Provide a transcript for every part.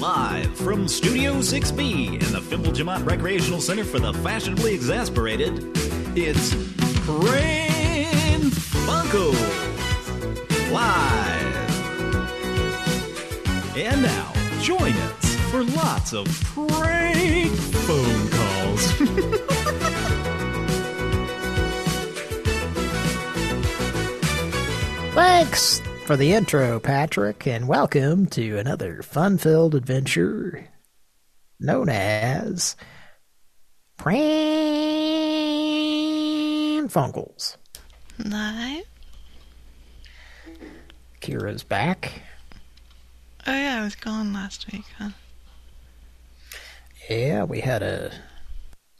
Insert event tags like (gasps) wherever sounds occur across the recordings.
Live from Studio 6B in the Fimble Jamont Recreational Center for the Fashionably Exasperated, it's Pran Funkels Live. And now, join us for lots of prank phone calls. Thanks for the intro, Patrick, and welcome to another fun filled adventure known as Pran Funkels. Live? Kira's back. Oh yeah, I was gone last week, huh? Yeah, we had a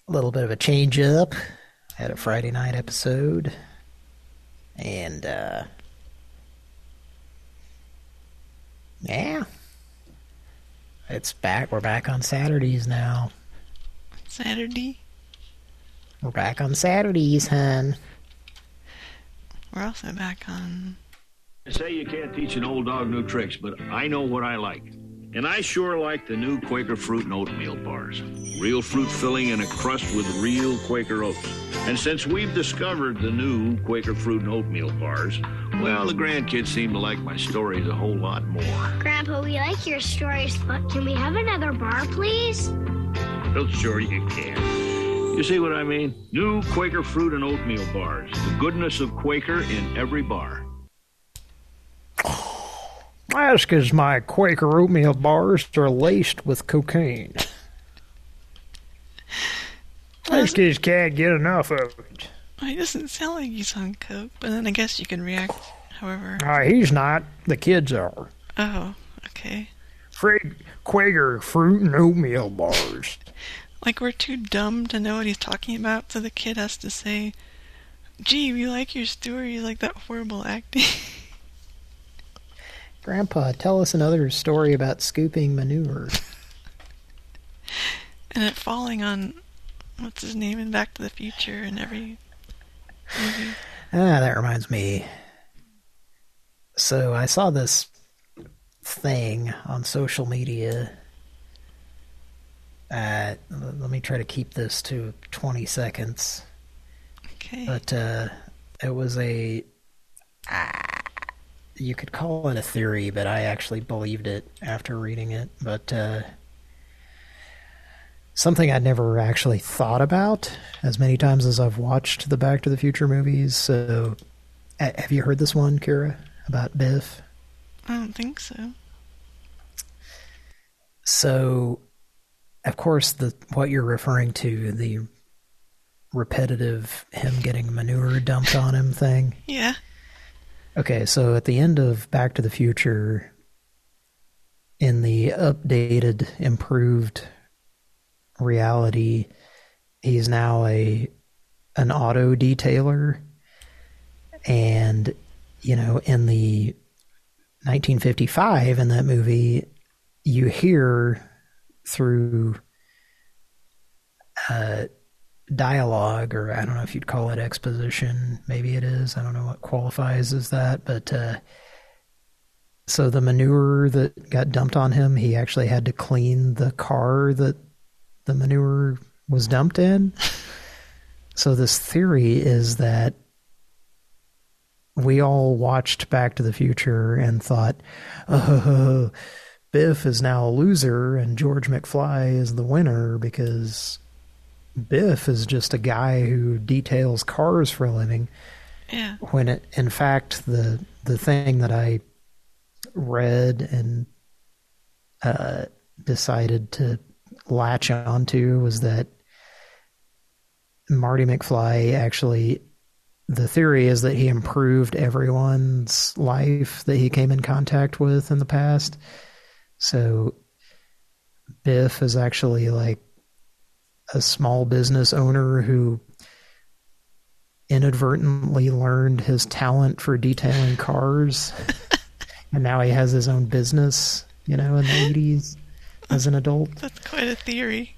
little bit of a change up. Had a Friday night episode. And, uh, yeah. It's back. We're back on Saturdays now. Saturday. We're back on Saturdays, hun. We're also back on. They say you can't teach an old dog new tricks, but I know what I like. And I sure like the new Quaker fruit and oatmeal bars. Real fruit filling and a crust with real Quaker oats. And since we've discovered the new Quaker fruit and oatmeal bars, well, the grandkids seem to like my stories a whole lot more. Grandpa, we like your stories, but can we have another bar, please? Well, sure you can. You see what I mean? New Quaker fruit and oatmeal bars. The goodness of Quaker in every bar. That's because my Quaker oatmeal bars are laced with cocaine. These kids can't get enough of it. Well, he doesn't sound like he's on coke, but then I guess you can react however. Uh, he's not. The kids are. Oh, okay. Fred Quaker fruit and oatmeal bars. Like we're too dumb to know what he's talking about, so the kid has to say, "Gee, we like your story, you like that horrible acting." (laughs) Grandpa, tell us another story about scooping manure. (laughs) and it falling on what's his name in Back to the Future and every movie. Ah, that reminds me. So I saw this thing on social media. Uh, let me try to keep this to 20 seconds. Okay. But uh, it was a... Ah, you could call it a theory, but I actually believed it after reading it. But uh, something I'd never actually thought about as many times as I've watched the Back to the Future movies. So, have you heard this one, Kira, about Biff? I don't think so. So, of course, the what you're referring to, the repetitive him getting manure dumped on him thing. Yeah. Okay, so at the end of Back to the Future, in the updated, improved reality, he's now a an auto detailer, and you know, in the 1955 in that movie, you hear through uh, dialogue, or I don't know if you'd call it exposition. Maybe it is. I don't know what qualifies as that, but uh, so the manure that got dumped on him, he actually had to clean the car that the manure was dumped in. so this theory is that we all watched Back to the Future and thought, oh, (laughs) Biff is now a loser and George McFly is the winner because Biff is just a guy who details cars for a living. Yeah. When it, in fact, the the thing that I read and uh, decided to latch onto was that Marty McFly actually. The theory is that he improved everyone's life that he came in contact with in the past. So Biff is actually like a small business owner who inadvertently learned his talent for detailing cars (laughs) and now he has his own business, you know, in the 80s as an adult. That's quite a theory.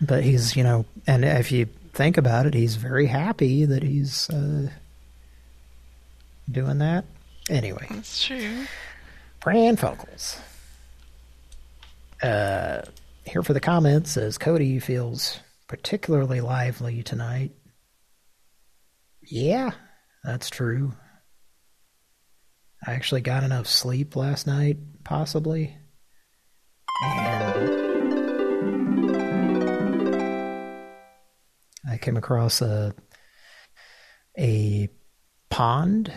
But he's, you know, and if you think about it, he's very happy that he's uh, doing that. Anyway. That's true. Pran Funkels. Uh, here for the comments says Cody feels particularly lively tonight. Yeah, that's true. I actually got enough sleep last night, possibly. And I came across a a pond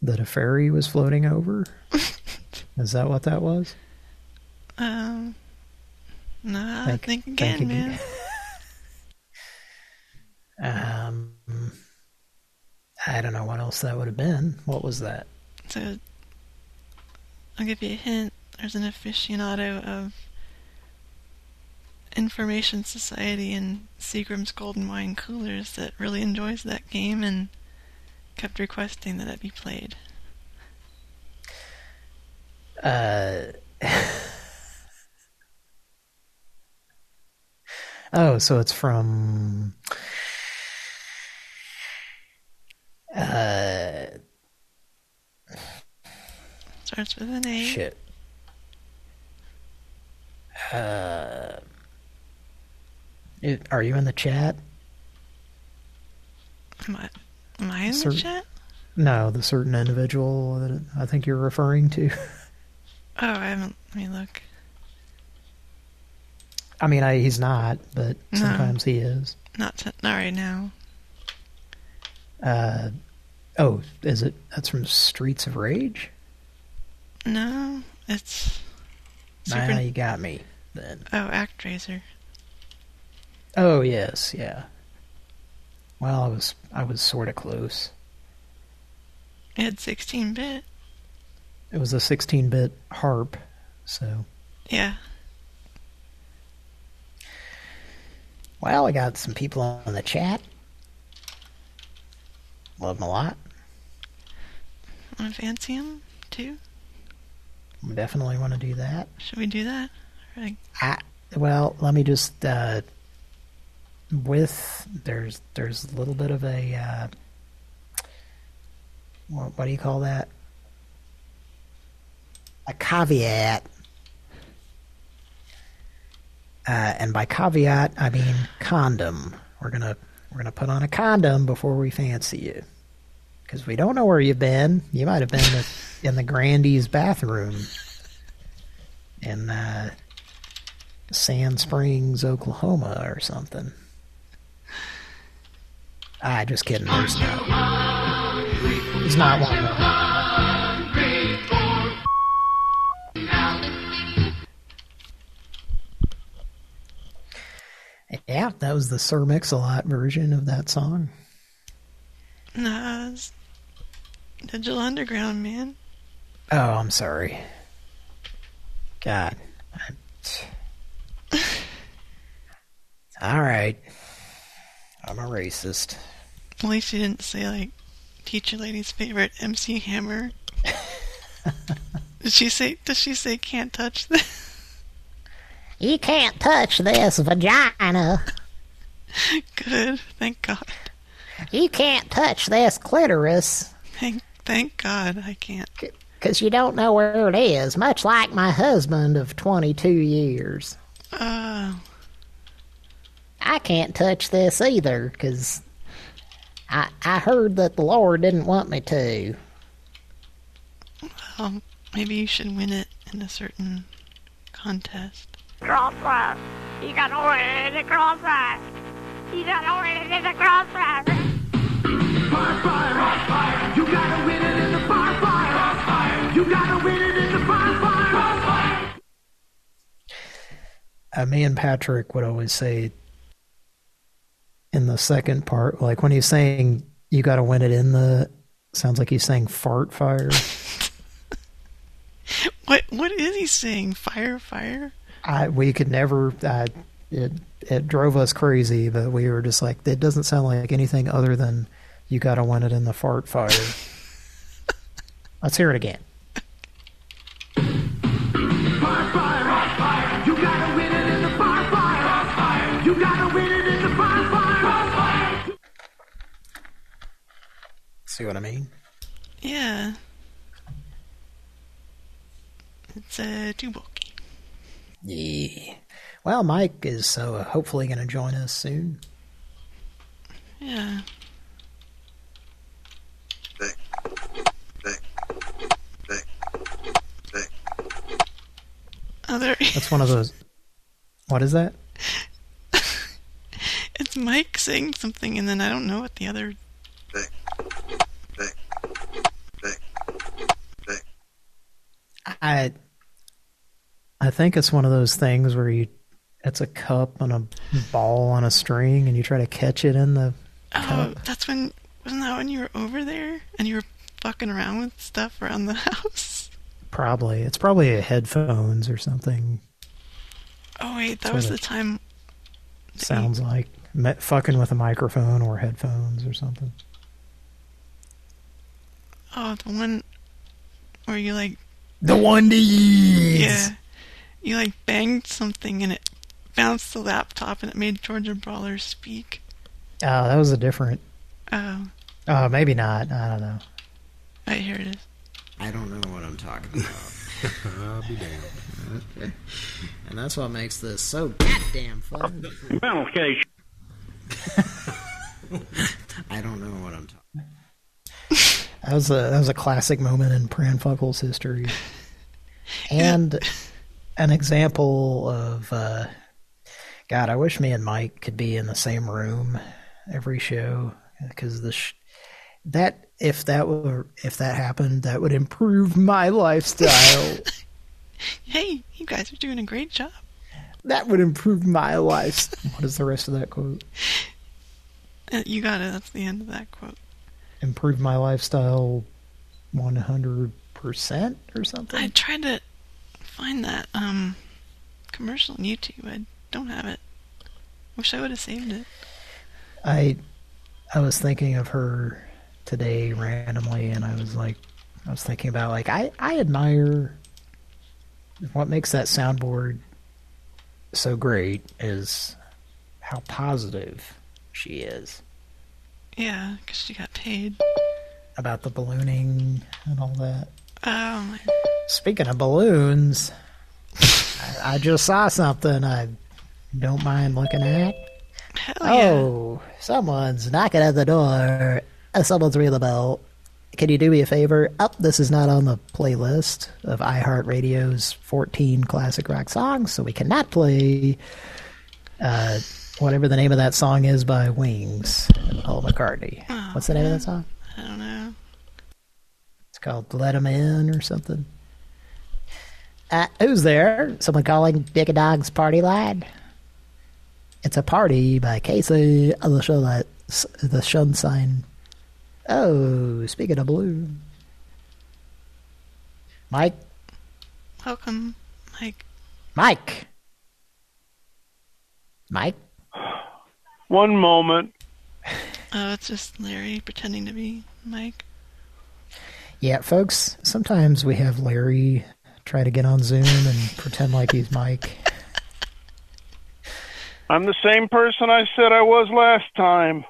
that a ferry was floating over. (laughs) Is that what that was? Um, nah, Thank- think again, man. (laughs) Um, I don't know what else that would have been. What was that? So, I'll give you a hint. There's an aficionado of Information Society and Seagram's Golden Wine Coolers that really enjoys that game and kept requesting that it be played. Uh, (laughs) oh, so it's from. Uh, Starts with an A. shit. Uh, it, are you in the chat? Am I, am I in Sir- the chat? No, the certain individual that I think you're referring to. (laughs) Oh, I haven't. Let me look. I mean, I, he's not, but No. sometimes he is. Not to, not right now. Uh, oh, is it? That's from Streets of Rage. No, it's Super. Nah, you got me then. Oh, ActRaiser. Oh yes, yeah. Well, I was I was sort of close. It had 16-bit. It was a 16-bit harp, so Yeah. Well, I got some people in the chat. Love them a lot. Want to fancy him too? Definitely want to do that. Should we do that? Like, I, well, let me just uh, with there's there's a little bit of a uh, what, what do you call that? A caveat. Uh, and by caveat, I mean condom. We're gonna we're gonna put on a condom before we fancy you, because we don't know where you've been. You might have been in the Grandy's bathroom in uh, Sand Springs, Oklahoma, or something. Ah, just kidding. There's not. There's not one. Yeah, that was the Sir Mix-a-Lot version of that song. nah, it's Digital Underground, man. Oh, I'm sorry. God. All right. I'm a racist. At least you didn't say like teacher lady's favorite MC Hammer. (laughs) Did she say? Does she say can't touch this? You can't touch this vagina. Good. Thank God. You can't touch this clitoris Thank thank God I can't. because you don't know where it is, much like my husband of 22 years. Uh, I can't touch this either because I, I heard that the Lord didn't want me to. um, maybe you should win it in a certain contest. Crossfire. You gotta win in the crossfire. You gotta win in the crossfire. You gotta win it in the fire, fire. You gotta win it in the fire, fire. uh, me and Patrick would always say in the second part, like when he's saying you got to win it in the, sounds like he's saying fart fire. (laughs) What what is he saying? Fire, fire. I we could never. Uh, it it drove us crazy, but we were just like, it doesn't sound like anything other than you got to win it in the fart fire. (laughs) Let's hear it again. Fire, fire. You gotta win it in the fire, fire. You gotta win it in the fire, fire. See what I mean? Yeah. It's uh, too bulky. Yeah. Well, Mike is uh, hopefully going to join us soon. Yeah. Oh, there. (laughs) That's one of those. What is that? (laughs) It's Mike saying something, and then I don't know what the other. I I think it's one of those things where you it's a cup and a ball on a string and you try to catch it in the Oh, cup. that's when. Wasn't that when you were over there and you were fucking around with stuff around the (laughs) house? Probably. It's probably a headphones or something. Oh wait, that was the time. Sounds like fucking with a microphone or headphones or something. Oh, the one where you like The one to yeah, you like banged something and it bounced the laptop and it made Georgia Brawler speak. Oh, that was a different. Oh, Oh, maybe not. I don't know. right here it is. I don't know what I'm talking about. (laughs) I'll be damned. (laughs) and that's what makes this so goddamn fun. Well, okay. (laughs) I don't know what I'm talking. That was a that was a classic moment in Pranfuckle's history, and an example of. Uh, God, I wish me and Mike could be in the same room every show because the sh- that if that were if that happened, that would improve my lifestyle. (laughs) Hey, you guys are doing a great job. that would improve my life. What is the rest of that quote? Uh, You got it. That's the end of that quote. Improve my lifestyle, one hundred percent or something. I tried to find that um commercial on YouTube. I don't have it. Wish I would have saved it. I I was thinking of her today randomly and I was like I was thinking about like I, I admire what makes that soundboard so great is how positive she is Yeah, because she got paid. about the ballooning and all that. Oh my. Speaking of balloons, I, I just saw something I don't mind looking at. Hell yeah. Oh, someone's knocking at the door. Uh, Someone's ringing the bell. Can you do me a favor? Up, this is not on the playlist of iHeartRadio's 14 classic rock songs, so we cannot play uh, whatever the name of that song is by Wings and Paul McCartney. Oh, What's the name of that song? I don't know. It's called Let 'Em In or something. Uh, who's there? Someone calling Dick and Dog's Party Line? It's a party by Casey of the show that the Shun sign. Oh, speaking of balloon. Mike? Welcome, Mike. Mike! Mike? One moment. Oh, it's just Larry pretending to be Mike. Yeah, folks, sometimes we have Larry try to get on Zoom and pretend like he's Mike. I'm the same person I said I was last time.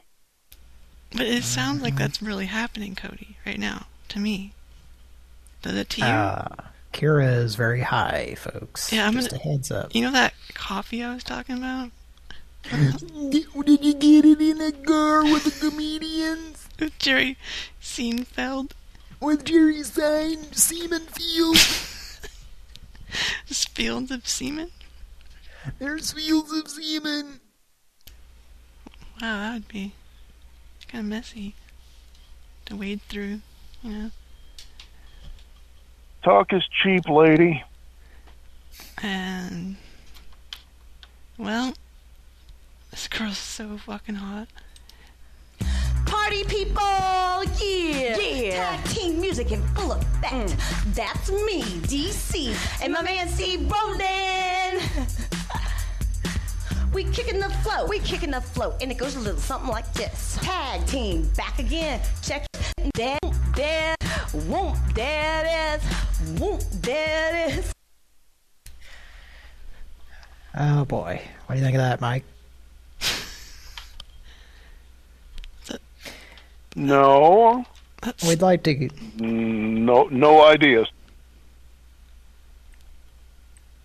But it sounds like that's really happening, Cody, right now, to me. Does it to you? Uh, Kira is very high, folks. Yeah, I'm Just gonna- a heads up. you know that coffee I was talking about? Did you get it in a car with the comedians? (laughs) With Jerry Seinfeld? With Jerry Sein, Seaman Field? Just fields of semen? There's fields of semen. Wow, that would be kind of messy to wade through, you know? Talk is cheap, lady. And, well, this girl's so fucking hot. Party people, yeah, yeah. Tag team music in full effect. Mm. That's me, DC, and my man Steve Rollin. (laughs) we kicking the flow, we kicking the flow, and it goes a little something like this. Tag team back again. Check it. There, there, whoop, there it is, whoop, there it is. Oh boy. What do you think of that, Mike? No, We'd like to. no, no ideas.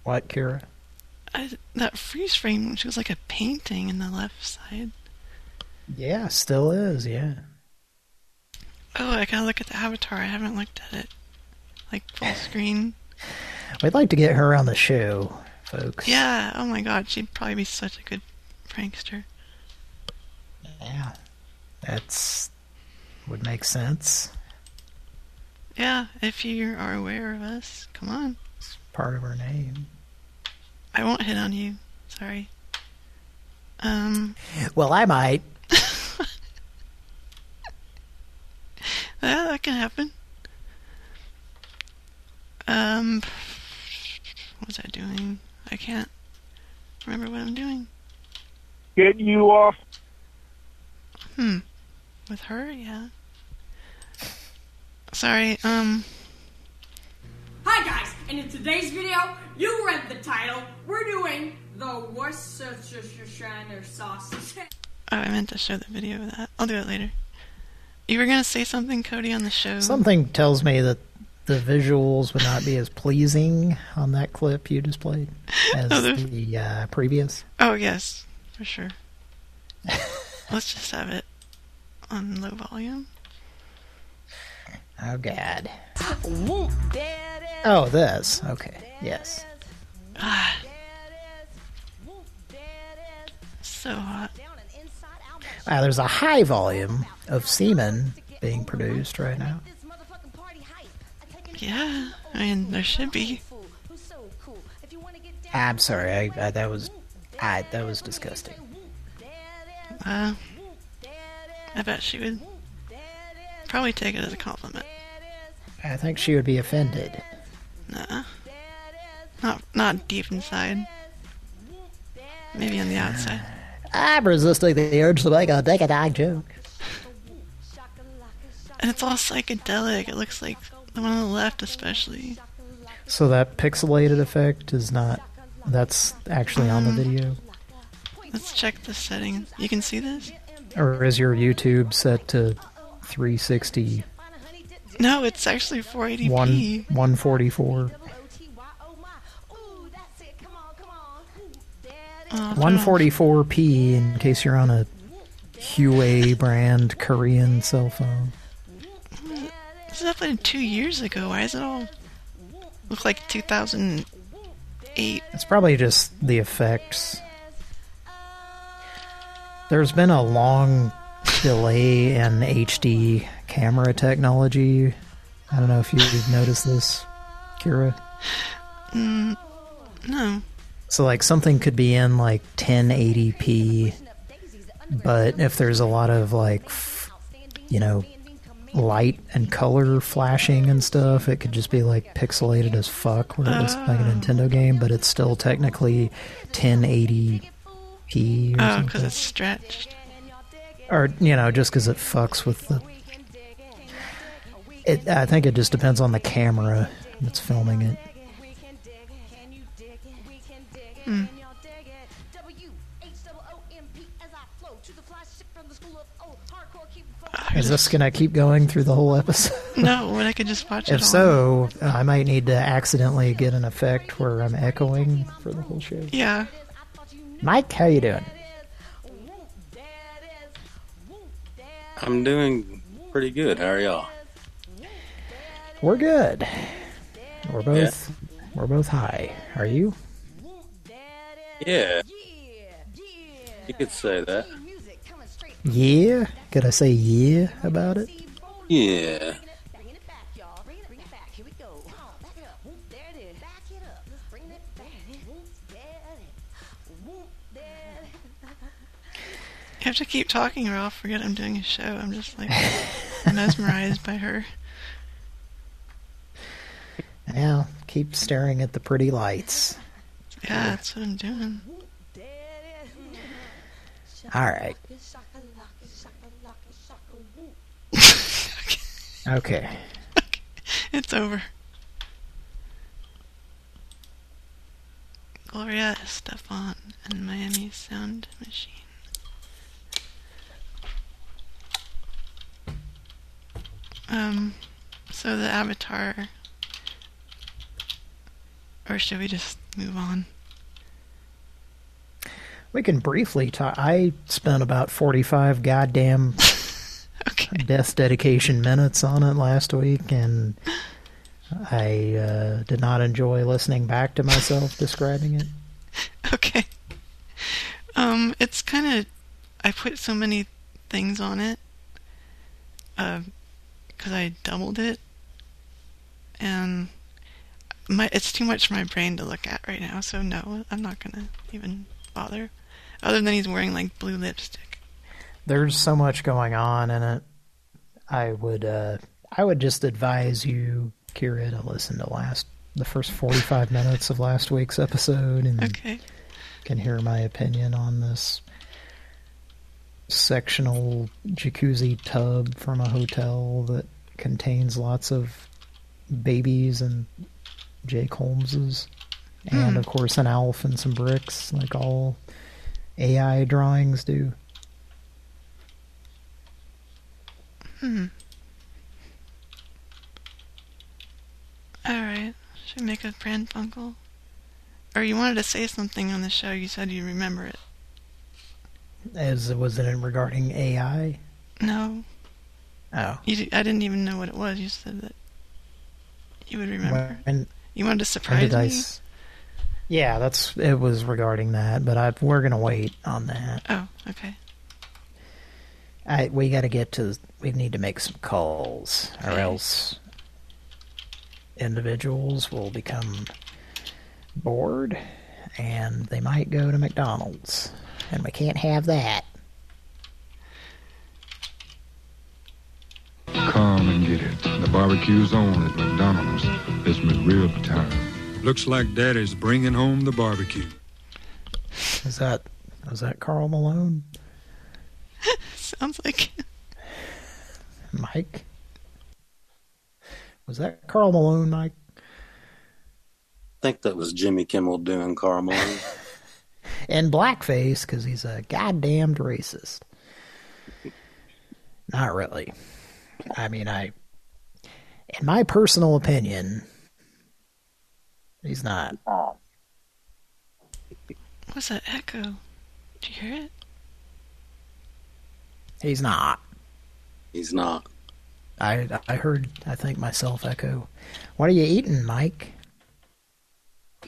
What, Kira? I, that freeze frame, she was like a painting in the left side. Yeah, still is. Yeah. Oh, I gotta look at the avatar. I haven't looked at it. Like full screen. We'd like to get her on the show, folks. Yeah. Oh my god, she'd probably be such a good prankster. Yeah. That's would make sense. Yeah, if you are aware of us, come on. It's part of our name. I won't hit on you. Sorry. Um, Well, I might. (laughs) yeah, that can happen. Um, what was I doing? I can't remember what I'm doing. Get you off. Hmm. With her, yeah. Sorry, um, Hi guys, and in today's video, you read the title. We're doing the Worcestershire sauce. oh, I meant to show the video of that. I'll do it later. You were gonna say something, Cody, on the show. Something tells me that the visuals would not be as pleasing on that clip you just played (laughs) as Oh, the uh, previous. Oh, yes, for sure. (laughs) Let's just have it on low volume. Oh God. Whoop, there it is. Oh, this. Okay. Yes. Ah. So hot. Wow, there's a high volume of semen being produced right now. Yeah, I mean, there should be. I'm sorry. I, I that was, I that was disgusting. Uh, I bet she would probably take it as a compliment. I think she would be offended. Nah. Not, not deep inside. Maybe on the outside. I'm resisting the urge to make a dick a dog joke. And it's all psychedelic. It looks like the one on the left, especially. So that pixelated effect is not. That's actually on the Um, video, Let's check the settings. You can see this? Or is your YouTube set to 360 No, it's actually 480p. one 144? Oh, 144p in case you're on a Huawei brand Korean cell phone. This is uploaded two years ago. Why does it all look like 2008? It's probably just the effects. There's been a long delay in HD camera technology. I don't know if you've noticed this, Kira. Mm, no. So, like, something could be in like 1080p, but if there's a lot of like, f- you know, light and color flashing and stuff, it could just be like pixelated as fuck, where it looks like a Nintendo game, but it's still technically 1080p or Oh, because it's stretched. or you know, just because it fucks with the. It, I think it just depends on the camera that's filming it. Hmm. Is this gonna keep going through the whole episode? No, but I could just watch it If all. so, I might need to accidentally get an effect where I'm echoing for the whole show. Yeah. Mike, how you doing? I'm doing pretty good. How are y'all? We're good. We're both we're both high. Are you? Yeah. You could say that. Yeah. Could I say yeah about it? Yeah. You have to keep talking or I'll forget I'm doing a show. I'm just like (laughs) mesmerized by her. Yeah. Keep staring at the pretty lights. Yeah, that's what I'm doing. All right. Okay. (laughs) It's over. Gloria Estefan and Miami Sound Machine. Um, so the avatar. Or should we just move on? We can briefly talk. I spent about 45 goddamn (laughs) death dedication minutes on it last week, and I uh, did not enjoy listening back to myself describing it. Okay. Um, it's kind of I put so many things on it, uh, because I doubled it, and my it's too much for my brain to look at right now. So no, I'm not gonna even bother. Other than he's wearing like blue lipstick. There's so much going on in it. I would uh, I would just advise you, Kira, to listen to last the first 45 (laughs) minutes of last week's episode and Okay. can hear my opinion on this sectional jacuzzi tub from a hotel that contains lots of babies and Jake Holmeses. And, Hmm. of course, an elf and some bricks, like all AI drawings do. Hmm. All right. Should we make a Pran Funkel? Or you wanted to say something on the show? You said you remember it. As was it regarding AI? No. Oh. You, I didn't even know what it was. You said that you would remember. When, You wanted to surprise did I me? Yeah, that's it was regarding that, but I, we're gonna wait on that. Oh, okay. I we got to get to we need to make some calls, or else individuals will become bored, and they might go to McDonald's, and we can't have that. Come and get it. The barbecue's on at McDonald's. It's McRib time. Looks like Daddy's bringing home the barbecue. Is that is that Karl Malone, (laughs) Sounds like Mike? Was that Karl Malone, Mike? I think that was Jimmy Kimmel doing Carmel. And (laughs) blackface because he's a goddamned racist. Not really. I mean, I, in my personal opinion, he's not. what's that echo? Did you hear it? He's not. He's not. I I heard. I think myself echo. What are you eating, Mike?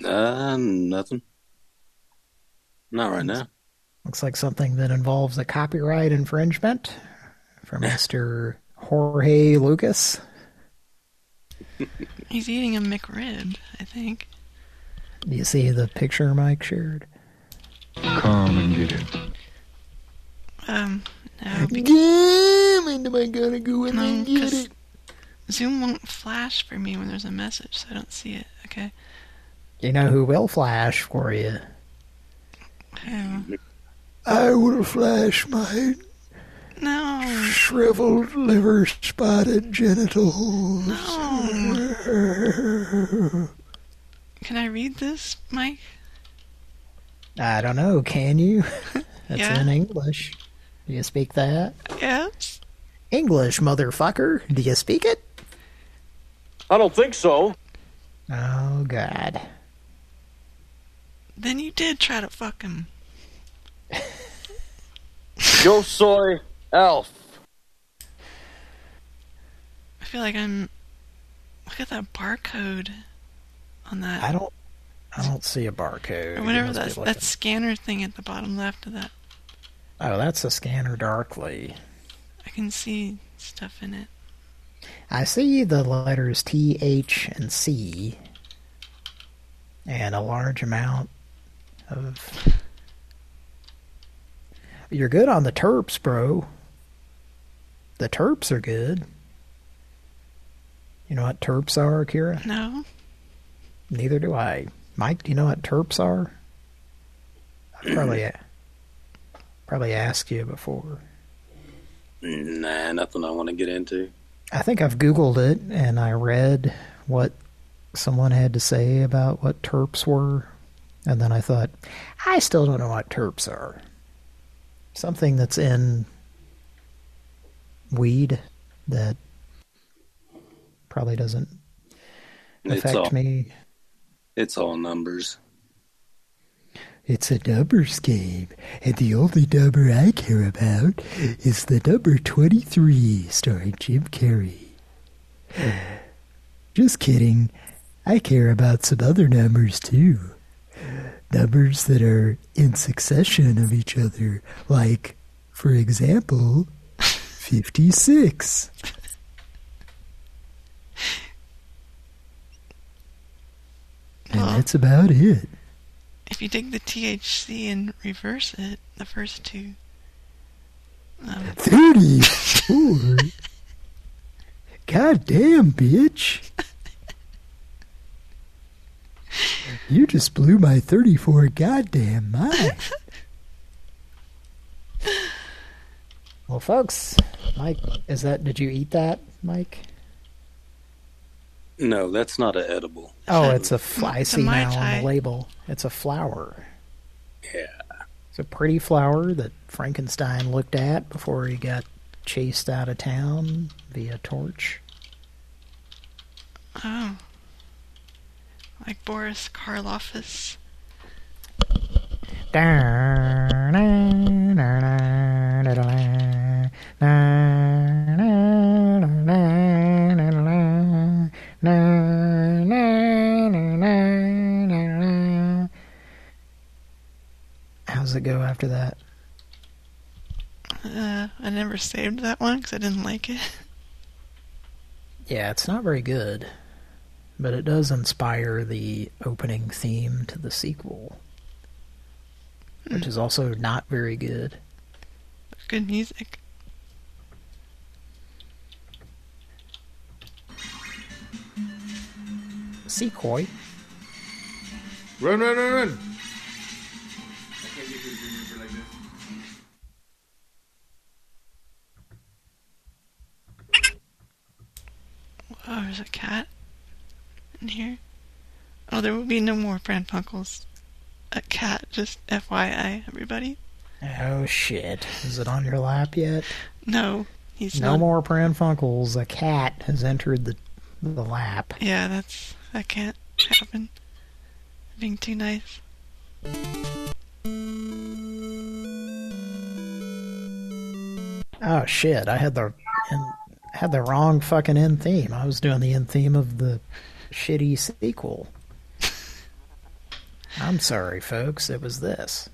Uh, nothing. Not right now. Looks like something that involves a copyright infringement from (laughs) Mister Jorge Lucas. (laughs) He's eating a McRib, I think. Do you see the picture Mike shared? Come and get it. Um, no. be- Damn, and am I gonna go in no, and get 'cause it? Zoom won't flash for me when there's a message, so I don't see it. Okay. You know who will flash for you? Who? I will flash my No. shriveled liver spotted genitals. No. Can I read this, Mike? I don't know, can you? (laughs) That's Yeah. in English. Do you speak that? Yes. English, motherfucker. Do you speak it? I don't think so. Oh, God. Then you did try to fuck him. Yo soy elf. I feel like I'm. Look at that barcode on that. I don't. I don't see a barcode. Or You whatever that that scanner thing at the bottom left of that. Oh, that's a scanner darkly. I can see stuff in it. I see the letters T, H, and C, and a large amount of. You're good on the terps, bro. The terps are good. You know what terps are, Kira? No. Neither do I. Mike, do you know what terps are? I probably probably asked you before. Nah, nothing I want to get into. I think I've Googled it and I read what someone had to say about what terps were. And then I thought, I still don't know what terps are. Something that's in weed that probably doesn't It's affect all- me. It's all numbers. It's a numbers game, and the only number I care about is the number 23, starring Jim Carrey. Just kidding. I care about some other numbers too. Numbers that are in succession of each other, like, for example, 56. And Well- that's about it. If you take the THC and reverse it, the first two. Um, 34? God damn, bitch. You just blew my 34 goddamn mind. (laughs) well, folks, Mike, is that, did you eat that, Mike? No, that's not an edible. Oh, it's a, fl- I see now on the label. It's a flower. Yeah. It's a pretty flower that Frankenstein looked at before he got chased out of town via torch. oh. Like Boris Karloff's. How's it go after that? Uh, I never saved that one because I didn't like it. Yeah, it's not very good, but it does inspire the opening theme to the sequel, which is also not very good. Good music. Sequoia. Run, run, run, run. Will be no more Pran Funkels. A cat, just FYI, everybody. Oh shit! Is it on your lap yet? No, he's no not. more Pran Funkels. A cat has entered the the lap. Yeah, that's that can't happen. Being too nice. Oh shit! I had the had the wrong fucking end theme. I was doing the end theme of the shitty sequel. I'm sorry, folks. It was this.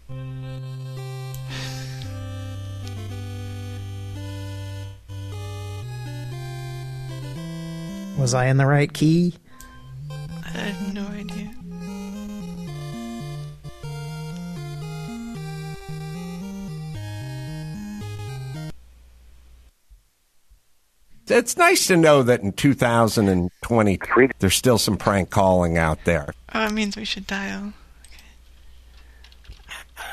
Was I in the right key? I have no idea. It's nice to know that in 2023 there's still some prank calling out there. Oh, it means we should dial.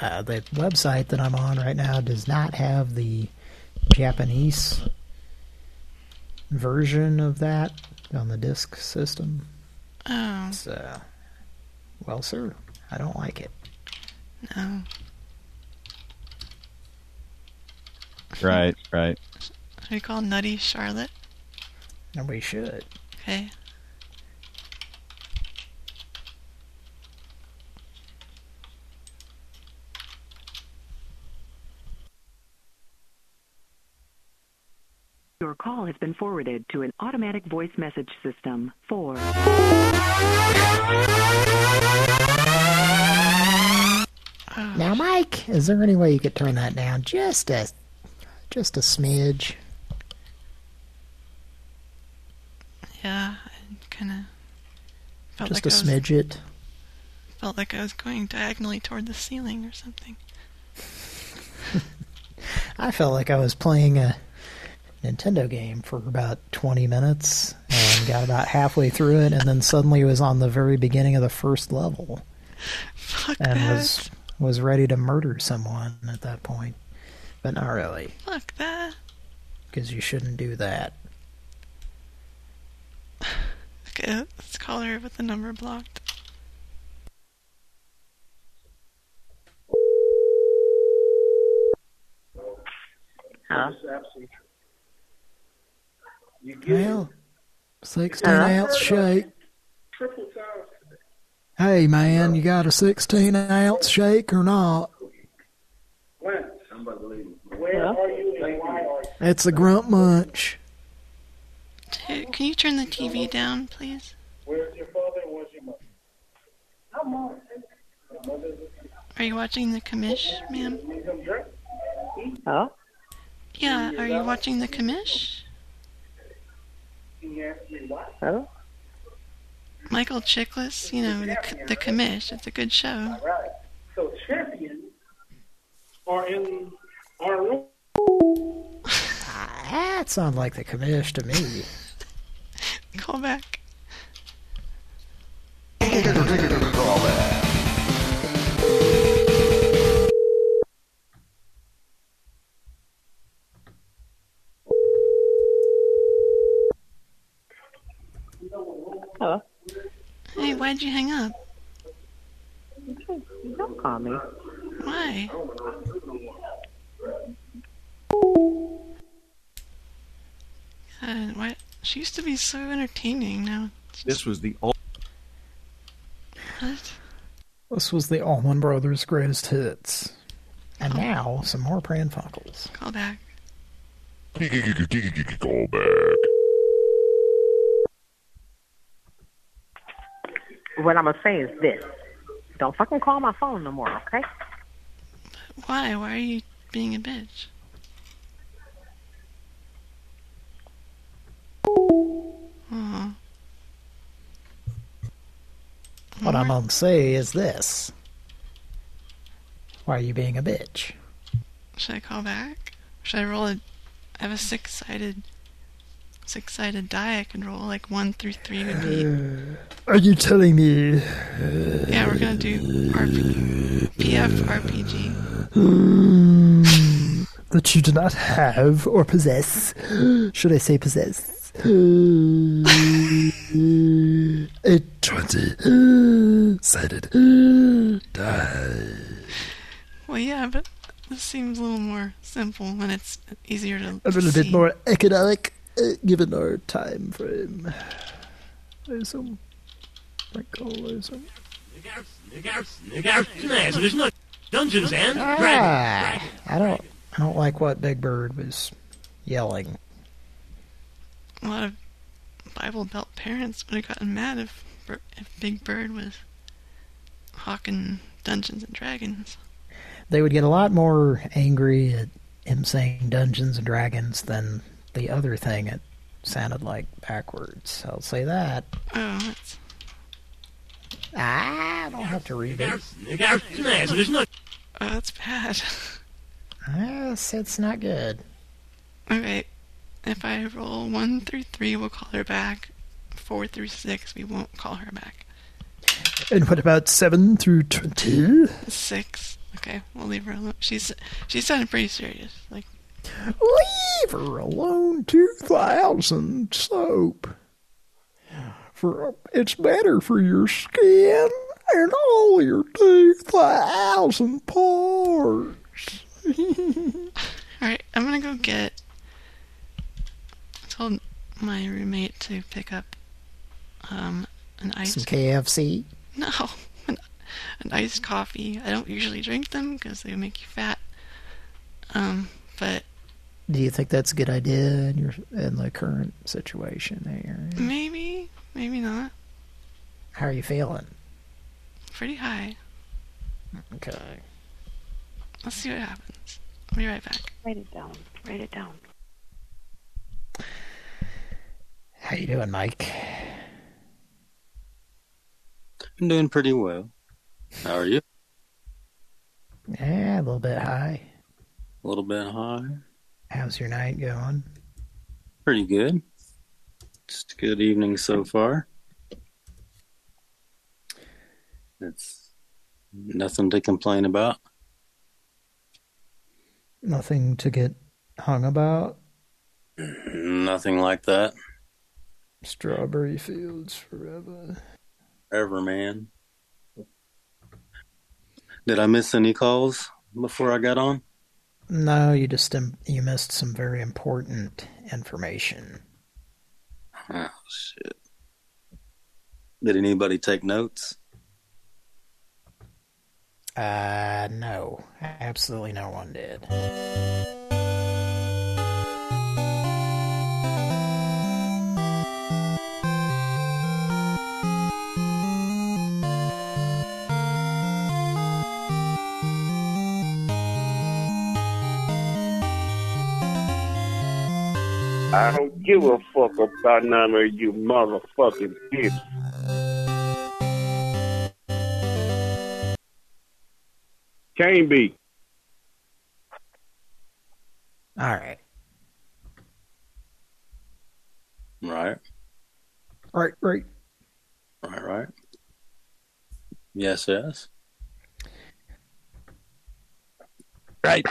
Uh, the website that I'm on right now does not have the Japanese version of that on the disk system. Oh, So, well, sir, I don't like it. no. Right, right. Should we call Nutty Charlotte? And we should. Okay. Your call has been forwarded to an automatic voice message system. For Now, Mike, is there any way you could turn that down just a, just a smidge? Yeah, I kind of felt Just like a I was, smidget. Felt like I was going diagonally toward the ceiling or something. (laughs) I felt like I was playing a Nintendo game for about 20 minutes and got about halfway through it, and then suddenly was on the very beginning of the first level. Fuck and that. was was ready to murder someone at that point. But not really, Fuck that. because you shouldn't do that. Okay, let's call her with the number blocked. Huh? Well, 16 Hello? ounce shake. Hey man, you got a 16 ounce shake or not? Where are you and why are you? It's a grunt munch. Can you turn the TV down, please? Where's your father and where's your mother? Come on. Your Are you watching the commish, ma'am? need some drink? Oh? Yeah, are you watching the commish? He asked me what? Oh? Michael Chiklis, you know, the, the commish. It's a good show. All right. So champions are in our room. Ah, that sounds like the commish to me. (laughs) Call back. (laughs) Hello? Hey, why'd you hang up? Don't call me. Why? God, why? She used to be so entertaining. Now, This was the old. what? This was the Allman Brothers' greatest hits. And oh. now, some more Pran Funkels. Call back. Call back. What I'm gonna say is this. Don't fucking call my phone no more, okay? Why? Why are you being a bitch? Aw. What I'm gonna say is this. Why are you being a bitch? Should I call back? Should I roll a? I have a six-sided, six-sided die. I can roll like one through three would be. Are you telling me? Yeah, we're gonna do RP, PF RPG. (gasps) That you do not have or possess. Should I say possess? (gasps) a twenty-sided die. Well, yeah, but this seems a little more simple and it's easier to. A little bit more economic, given our time frame. There's some wrinkle, there's some. Dungeons and Ah, I don't, I don't like what Big Bird was yelling. A lot of Bible Belt parents would have gotten mad if if Big Bird was hawking Dungeons and Dragons. They would get a lot more angry at him saying Dungeons and Dragons than the other thing it sounded like backwards. I'll say that. Oh, that's I don't have to read it. oh, that's bad. Yes, it's not good. Okay, if I roll one through three, we'll call her back. Four through six, we won't call her back. And what about 7 through 20? Six. Okay, we'll leave her alone. She's she sounded pretty serious. Like Leave her alone. 2000 soap. For it's better for your skin and all your 2000 pores. (laughs) Alright, I'm gonna go get. I told my roommate to pick up um, an iced. Some KFC. (laughs) No, an, an iced coffee. I don't usually drink them because they make you fat. Um, but Do you think that's a good idea in your in the current situation there? maybe, maybe not. How are you feeling? Pretty high. Okay. Let's see what happens. I'll be right back. Write it down. Write it down. How you doing, Mike? I'm doing pretty well. How are you? Yeah, a little bit high. A little bit high. How's your night going? Pretty good. Just a good evening so far. It's nothing to complain about. Nothing to get hung about. Mm-hmm, nothing like that. Strawberry fields forever. Ever, man. Did I miss any calls before I got on? No, you just um, you missed some very important information. Oh shit! Did anybody take notes? Uh, no, absolutely no one did. I don't give a fuck about none of you motherfucking kids. Can't be. All right. Right. Right, right. Right, right. Yes, yes. Right.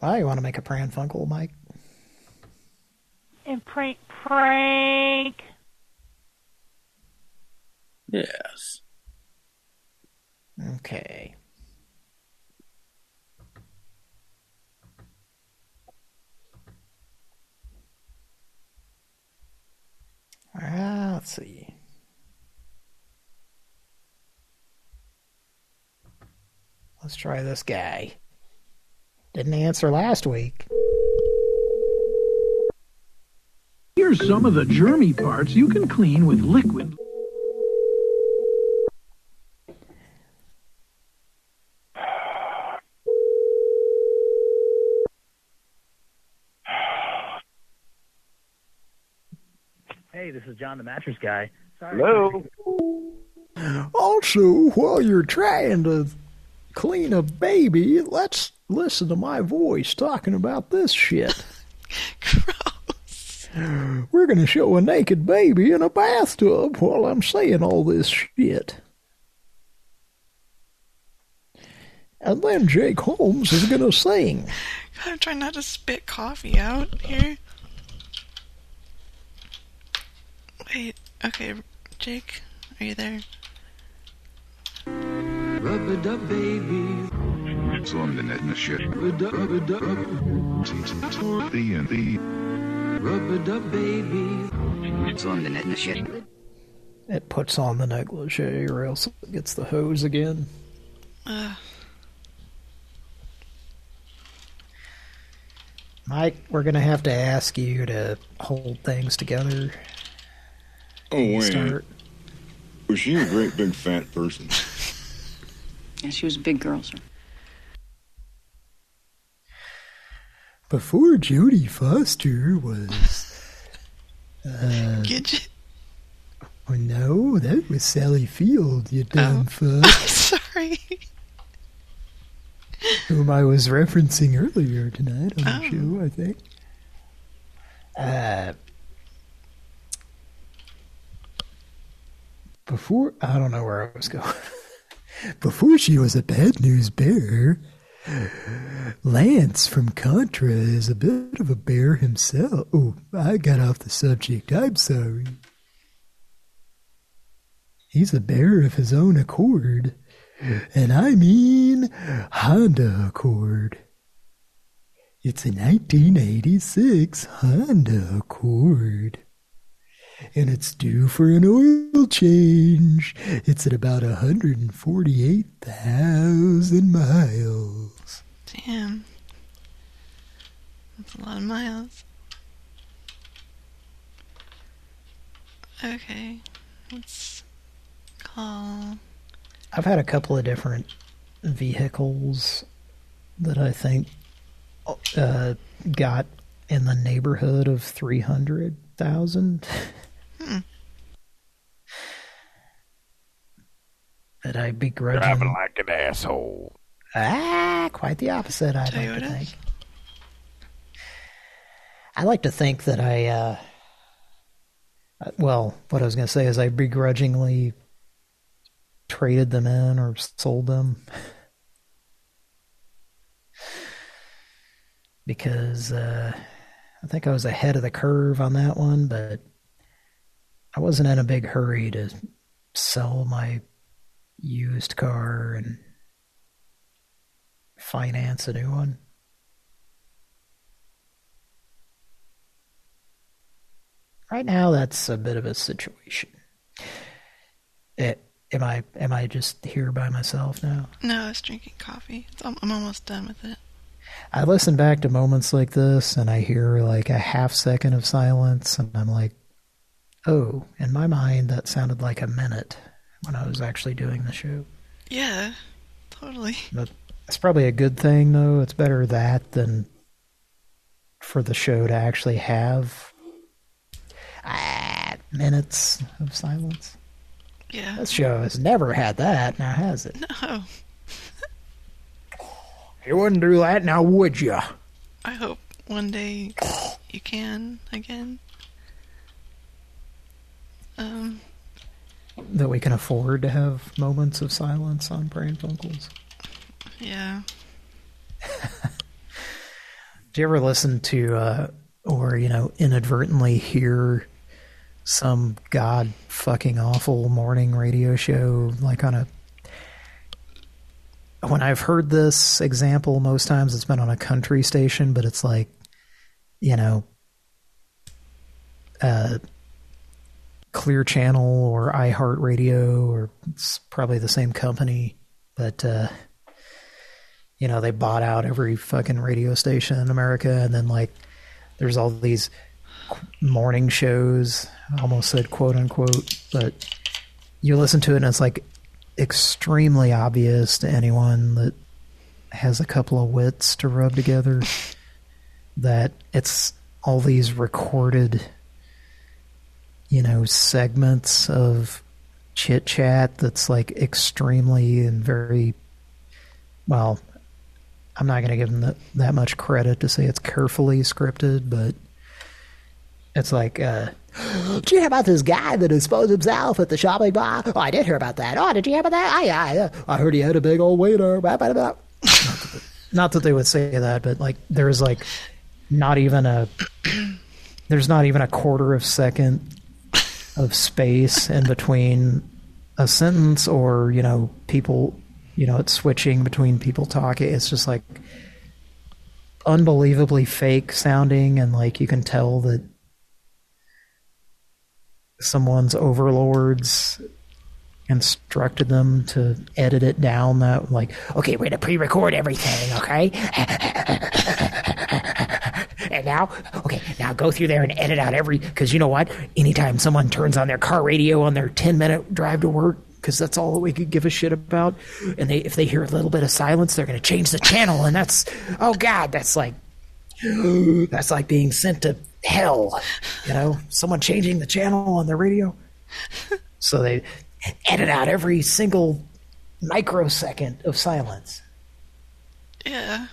Why you want to make a prank funkle, Mike? And prank, prank. Yes. Okay. Ah, let's see. Let's try this guy. Didn't answer last week. Here's some of the germy parts you can clean with liquid. Hey, this is John the mattress guy. Sorry. Hello. Also, while you're trying to clean a baby, let's listen to my voice talking about this shit. (laughs) Gross. We're going to show a naked baby in a bathtub while I'm saying all this shit. And then Jake Holmes is going to sing. God, I'm trying not to spit coffee out here. Wait, okay, Jake, are you there? Rubber dub baby. So I'm the net in shit. Rubber dub, rubber dub, The and the. rubber dub baby. So I'm the net in shit. It puts on the negligee or else it gets the hose again. Uh, Mike, we're going to have to ask you to hold things together. Oh, wait. Start. Was she a great big fat person? Yeah, she was a big girl, sir. Before Jodie Foster was. (laughs) Uh, Get you. Oh no, that was Sally Field, you dumb (laughs) fuck. Sorry. Whom I was referencing earlier tonight on Oh. the show, I think. Uh, before, I don't know where I was going. (laughs) before she was a bad news bear, Lance from Contra is a bit of a bear himself. Oh, I got off the subject. I'm sorry. He's a bear of his own accord. And I mean Honda Accord. It's a 1986 Honda Accord. And it's due for an oil change. It's at about 148,000 miles. Damn. That's a lot of miles. Okay. Let's call. I've had a couple of different vehicles that I think uh, got in the neighborhood of 300,000. Hmm. (laughs) that I begrudging. Driving like an asshole. Ah, quite the opposite, I'd like to think. I like to think that I, uh, uh, well, what I was going to say is I begrudgingly traded them in or sold them. (laughs) because uh, I think I was ahead of the curve on that one, but I wasn't in a big hurry to sell my used car and finance a new one. Right now, that's a bit of a situation. It Am I am I just here by myself now? No, I was drinking coffee. It's, I'm, I'm almost done with it. I listen back to moments like this and I hear like a half second of silence and I'm like, oh, in my mind that sounded like a minute when I was actually doing the show. Yeah, totally. But it's probably a good thing though. It's better that than for the show to actually have ah, minutes of silence. Yeah. This show has never had that, now has it? No. (laughs) You wouldn't do that now, would you? I hope one day you can again. Um, That we can afford to have moments of silence on Pran Funkels. Yeah. (laughs) Do you ever listen to, uh, or, you know, inadvertently hear some god fucking awful morning radio show, like on a. When I've heard this example, most times it's been on a country station, but it's like, you know, uh, Clear Channel or iHeartRadio, or it's probably the same company, but, uh, you know, they bought out every fucking radio station in America, and then like there's all these morning shows. I almost said quote unquote, but you listen to it and it's like extremely obvious to anyone that has a couple of wits to rub together (laughs) that it's all these recorded, you know, segments of chit chat that's like extremely and very well I'm not going to give them that, that much credit to say it's carefully scripted, but it's like, uh, (gasps) did you hear about this guy that exposed himself at the shopping mall? Oh, I did hear about that. Oh, did you hear about that? I, I, I heard he had a big old waiter. Blah, blah, blah. not that they would say that, but like there's like not even a there's not even a quarter of second of space in between a sentence or you know people you know it's switching between people talking it's just like unbelievably fake sounding and like you can tell that someone's overlords instructed them to edit it down that like okay we're gonna pre-record everything okay? (laughs) And now okay now go through there and edit out every because you know what? Anytime someone turns on their car radio on their 10 minute drive to work because that's all that we could give a shit about and they if they hear a little bit of silence they're gonna change the channel and that's oh god that's like (gasps) that's like being sent to hell you know someone changing the channel on their radio so they edit out every single microsecond of silence. Yeah.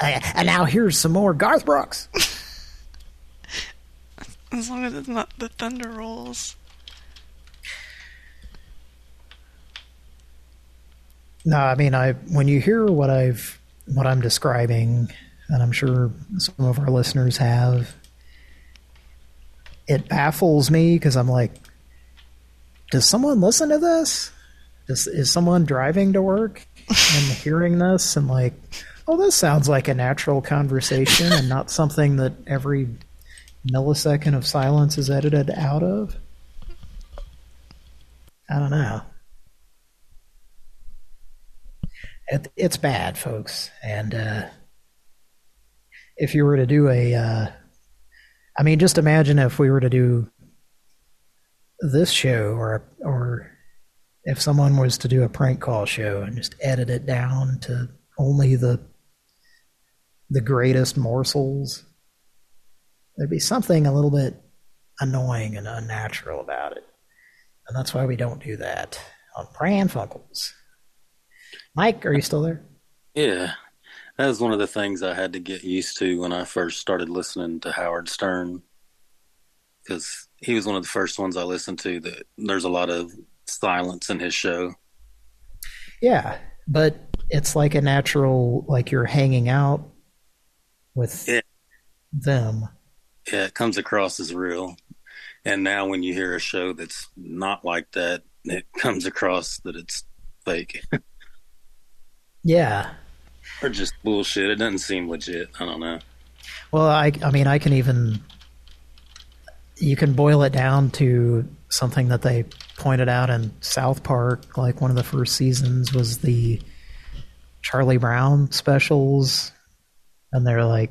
Uh, and now here's some more Garth Brooks. (laughs) As long as it's not the thunder rolls. No, I mean, I when you hear what I've what I'm describing, and I'm sure some of our listeners have, it baffles me because I'm like, does someone listen to this? Is, is someone driving to work and (laughs) hearing this and like, oh, this sounds like a natural conversation and not something that every millisecond of silence is edited out of? I don't know. It, it's bad, folks. And uh, if you were to do a, uh, I mean, just imagine if we were to do this show or or if someone was to do a prank call show and just edit it down to only the the greatest morsels there'd be something a little bit annoying and unnatural about it and that's why we don't do that on Pran Funkels Mike are you still there Yeah, that was one of the things I had to get used to when I first started listening to Howard Stern, because he was one of the first ones I listened to. That there's a lot of silence in his show. yeah but it's like a natural like you're hanging out with Yeah. them Yeah, it comes across as real. And now when you hear a show that's not like that, it (laughs) comes across that it's fake (laughs) yeah or just bullshit. It doesn't seem legit. I don't know. Well, I, I mean, I can even, you can boil it down to something that they pointed out in South Park, like one of the first seasons was the Charlie Brown specials, and they're like,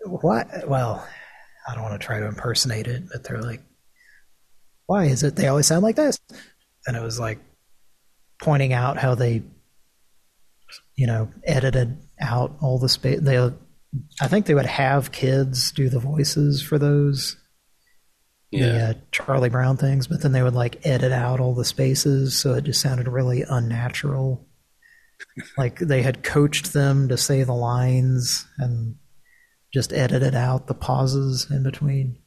"What?" Well, I don't want to try to impersonate it, but they're like, "Why is it they always sound like this?" And it was like pointing out how they, you know, edited out all the space. They, I think they would have kids do the voices for those the uh, Charlie Brown things, but then they would like edit out all the spaces, so it just sounded really unnatural. like they had coached them to say the lines and just edited out the pauses in between.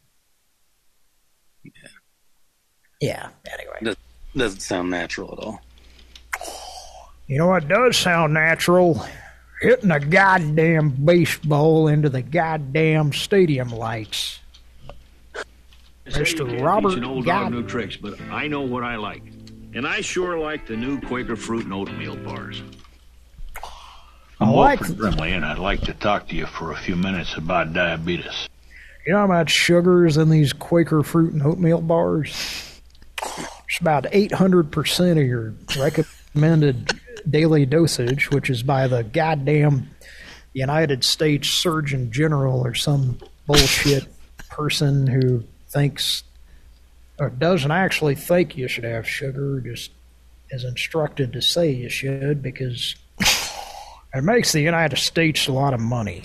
Yeah. Anyway, Does, doesn't sound natural at all. You know it does sound natural? Hitting a goddamn baseball into the goddamn stadium lights. They Mr. Robert teach an old Gad- dog new tricks, but I know what I like. And I sure like the new Quaker fruit and oatmeal bars. I'm I like- Wilford Brimley, and I'd like to talk to you for a few minutes about diabetes. You know how much sugar's in these Quaker fruit and oatmeal bars? It's about 800% of your recommended daily dosage, which is by the goddamn United States Surgeon General or some bullshit (laughs) person who thinks or doesn't actually think you should have sugar, just is instructed to say you should because it makes the United States a lot of money.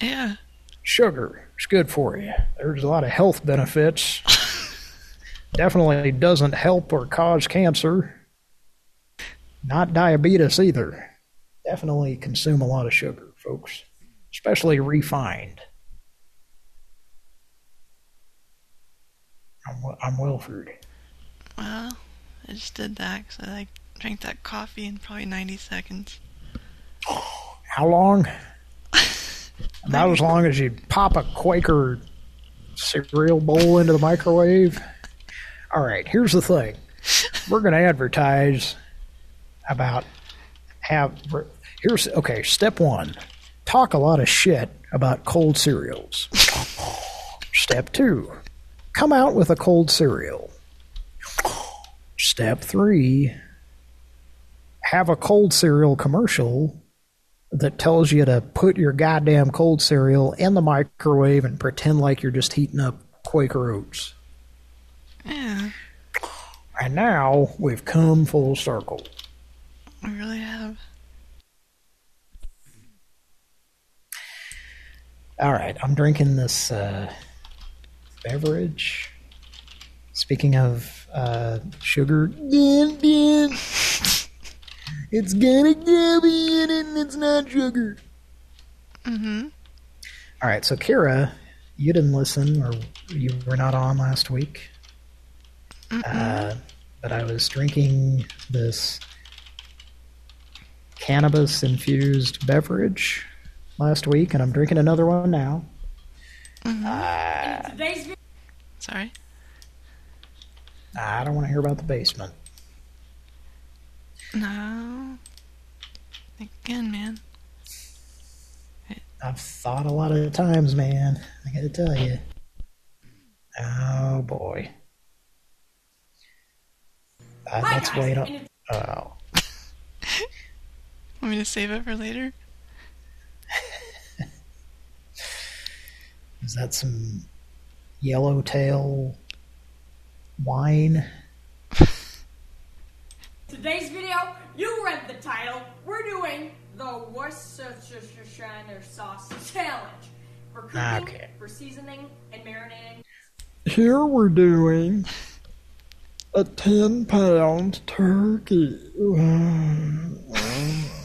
Yeah. Sugar is good for you. There's a lot of health benefits. (laughs) Definitely doesn't help or cause cancer. Not diabetes either. Definitely consume a lot of sugar, folks, especially refined. I'm, I'm Wilford. Well, I just did that because I like drank that coffee in probably 90 seconds. (sighs) How long? (laughs) About as long as you pop a Quaker cereal bowl into the microwave. (laughs) All right, here's the thing. We're going to advertise about have here's okay, step 1. Talk a lot of shit about cold cereals. Step 2. Come out with a cold cereal. Step 3. Have a cold cereal commercial that tells you to put your goddamn cold cereal in the microwave and pretend like you're just heating up Quaker Oats. Yeah, And now we've come full circle. I really have. All right, I'm drinking this uh, beverage. Speaking of uh, sugar, (laughs) it's got a gummy in it and it's not sugar. Mm-hmm. All right, so Kira, you didn't listen or you were not on last week. Uh, but I was drinking this cannabis infused beverage last week, and I'm drinking another one now. Uh, Today's video. Sorry. I don't want to hear about the basement. No. Again, man. I've thought a lot of times, man. I gotta tell you. Oh boy. Uh, let's wait on. Oh, Want me to save it for later? (laughs) is that some yellowtail wine? (laughs) Today's video, you read the title. We're doing the Worcestershire sauce challenge. For cooking, Okay. for seasoning, and marinating. Here we're doing a 10 pound turkey. (sighs) (laughs)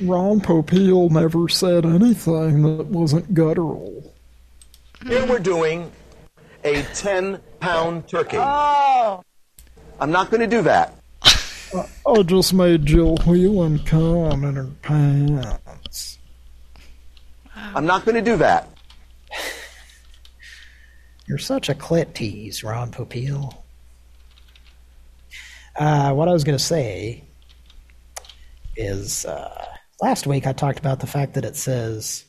Ron Popeil never said anything that wasn't guttural. Here we're doing a 10 pound turkey. Oh. I'm not going to do that. I just made Jill Whelan come in her pants. I'm not going to do that. (sighs) You're such a clit tease, Ron Popeil. Uh, what I was going to say is uh, last week I talked about the fact that it says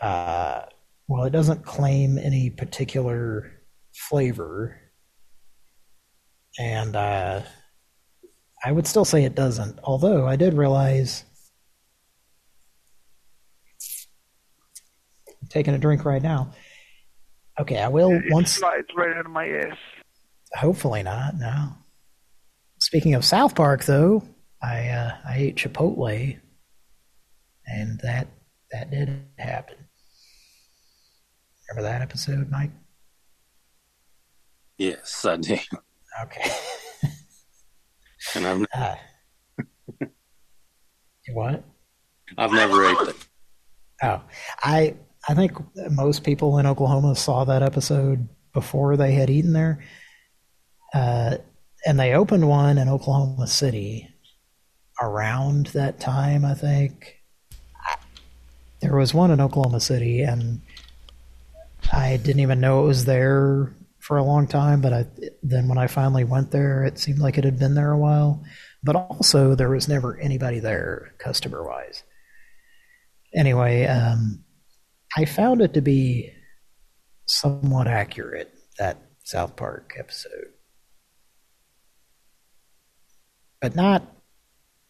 uh, well, it doesn't claim any particular flavor, and uh, I would still say it doesn't. Although I did realize, I'm taking a drink right now. Okay, I will It once. slides right out of my ass. Hopefully not. No. Speaking of South Park, though, I uh, I ate Chipotle, and that that did happen. Remember that episode, Mike? Yes, I do. Okay. (laughs) And I'm. (laughs) Uh, what? I've never ate that. Oh, I I think most people in Oklahoma saw that episode before they had eaten there, uh, and they opened one in Oklahoma City around that time. I think there was one in Oklahoma City, and I didn't even know it was there for a long time. But I, then when I finally went there, it seemed like it had been there a while. But also, there was never anybody there customer wise anyway, um, I found it to be somewhat accurate that South Park episode, but not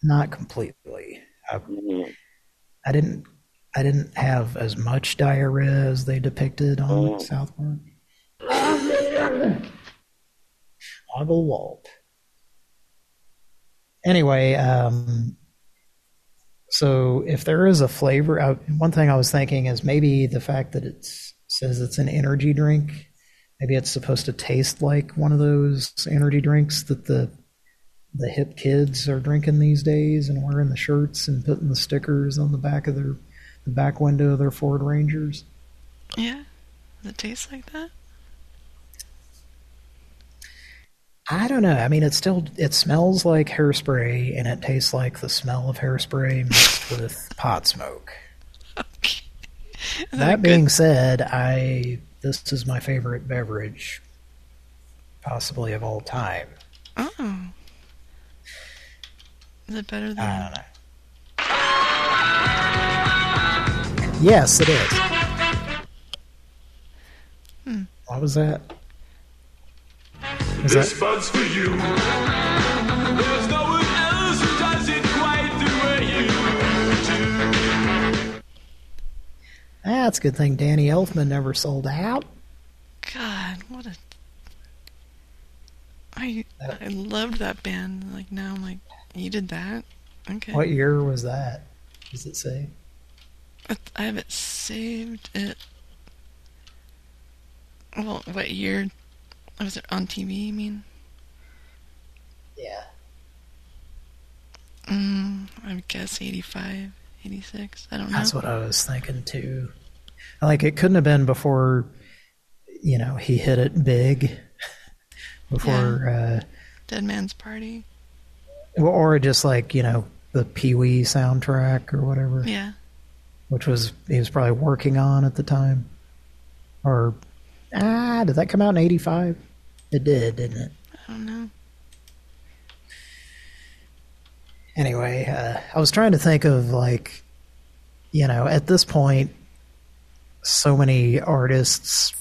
not completely. I, I didn't I didn't have as much diarrhea as they depicted on South Park. (laughs) Ogle Walt. Anyway, um, so if there is a flavor, I, one thing I was thinking is maybe the fact that it says it's an energy drink, maybe it's supposed to taste like one of those energy drinks that the the hip kids are drinking these days and wearing the shirts and putting the stickers on the back of their the back window of their Ford Rangers. Yeah. Does it taste like that? I don't know. I mean, it still it smells like hairspray and it tastes like the smell of hairspray mixed (laughs) with pot smoke. That being said, I this is my favorite beverage, possibly of all time. Oh. Is it better than? I don't know. Yes, it is. Hmm. What was that? Is This that bud's for you. There's no one else who does it quite the way you do. ah, a good thing Danny Elfman never sold out. God, what a. I I loved that band. Like now, I'm like, you did that? Okay. What year was that? Does it say? I- I have it saved. It. Well, what year was it on TV? You mean? Yeah. Mm, I guess 85, 86. I don't know. That's what I was thinking too. Like it couldn't have been before, you know, he hit it big. (laughs) Before, uh, Dead Man's Party. Or just like you know the Pee Wee soundtrack or whatever. Yeah. Which was he was probably working on at the time, or ah, did that come out in '85? It did, didn't it? I don't know. Anyway, uh, I was trying to think of like, you know, at this point, so many artists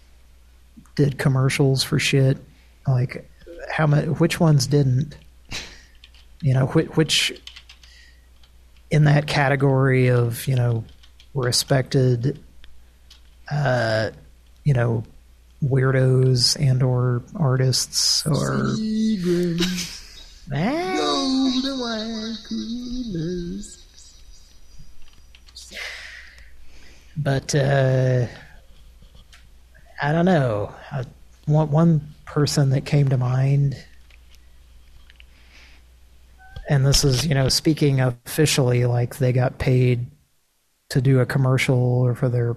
did commercials for shit. Like, how many? Which ones didn't? You know, which, which in that category of you know respected, uh, you know, weirdos and or artists or. But uh, I don't know. I, one one person that came to mind, and this is you know speaking officially, like they got paid to do a commercial or for their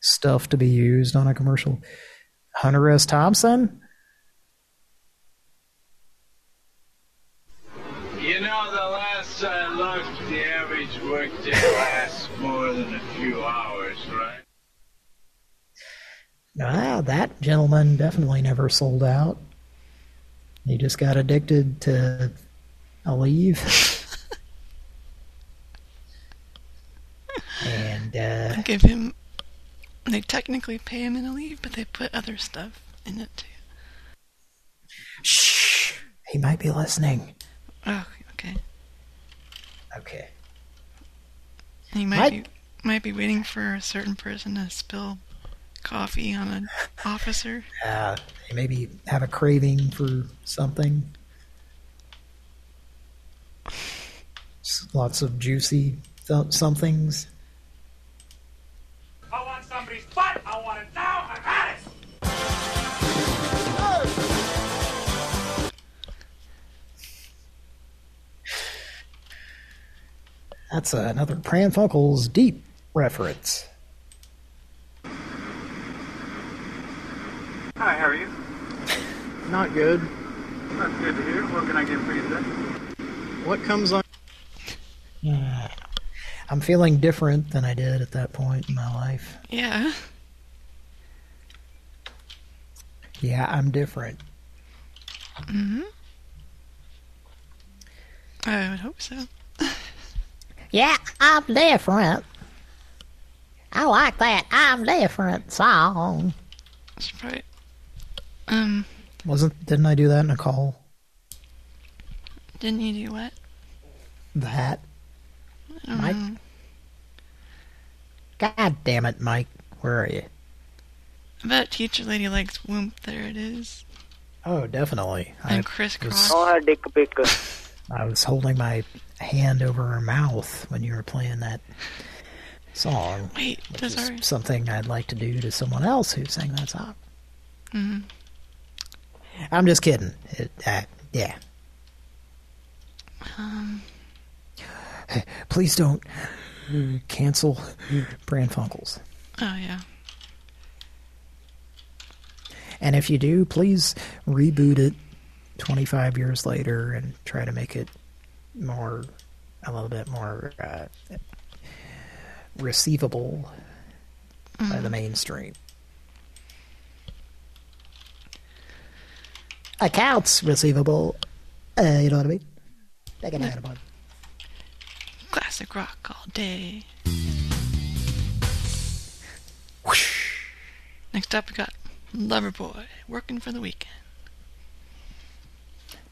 stuff to be used on a commercial. Hunter S. Thompson. You know, the last I looked, the average workday lasts more than a few hours, right? Ah, that gentleman definitely never sold out. He just got addicted to a leave. (laughs) and uh, Give him They technically pay him in a leave, but they put other stuff in it too. Shh. He might be listening. Oh, okay. Okay. He might What? be might be waiting for a certain person to spill coffee on an officer. Uh, maybe have a craving for something. S- Lots of juicy th- somethings. I want somebody's butt. I want it now. I've had it. That's another Pran Funkels deep reference. Hi, how are you? (laughs) Not good. That's good to hear. What can I get for you today? What comes on? (sighs) I'm feeling different than I did at that point in my life. Yeah. Yeah, I'm different. hmm I would hope so. (laughs) Yeah, I'm different. I like that I'm different song. That's right. Um, Wasn't didn't I do that in a call? Didn't you do what? That. I don't Mike? know. God damn it, Mike. Where are you? I bet teacher lady likes Whoomp. There it is. Oh, definitely. And I crisscross. was- Oh, dick picker. (laughs) I was holding my hand over her mouth when you were playing that song. Wait, which does our something I'd like to do to someone else who sang that song. hmm I'm just kidding. It, uh, yeah. Um Please don't cancel Brand Funkels. oh yeah And if you do, please reboot it 25 years later and try to make it more, a little bit more uh, receivable by the mainstream. Accounts receivable. Uh, you know what I mean? Out of classic rock all day. Next up we got Loverboy working for the weekend.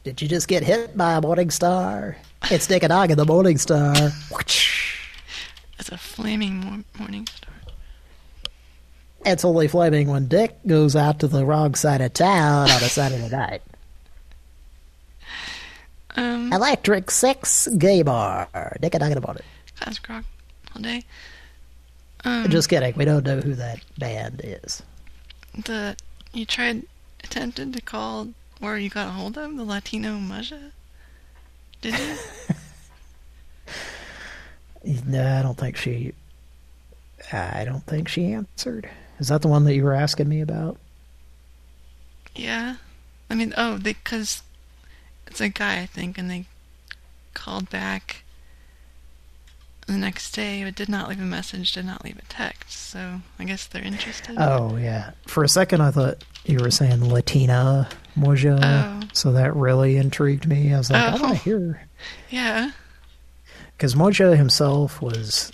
Did you just get hit by a morning star? It's Dick and Dog in the Morning Star. It's a flaming mor- morning star. It's only flaming when Dick goes out to the wrong side of town on a Saturday night. Um, Electric Sex Gay Bar. Dick and the Morning. classic rock all day. Um, Just kidding. We don't know who that band is. the you tried attempted to call or you got a hold of the Latino Maja. Did you? (laughs) No, I don't think she. I don't think she answered. Is that the one that you were asking me about? yeah. I mean, oh, because it's a guy, I think, and they called back the next day, but did not leave a message, did not leave a text. So I guess they're interested. Oh yeah. For a second, I thought you were saying Latina Moja. Oh. So that really intrigued me. I was like, I Oh. want to hear Yeah. because Moja himself was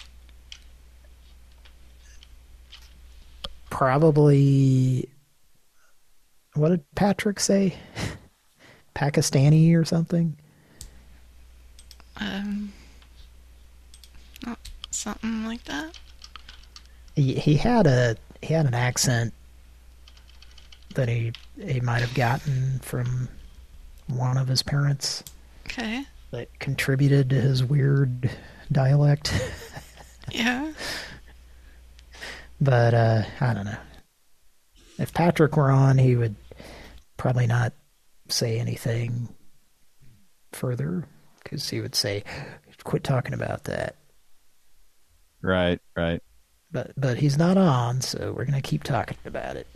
probably what did Patrick say? (laughs) Pakistani or something? Um, not something like that. He he had a he had an accent that he he might have gotten from one of his parents Okay. that contributed to his weird dialect. Yeah. But uh, I don't know. If Patrick were on, he would probably not say anything further because he would say, "Quit talking about that." Right, right. But but he's not on, so we're gonna keep talking about it.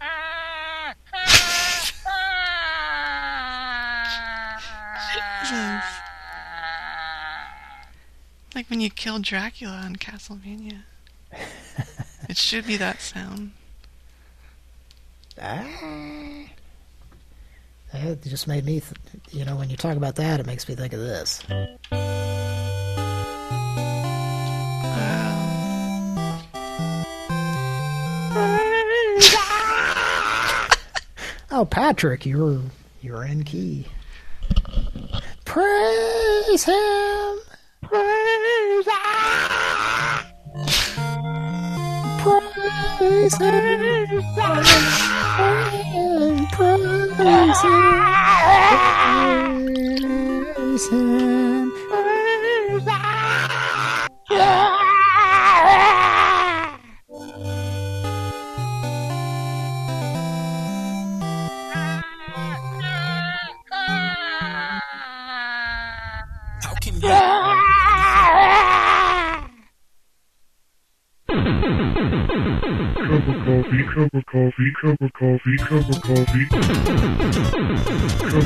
(laughs) Like when you kill Dracula in Castlevania. (laughs) it should be that sound. Ah. Uh, it just made me, you know, when you talk about that, it makes me think of this. (laughs) oh, Patrick, you're you're in key. Praise him. Praise. Ah! Praise him. Uh, Praise him. How Cup of coffee, cup of coffee, cup of coffee, cup of coffee. Cup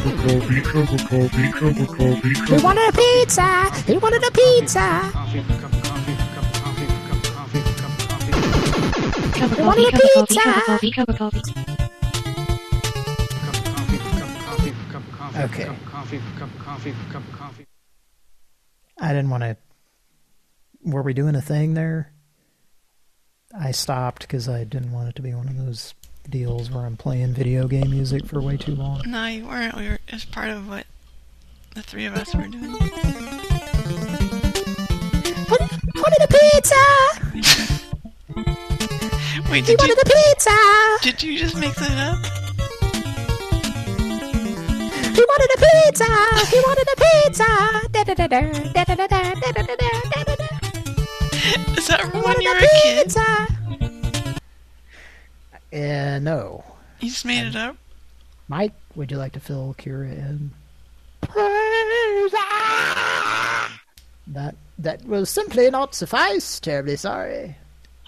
of coffee, cup of coffee, cup of coffee, cup of wanted a. He wanted a pizza. He wanted a pizza. Okay. I didn't want to. Were we doing a thing there? I stopped because I didn't want it to be one of those deals where I'm playing video game music for way too long. No, you weren't. We were. It's part of what the three of us were doing. Wanted a pizza. Wait, He did you? wanted a pizza. Did you just make that up? He wanted a pizza. He wanted a pizza. Da-da-da-da, da-da-da-da, da-da-da-da, da-da-da. (laughs) Is that from when you a were a kid? pizza. Uh, no. You just made it up. Mike, would you like to fill Kira in? That that will simply not suffice. Terribly sorry. (laughs)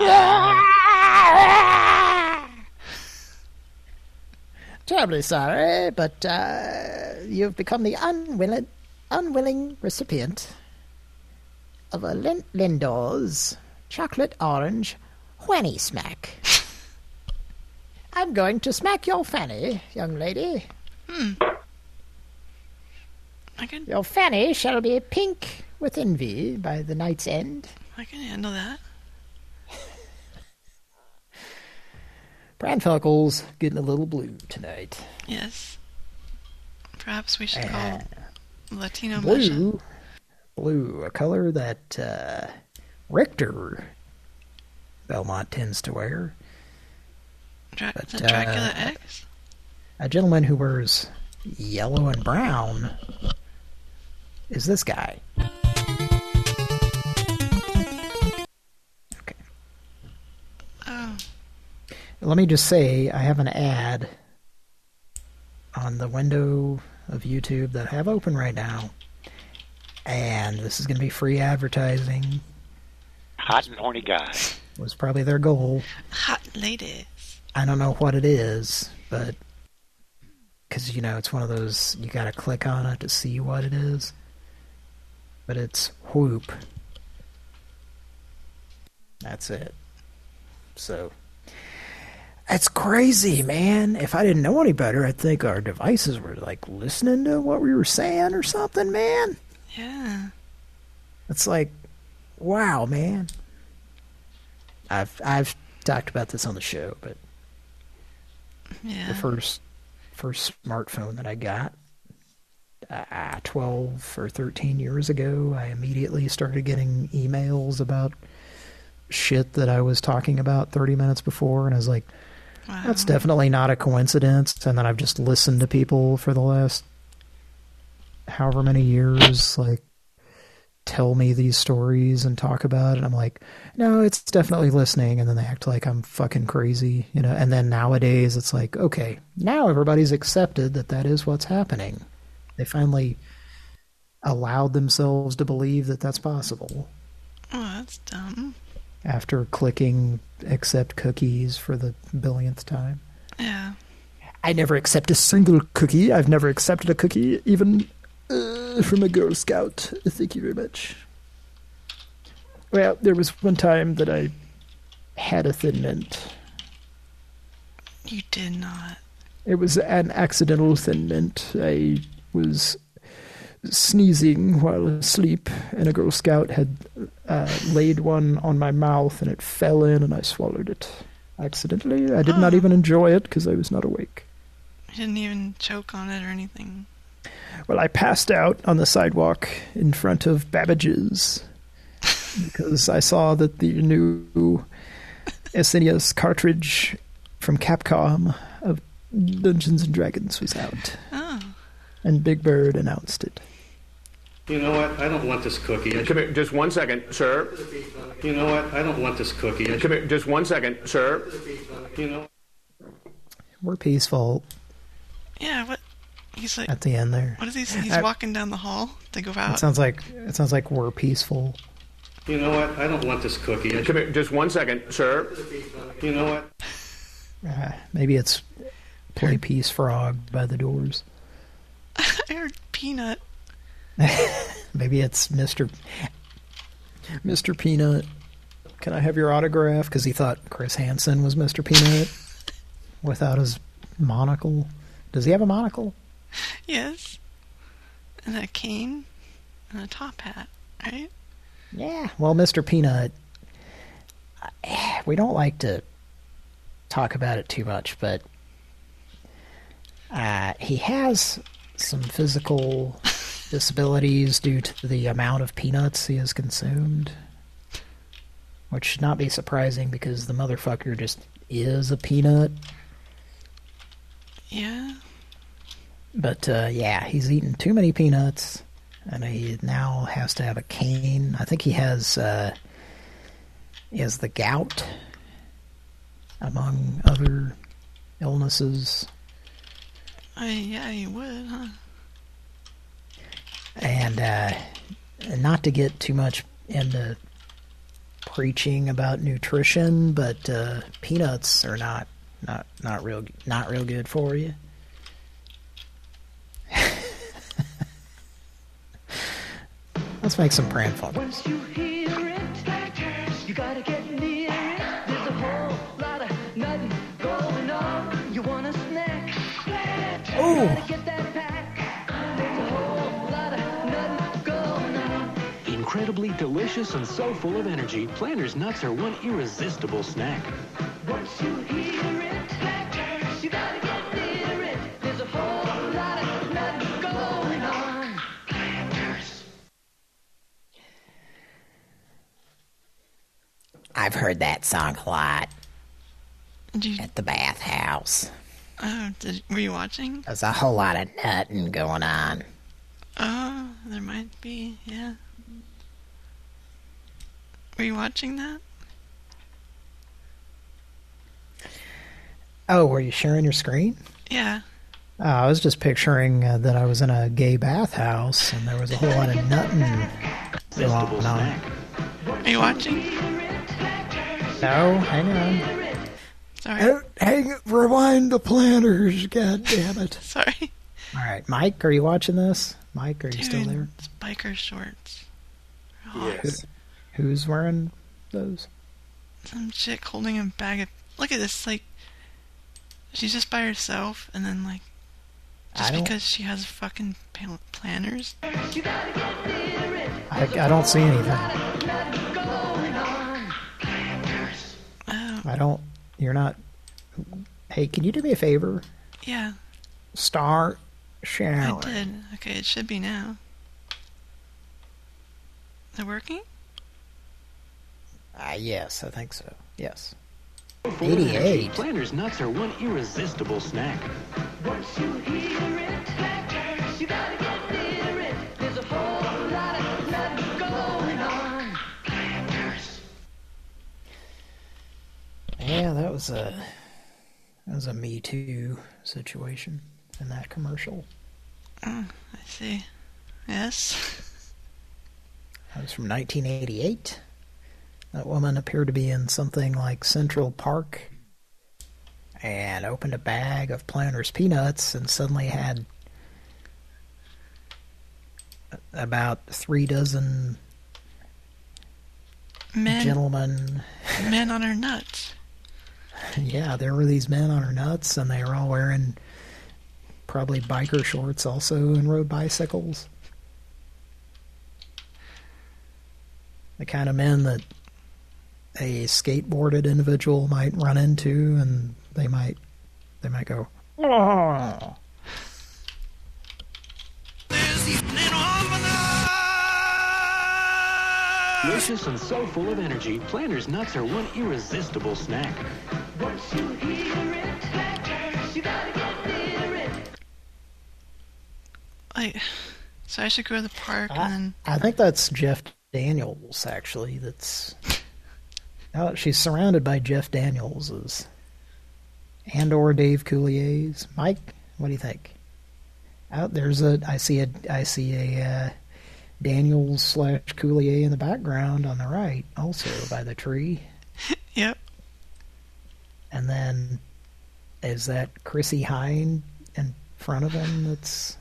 Terribly sorry, but uh, you've become the unwilling unwilling recipient of a Lin- Lindor's chocolate orange whanny smack. I'm going to smack your fanny, young lady. Hmm. I can. Your fanny shall be pink with envy by the night's end. I can handle that. Brandfelkel's getting a little blue tonight. Yes. Perhaps we should Uh, call Latino. Blue, blue, a color that uh, Richter Belmont tends to wear. Dra- But, Dracula uh, X. A gentleman who wears yellow and brown is this guy. Oh, Let me just say, I have an ad on the window of YouTube that I have open right now. And this is going to be free advertising. Hot and horny guy. Was probably their goal. hot ladies. I don't know what it is, but because you know it's one of those you got to click on it to see what it is. But it's Whoop. That's it. So That's crazy, man. If I didn't know any better, I'd think our devices were like listening to what we were saying or something, man. Yeah. It's like, wow, man. I've I've talked about this on the show, but Yeah. the first first smartphone that I got, uh, twelve or thirteen years ago, I immediately started getting emails about shit that I was talking about thirty minutes before, and I was like, "That's definitely not a coincidence." And then I've just listened to people for the last however many years, like tell me these stories and talk about it. I'm like, no, it's definitely listening. And then they act like I'm fucking crazy, you know. And then nowadays it's like, okay, now everybody's accepted that that is what's happening. They finally allowed themselves to believe that that's possible Oh, that's dumb. after clicking accept cookies for the billionth time. Yeah. I never accept a single cookie. I've never accepted a cookie, even uh, from a Girl Scout. Thank you very much. Well, there was one time that I had a Thin Mint. You did not. It was an accidental Thin Mint. I was sneezing while asleep, and a Girl Scout had uh, laid one on my mouth, and it fell in, and I swallowed it accidentally. I did not even enjoy it because I was not awake. He didn't even choke on it or anything. Well, I passed out on the sidewalk in front of Babbage's because I saw that the new SNES cartridge from Capcom of Dungeons and Dragons was out. Oh. And Big Bird announced it. You know what? I don't want this cookie. Come here, just one second, sir. You know what? I don't want this cookie. Come here, just one second, sir. You know. We're peaceful Yeah, what? He's like. at the end there. What is he? He's I- walking down the hall to go out. It sounds like it sounds like we're peaceful. You know what? I don't want this cookie. Come here, just one second, sir. You know what? Uh, maybe it's Play Peace Frog by the Doors. (laughs) I heard peanut. (laughs) Maybe it's Mr. Mr. Peanut. Can I have your autograph? Because he thought Chris Hansen was Mr. Peanut (laughs) without his monocle. Does he have a monocle? (laughs) Yes. And a cane and a top hat, right? Yeah. Well, Mr. Peanut, we don't like to talk about it too much, but uh, he has some physical (laughs) disabilities due to the amount of peanuts he has consumed. Which should not be surprising because the motherfucker just is a peanut. Yeah. But uh, yeah, he's eaten too many peanuts, and he now has to have a cane. I think he has uh, he has the gout, among other illnesses. I, yeah, you would, huh? And uh, not to get too much into preaching about nutrition, but uh, peanuts are not not not real not real good for you. Let's make some pran funkers. Once you hear it, you gotta get near it. There's a whole lot of nothing going on. You want a snack? Oh. Gotta get that pack. There's a whole lot of nothing going on. Incredibly delicious and so full of energy, Planters nuts are one irresistible snack. Once you hear it, you gotta I've heard that song a lot you, at the bathhouse. oh, did, were you watching? There's a whole lot of nutting going on. Oh, there might be, yeah. Were you watching that? Oh, were you sharing your screen? Yeah. Uh, I was just picturing uh, that I was in a gay bathhouse and there was a whole lot of nutting going on. Are you watching? No, hang on. Sorry. Hang, rewind the planners, god damn it. (laughs) Sorry. All right, Mike, are you watching this? Mike, are you still there? It's biker shorts. Yes. who's wearing those? Some chick holding a bag of. Look at this, like. She's just by herself, and then, like. Just because she has fucking planners. I, I don't see anything. I don't. You're not. Hey, can you do me a favor? yeah. Start I did. Okay, it should be now. Is it working? Ah, yes, I think so. Yes. Full of energy, 88. Planters nuts are one irresistible snack. Once you hear it, you gotta Yeah, that was a that was a Me Too situation in that commercial. Oh, I see. Yes. That was from 1988. That woman appeared to be in something like Central Park and opened a bag of Planters peanuts and suddenly had about three dozen Men, gentlemen. men on her nuts. (laughs) Yeah, there were these men on her nuts, and they were all wearing probably biker shorts also and rode bicycles. The kind of men that a skateboarded individual might run into, and they might they might go, Oh. Delicious and so full of energy, Planters nuts are one irresistible snack. Once you hear it, Planters, you gotta get near it. Like, so I should go to the park and then. I think that's Jeff Daniels, actually. That's. Oh, she's surrounded by Jeff Danielses. And or Dave Coulier's. Mike, what do you think? Out there's a I see a I see a uh, Daniels slash Coulier in the background on the right, also by the tree. (laughs) Yep. And then is that Chrissie Hynde in front of him? That's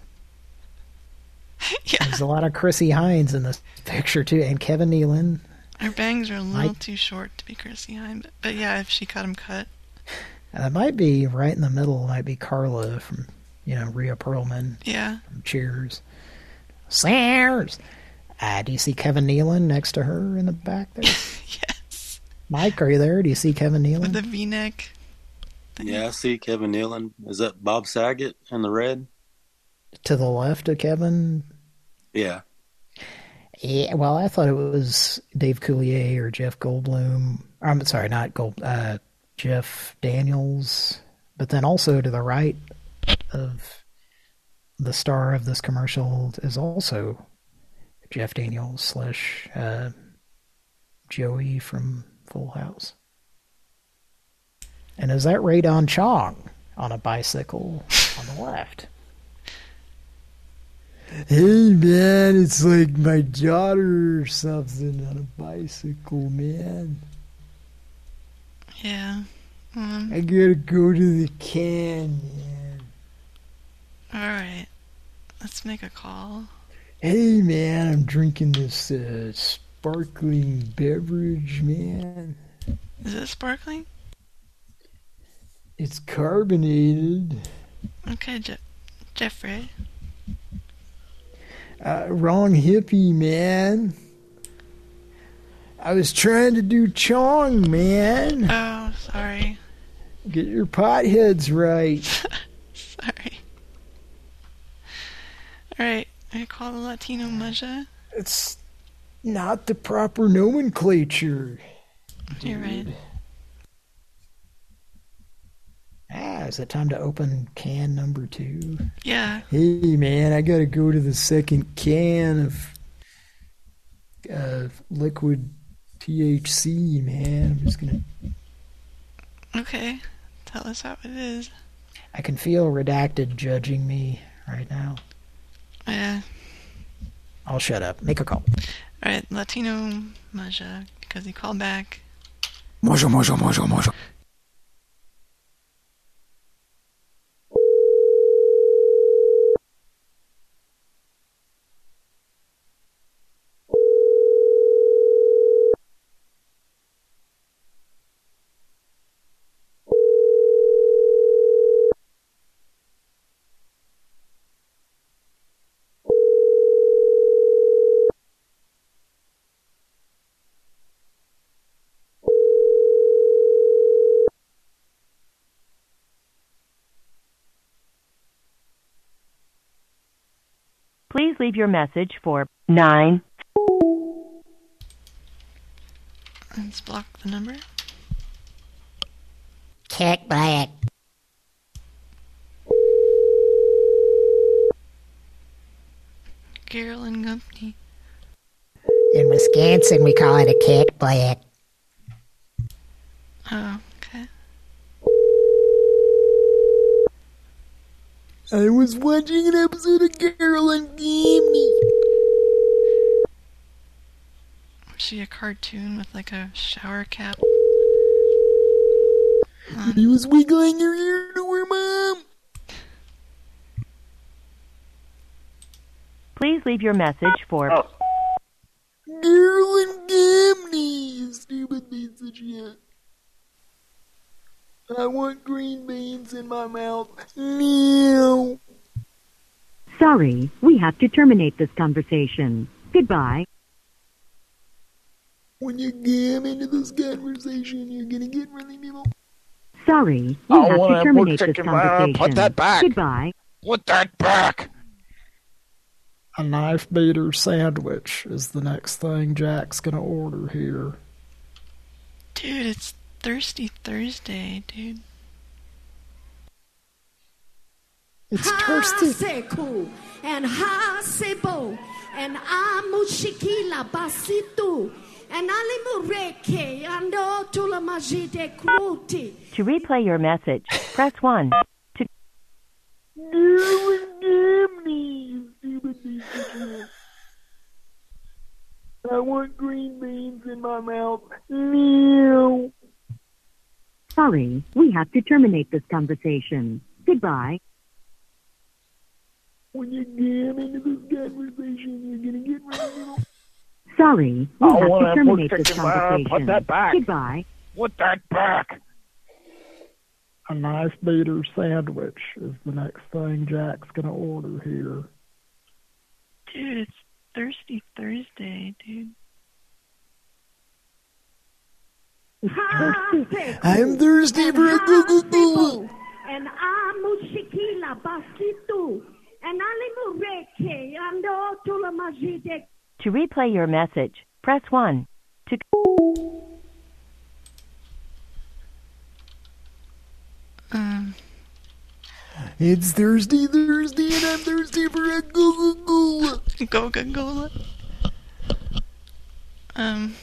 (laughs) yeah. There's a lot of Chrissie Hyndes in this picture too, and Kevin Nealon. Her bangs are a little too short to be Chrissie Hynde, but, but yeah, if she cut them cut. Uh, it might be right in the middle. Might be Carla from you know Rhea Perlman. Yeah. From Cheers. Sears. Uh, do you see Kevin Nealon next to her in the back there? (laughs) yes. Mike, are you there? Do you see Kevin Nealon? With the V-neck. Yeah, I see Kevin Nealon. Is that Bob Saget in the red? to the left of Kevin. Yeah. Yeah, well, I thought it was Dave Coulier or Jeff Goldblum. I'm sorry, not Gold. Uh, Jeff Daniels. But then also to the right of the star of this commercial is also Jeff Daniels slash uh, Joey from Full House. And is that Rae Dawn Chong on a bicycle on the left? Hey man, it's like my daughter or something on a bicycle, man. Yeah. Um, I gotta go to the can, man. Alright. Let's make a call. Hey man, I'm drinking this uh, sparkling beverage, man. Is it sparkling? It's carbonated. Okay, Je- Jeffrey. Uh, wrong hippie, man. I was trying to do Chong, man. Oh, sorry. Get your potheads right. (laughs) Sorry. Alright, I call the Latino Maja. It's not the proper nomenclature. You're right. Ah, is it time to open can number two? Yeah. Hey, man, I gotta go to the second can of uh, liquid THC, man. I'm just gonna. Okay. Tell us how it is. I can feel redacted judging me right now. Yeah. I'll shut up. Make a call. Alright, Latino Maja, because he called back. Mojo, mojo, mojo, mojo. Please leave your message for 9 Let's block the number. Kick black. Carolyn Company. In Wisconsin, we call it a kick black. Oh, okay. I was watching an episode of Carolyn Gamey. Was she a cartoon with like a shower cap? He um, was wiggling her ear to her mom. Please leave your message for Carolyn Gamney, you stupid piece of shit. I want green beans in my mouth. Meow. Sorry, we have to terminate this conversation. Goodbye. When you get into this conversation, you're gonna get really people. Sorry, we I have to terminate this. Conversation. Put that Please pork terminate this chicken. Conversation. put that back. Goodbye. Put that back. A knife beater sandwich is the next thing Jack's gonna order here. Dude, it's Thirsty Thursday, dude. It's Haseku and Hasebo and Amushikila Basitu and Alimureke and Tulamajide Kruti. To replay your message, press 1. To I want green beans in my mouth. No. Sorry, we have to terminate this conversation. Goodbye. When you get into this conversation, you're gonna get rid of Sorry, we I have to terminate this. Conversation. put that back. Goodbye. Put that back. A knife beater sandwich is the next thing Jack's gonna order here. Dude, it's Thirsty Thursday, dude. I'm thirsty for a goo goo goo. And Amushikila Basitu and Alimureke and Tulamajide To replay your message, press 1. To Um, It's Thursday, Thursday, and I'm thirsty for a goo goo goo. Coca-Cola. Um,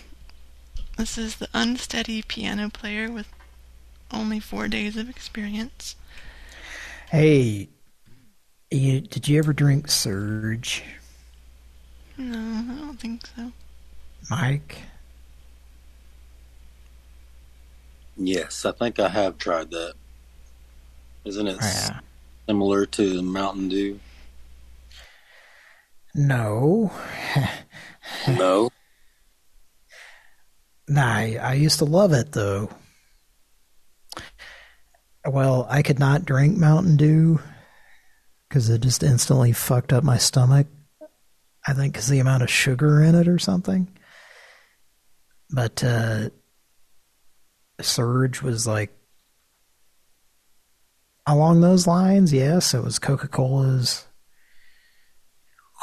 this is the unsteady piano player with only four days of experience. Hey, you, did you ever drink Surge, No, I don't think so. Mike? Yes, I think I have tried that. Isn't it s- Yeah. similar to Mountain Dew? No. (laughs) No. Nah, I, I used to love it though. Well, I could not drink Mountain Dew because it just instantly fucked up my stomach. I think because the amount of sugar in it or something. But uh, Surge was like along those lines. Yes, it was Coca Cola's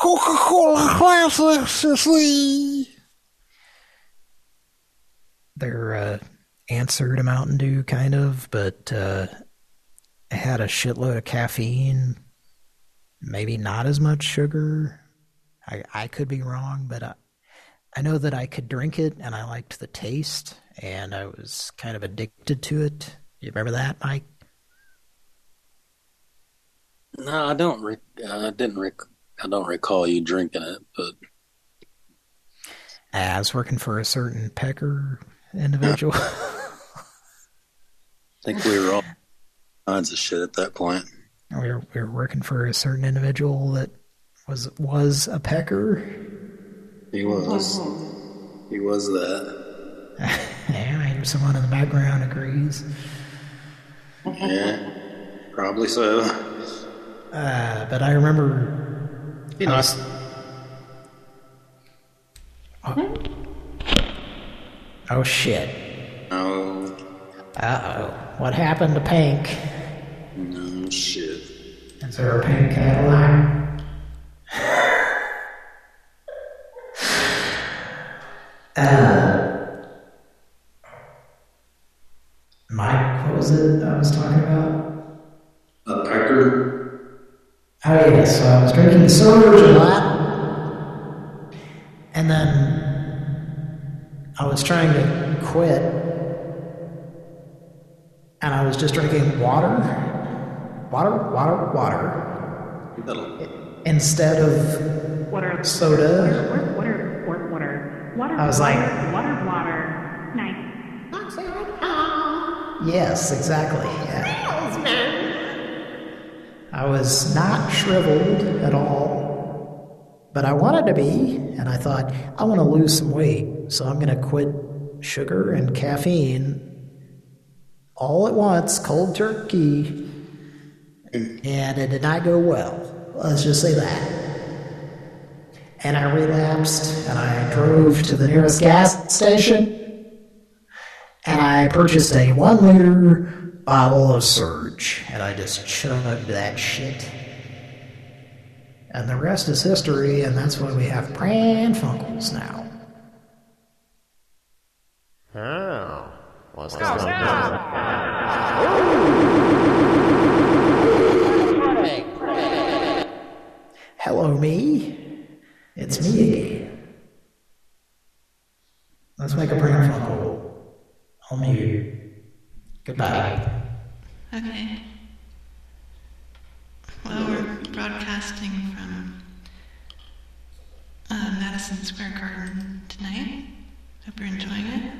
Coca Cola Classic their uh, answer to Mountain Dew, kind of, but uh, it had a shitload of caffeine, maybe not as much sugar. I I could be wrong, but I, I know that I could drink it and I liked the taste, and I was kind of addicted to it. You remember that, Mike? No, I don't. Rec- I didn't. Rec- I don't recall you drinking it, but I was working for a certain pecker individual. (laughs) I think we were all kinds of shit at that point. we were we were working for a certain individual that was was a pecker. He was. He was that. (laughs) yeah, I hear someone in the background agrees. Yeah, probably so. Uh, but I remember. You know, I was- oh. Oh shit! Oh, Uh oh! What happened to Pink? no shit. Is there a pink Cadillac? (sighs) Uh, Mike, what was it I was talking about? A pecker. Oh yeah, so I was drinking Surge a lot, and then I was trying to quit, and I was just drinking water, water, water, water, instead of Water. soda. Water, water, water, water. Water, I was like- water, water. Nice. Yes, exactly. Yeah. I was not shriveled at all, but I wanted to be, and I thought, I want to lose some weight, so I'm going to quit sugar and caffeine all at once, cold turkey, and it did not go well. Let's just say that. And I relapsed, and I drove to the nearest gas station, and I purchased a one liter bottle of Surge, and I just chugged that shit. And the rest is history, and that's why we have Pran Funkels now. Oh. What's Go this? Hello, me. It's me again. Let's make a Pran Funkel. I'll mute. Goodbye. Okay. Well, we're broadcasting from uh, Madison Square Garden tonight. Hope you're enjoying it.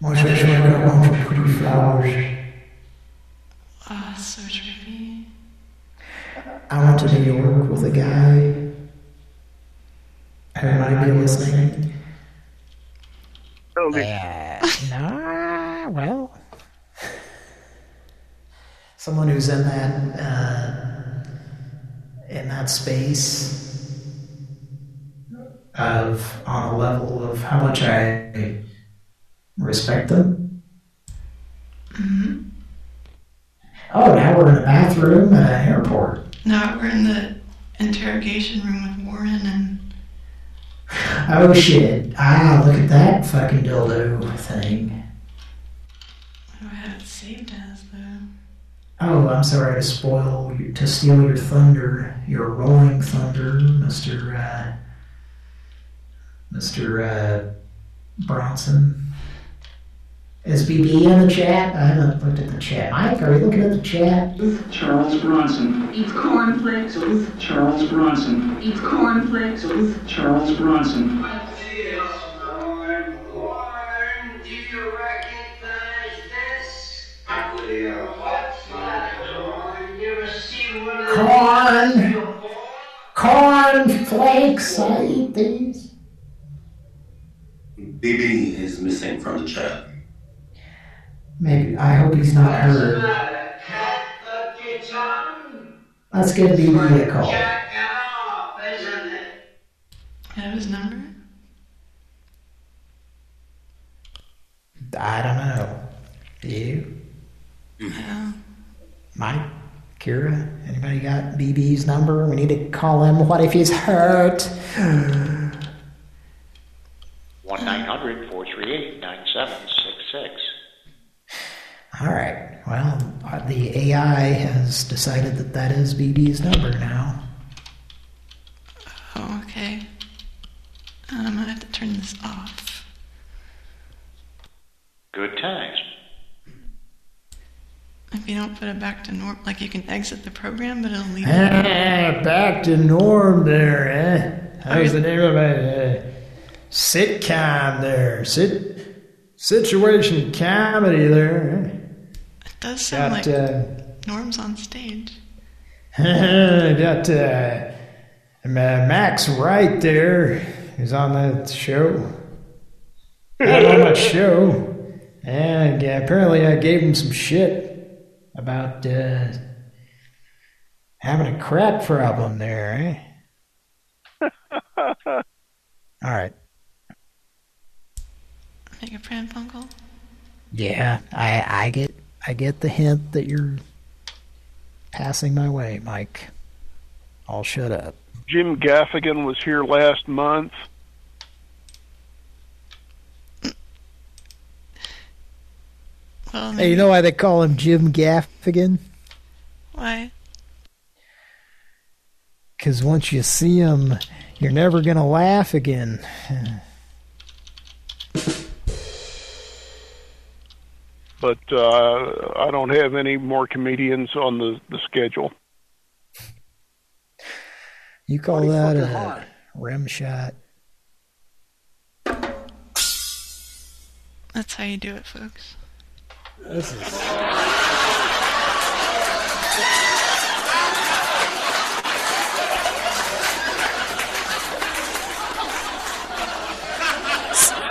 Moi, je vais jouer un bunch of pretty flowers. Oh, so trippy. I went to New York with a guy who might be listening. Oh, uh, (laughs) no, well, someone who's in that uh, in that space of on a level of how much I respect them. hmm Oh, now we're in a bathroom at an airport. No, we're in the interrogation room with Warren and (laughs) Oh shit! Ah, look at that fucking dildo thing. who I have it saved as. Oh, I'm sorry to spoil you, to steal your thunder, your rolling thunder, Mister uh, Mister uh, Bronson. Is BB in the chat? I haven't looked at the chat. Mike, are you looking at the chat? Charles Bronson. Eats cornflakes. Charles Bronson. Eats cornflakes. Charles Bronson. Corn, corn flakes. I eat these. BB is missing from the chat. Maybe I hope he's not heard. Let's give BB a call. Have his number? I don't know. Do You? Yeah. Mike? Kira? Anybody got BB's number? We need to call him. What if he's hurt? 1 900 438 9766. All right. Well, the AI has decided that that is BB's number now. Oh, okay. Um, I'm gonna have to turn this off. Good times. If you don't put it back to norm, like you can exit the program, but it'll leave. Ah, back to norm there, eh? How's the name of it? Uh, sitcom there. Sit, situation comedy there. Eh? It does sound Got, like uh, Norm's on stage. (laughs) Got uh, Max Wright there, who's on that show. Not on that show. And yeah, apparently I gave him some shit about uh, having a crap problem there, eh? (laughs) All right. Make a pran funkle. Yeah, I I get I get the hint that you're passing my way, Mike. I'll shut up. Jim Gaffigan was here last month. Well, Hey, you know why they call him Jim Gaffigan? Why? Because once you see him, you're never going to laugh again. But uh, I don't have any more comedians on the, the schedule. You call that a rim shot? That's how you do it, folks. This is.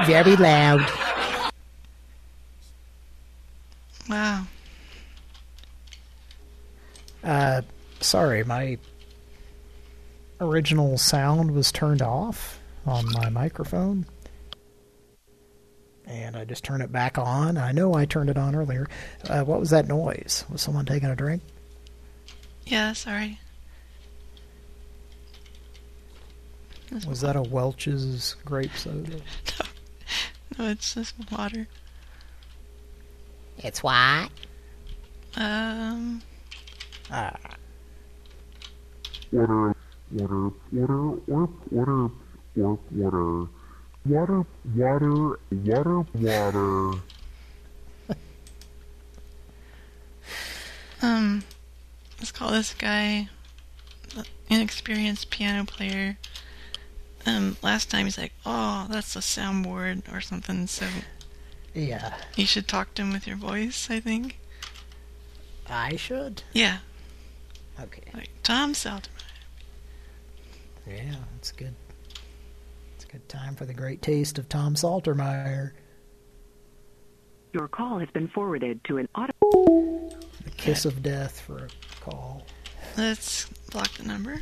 Very loud. Wow. Uh, sorry, my original sound was turned off on my microphone. And I just turn it back on. I know I turned it on earlier. Uh, what was that noise? Was someone taking a drink? Yeah, sorry. Was that a Welch's grape soda? (laughs) No, it's just water. It's what? Um, Ah. Water, water, water, water, water, water, water, water, water, water, water. um, let's call this guy inexperienced piano player. Um, last time he's like, "Oh, that's a soundboard or something." So Yeah. you should talk to him with your voice. I think. I should? Yeah. Okay. Like Tom Saltermeyer. Yeah, that's good. It's good time for the great taste of Tom Saltermeyer. Your call has been forwarded to an auto. The kiss of death for a call. Let's block the number.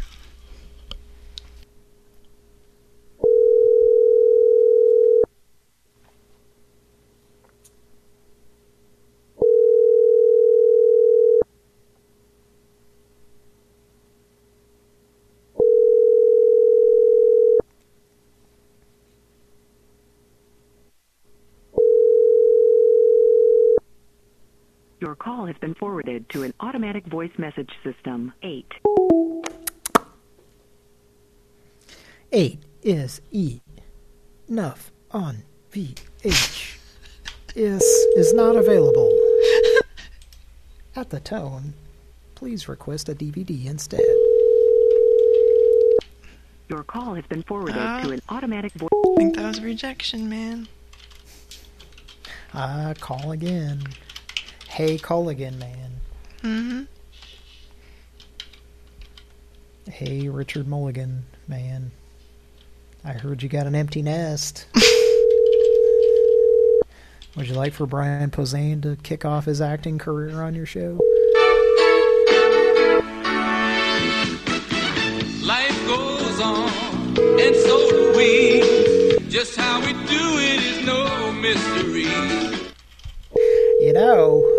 Your call has been forwarded to an automatic voice message system. 8. Eight is E. Enough on VH. Is is not available. (laughs) At the tone, please request a DVD instead. Your call has been forwarded Ah. to an automatic voice. I think that was a rejection, man. Ah, call again. Hey, call again, man. Mm-hmm. Hey, Richard Mulligan, man. I heard you got an empty nest. (laughs) Would you like for Brian Posehn to kick off his acting career on your show? Life goes on, and so do we. Just how we do it is no mystery. You know, I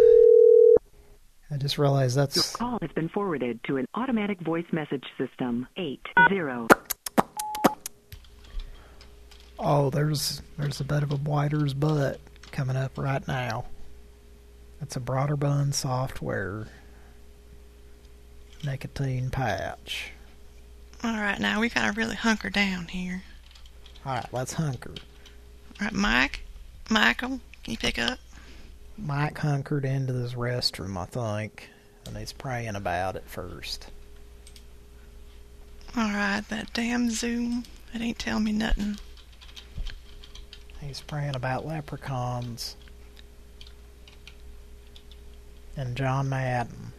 just realized Your that's call has been forwarded to an automatic voice message system. 8. 0. oh, there's there's a bit of a whiter's butt coming up right now. That's a broader bun software nicotine patch. All right, now we gotta really hunker down here. All right, let's hunker. All right, Mike, Michael, can you pick up? Mike hunkered into this restroom, I think, and he's praying about it first. All right, that damn Zoom, it ain't telling me nothing. He's praying about leprechauns. And John Madden.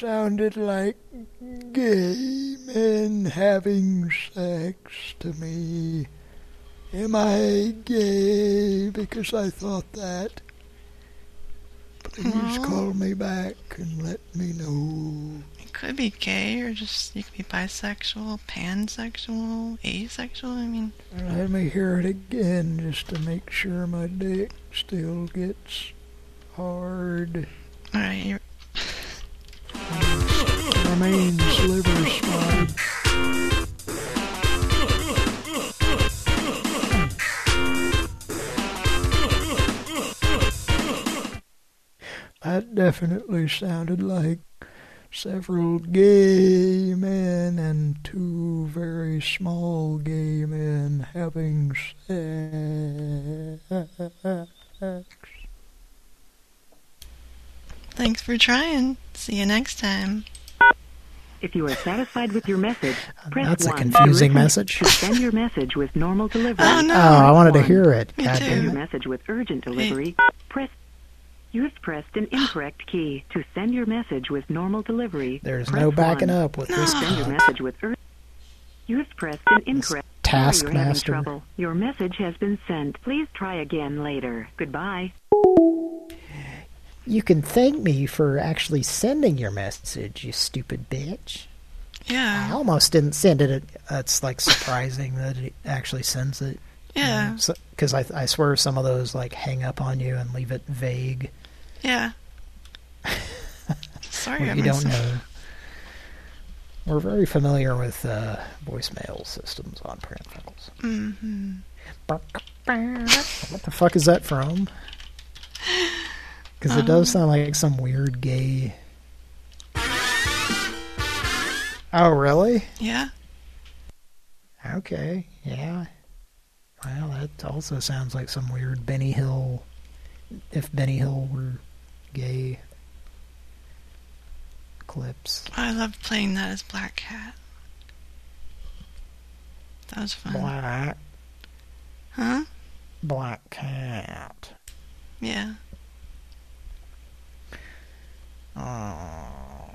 Sounded like gay men having sex to me. Am I gay because I thought that? Please Well- call me back and let me know. It could be gay, or just you could be bisexual, pansexual, asexual. I mean, Let me hear it again just to make sure my dick still gets hard. all right, you're, Remains liver spotted. That definitely sounded like several gay men and two very small gay men having sex. thanks for trying. See you next time. If you are satisfied with your message, (laughs) press That's a 1. confusing message. To send your message with normal (laughs) oh, delivery. Oh, no. Oh, I wanted to hear it. Me God too. send your message with urgent delivery, press. You have pressed an incorrect key. To send your message with normal delivery, There's no backing one. up with this Send your message with ur- You have pressed an incorrect. Sorry you're having Taskmaster. trouble. Your message has been sent. Please try again later. Goodbye. You can thank me for actually sending your message, you stupid bitch. Yeah. I almost didn't send it. It's like surprising that it actually sends it. Yeah. Because I, I swear some of those like hang up on you and leave it vague. Yeah. (laughs) Sorry, you don't myself- know. We're very familiar with uh, voicemail systems on Pranfuckles. Mm-hmm. What the fuck is that from? (laughs) Because it does Um, sound like some weird gay. Oh, really? Yeah. Okay, yeah. Well, that also sounds like some weird Benny Hill. If Benny Hill were gay clips. I loved playing that as Black Cat. That was fun. Black. Huh? Black cat. Yeah. Oh,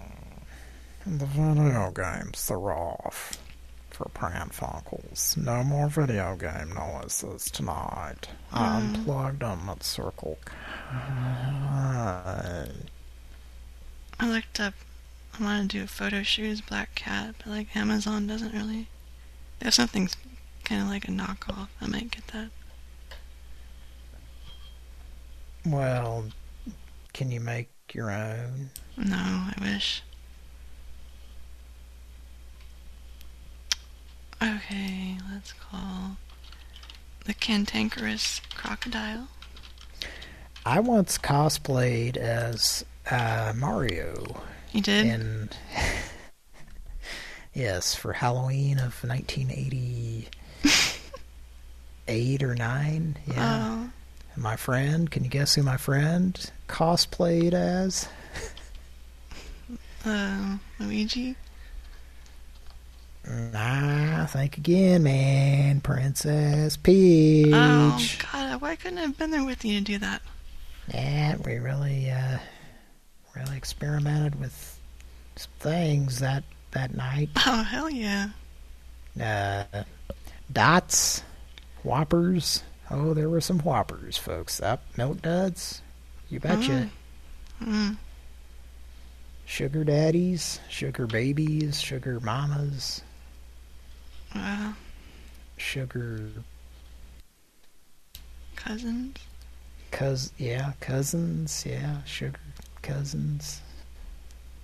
the video games are off for Pranfuckles. No more video game noises tonight. I Hmm. unplugged them at Circle K. I looked up. I want to do a photo shoot as Black Cat, but like Amazon doesn't really. If something's kind of like a knockoff, I might get that. Well, can you make your own? No, I wish. Okay, let's call the cantankerous crocodile. I once cosplayed as uh, Mario. You did? In (laughs) yes, for Halloween of 1988 or nine. Yeah. Oh. And my friend, can you guess who my friend cosplayed as? Uh, Luigi? Nah, think again, man. Princess Peach. Oh, God, why couldn't I have been there with you to do that? Yeah, we really, uh, really experimented with some things that that night. (laughs) Oh, hell yeah. Uh, dots, whoppers. Oh, there were some whoppers, folks. Up, milk duds. You betcha. Mm. Sugar daddies, sugar babies, sugar mamas, Wow. sugar Cousins? cous yeah, cousins, yeah, sugar cousins.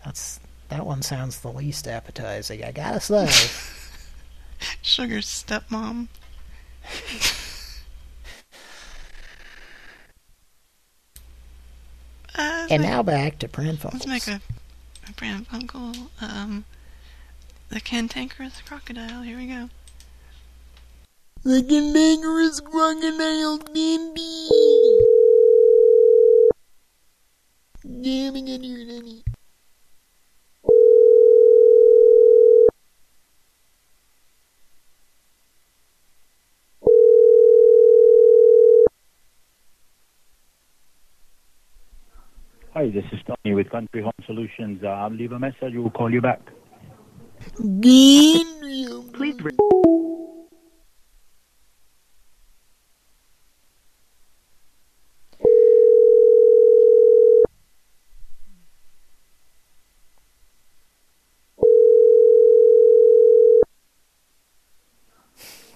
That's that one sounds the least appetizing, I gotta say. (laughs) sugar stepmom? (laughs) Uh, and now back to Pranfuckles. Let's make a, a brand uncle. Um, the cantankerous crocodile. Here we go. The cantankerous crocodile dandy. Jamming in your nanny. Hi, this is Tony with Country Home Solutions. Uh, I'll leave a message. We'll call you back. Please.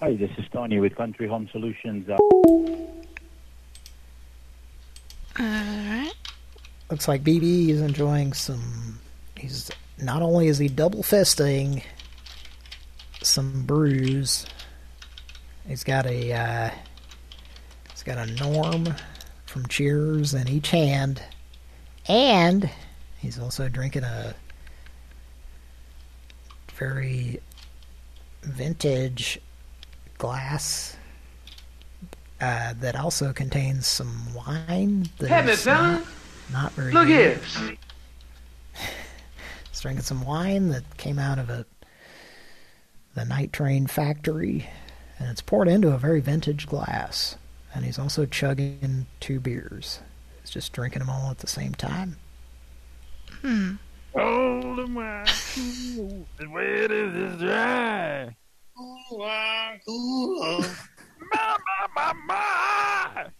Hi, this is Tony with Country Home Solutions. Uh, Alright. Looks like BB is enjoying some. He's not only is he double fisting some brews, he's got a uh, he's got a Norm from Cheers in each hand, and he's also drinking a very vintage glass uh, that also contains some wine. that Hey, is fella. Not, not very Look good. (sighs) here. He's drinking some wine that came out of a the Night Train factory, and it's poured into a very vintage glass. And he's also chugging two beers. He's just drinking them all at the same time. Hmm. All of my cool as wet as it's dry. (laughs)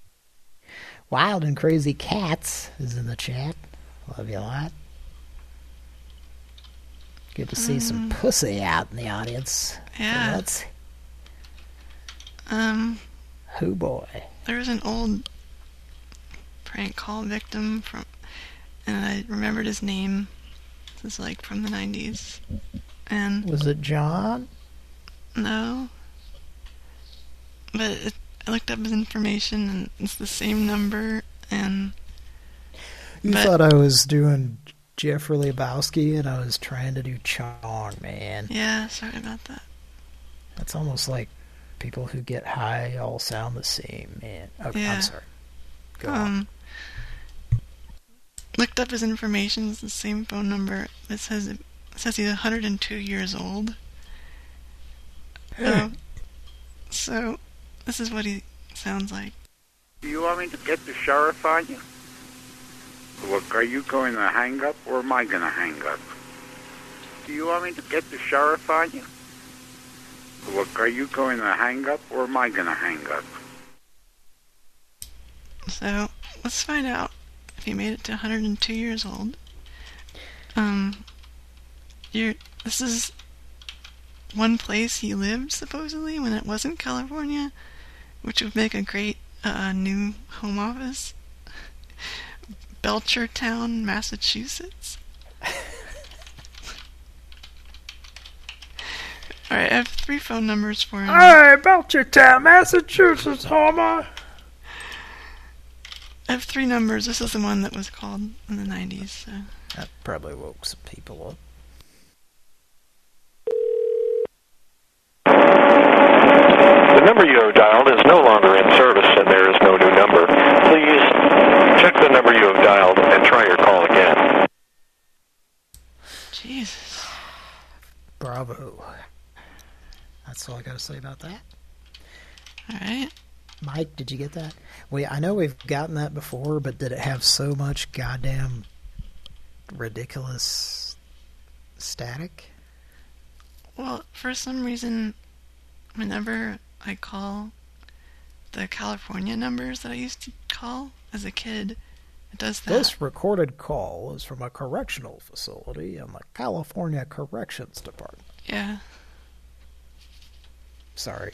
Wild and Crazy Cats is in the chat. Love you a lot. Good to see some Um, pussy out in the audience. Yeah. That's Um, who boy. there was an old prank call victim from, and I remembered his name. This is like from the 90s. And Was it John? no. But it, I looked up his information and it's the same number and You But- thought I was doing Jeffrey Lebowski and I was trying to do Chong, man. yeah, sorry about that. That's almost like people who get high all sound the same, man. Okay, Yeah. I'm sorry. Go on. um, looked up his information. It's the same phone number. It says it says he's 102 years old. Oh, so this is what he sounds like. Do you want me to get the sheriff on you? Look, are you going to hang up or am I going to hang up? Do you want me to get the sheriff on you? Look, are you going to hang up or am I going to hang up? So let's find out if he made it to 102 years old. Um, you're this is one place he lived supposedly when it wasn't California, which would make a great uh, new home office. Belchertown, Massachusetts. (laughs) All right, I have three phone numbers for him. Hey, Belchertown, Massachusetts, Homer. I have three numbers. This is the one that was called in the 90s. So. That probably woke some people up. The number you have dialed is no longer in service and there is no new number. Please check the number you have dialed and try your call again. Jesus. Bravo. That's all I got to say about that. All right. Mike, did you get that? We I know we've gotten that before, but did it have so much goddamn ridiculous static? Well, for some reason, whenever I call the California numbers that I used to call as a kid, it does that. This recorded call is from a correctional facility in the California Corrections Department. Yeah. Sorry.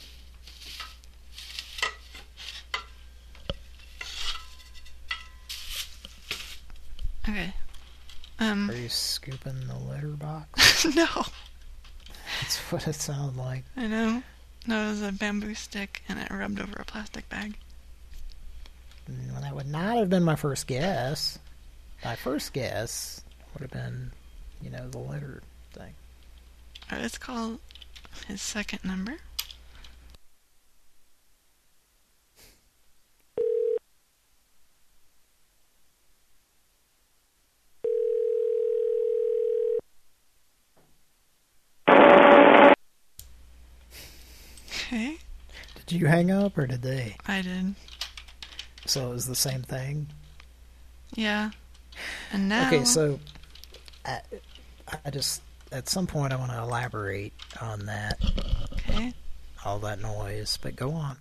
Okay. Um. Are you scooping the litter box? (laughs) no. That's what it sounded like. I know. No, it was a bamboo stick, and it rubbed over a plastic bag. Well, that would not have been my first guess. My first guess would have been, you know, the litter thing. All right, let's call his second number. Okay, Did you hang up or did they? I did. So it was the same thing? Yeah. And now. Okay, so I, I just at some point I want to elaborate on that. Okay. All that noise, but go on.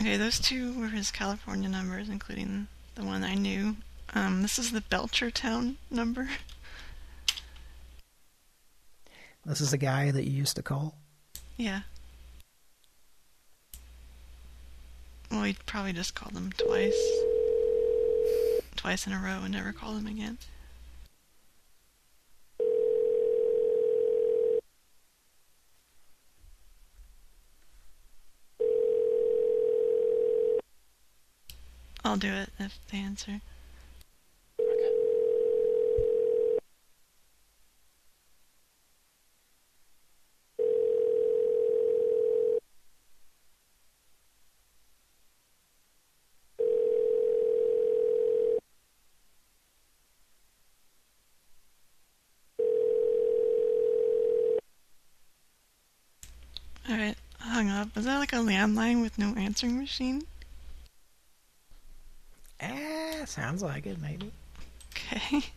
Okay, those two were his California numbers, including the one I knew. Um, this is the Belchertown number. This is the guy that you used to call. Yeah. Well, he probably just called them twice. Twice in a row and never called them again. I'll do it if they answer. Alright, I hung up. Is that like a landline with no answering machine? Eh, sounds like it, maybe. Okay. (laughs)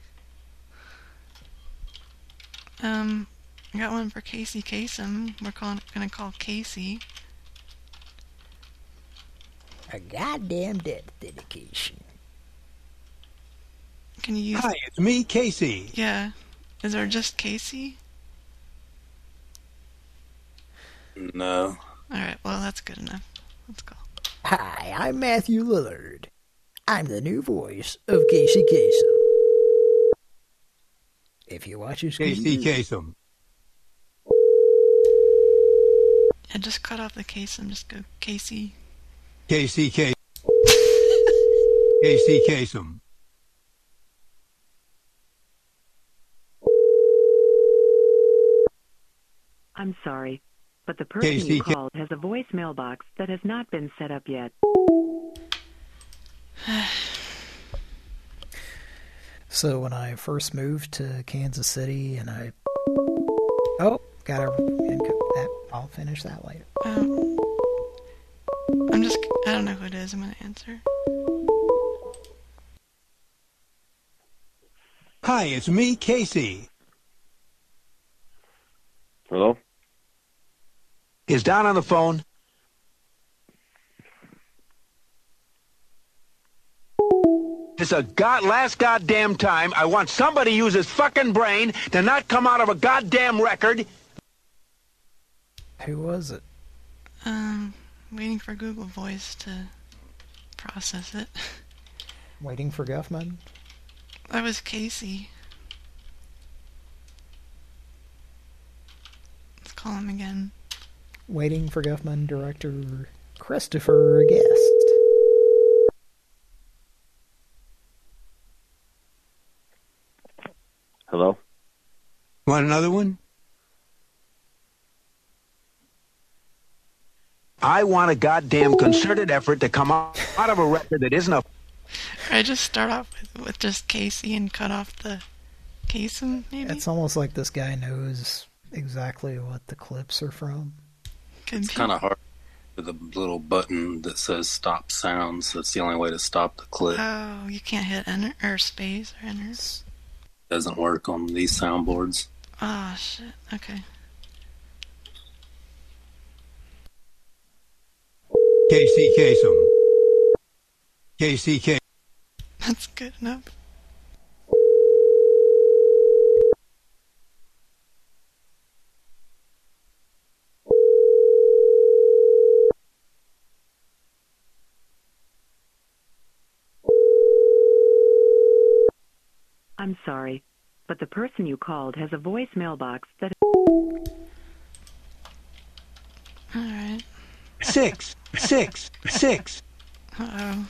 Um, I got one for Casey Kasem. We're calling, gonna call Casey. A goddamn death dedication. Can you use? Hi, it's me, Casey. Yeah. Is there just Casey? No. All right. Well, that's good enough. Let's go. Hi, I'm Matthew Lillard. I'm the new voice of Casey Kasem. If you watch his Casey Kasem. Yeah, just cut off the case and just go Casey. Casey Kasem. (laughs) Casey Kasem. I'm sorry, but the person Casey you called has a voicemail box that has not been set up yet. (sighs) So when I first moved to Kansas City and I... Oh, got a... I'll finish that later. Um, I'm just. I don't know who it is. I'm gonna answer. Hi, it's me, Casey. Hello? Is Don on the phone? It's a god last goddamn time. I want somebody to use his fucking brain to not come out of a goddamn record. Who was it? Um, waiting for Google Voice to process it. Waiting for Guffman? That was Casey. Let's call him again. Waiting for Guffman director Christopher Guest. Hello? Want another one? I want a goddamn concerted effort to come out out of a record that isn't a I just start off with, with just Casey and cut off the Kasem, maybe? It's almost like this guy knows exactly what the clips are from. Could It's kind of hard with a little button that says stop sounds. That's the only way to stop the clip. Oh, you can't hit enter or space or enter. doesn't work on these soundboards. Oh shit. Okay. Casey Kasem. Casey K. That's good enough. I'm sorry, but the person you called has a voicemail box that. Alright. Six, six, six. Uh-oh.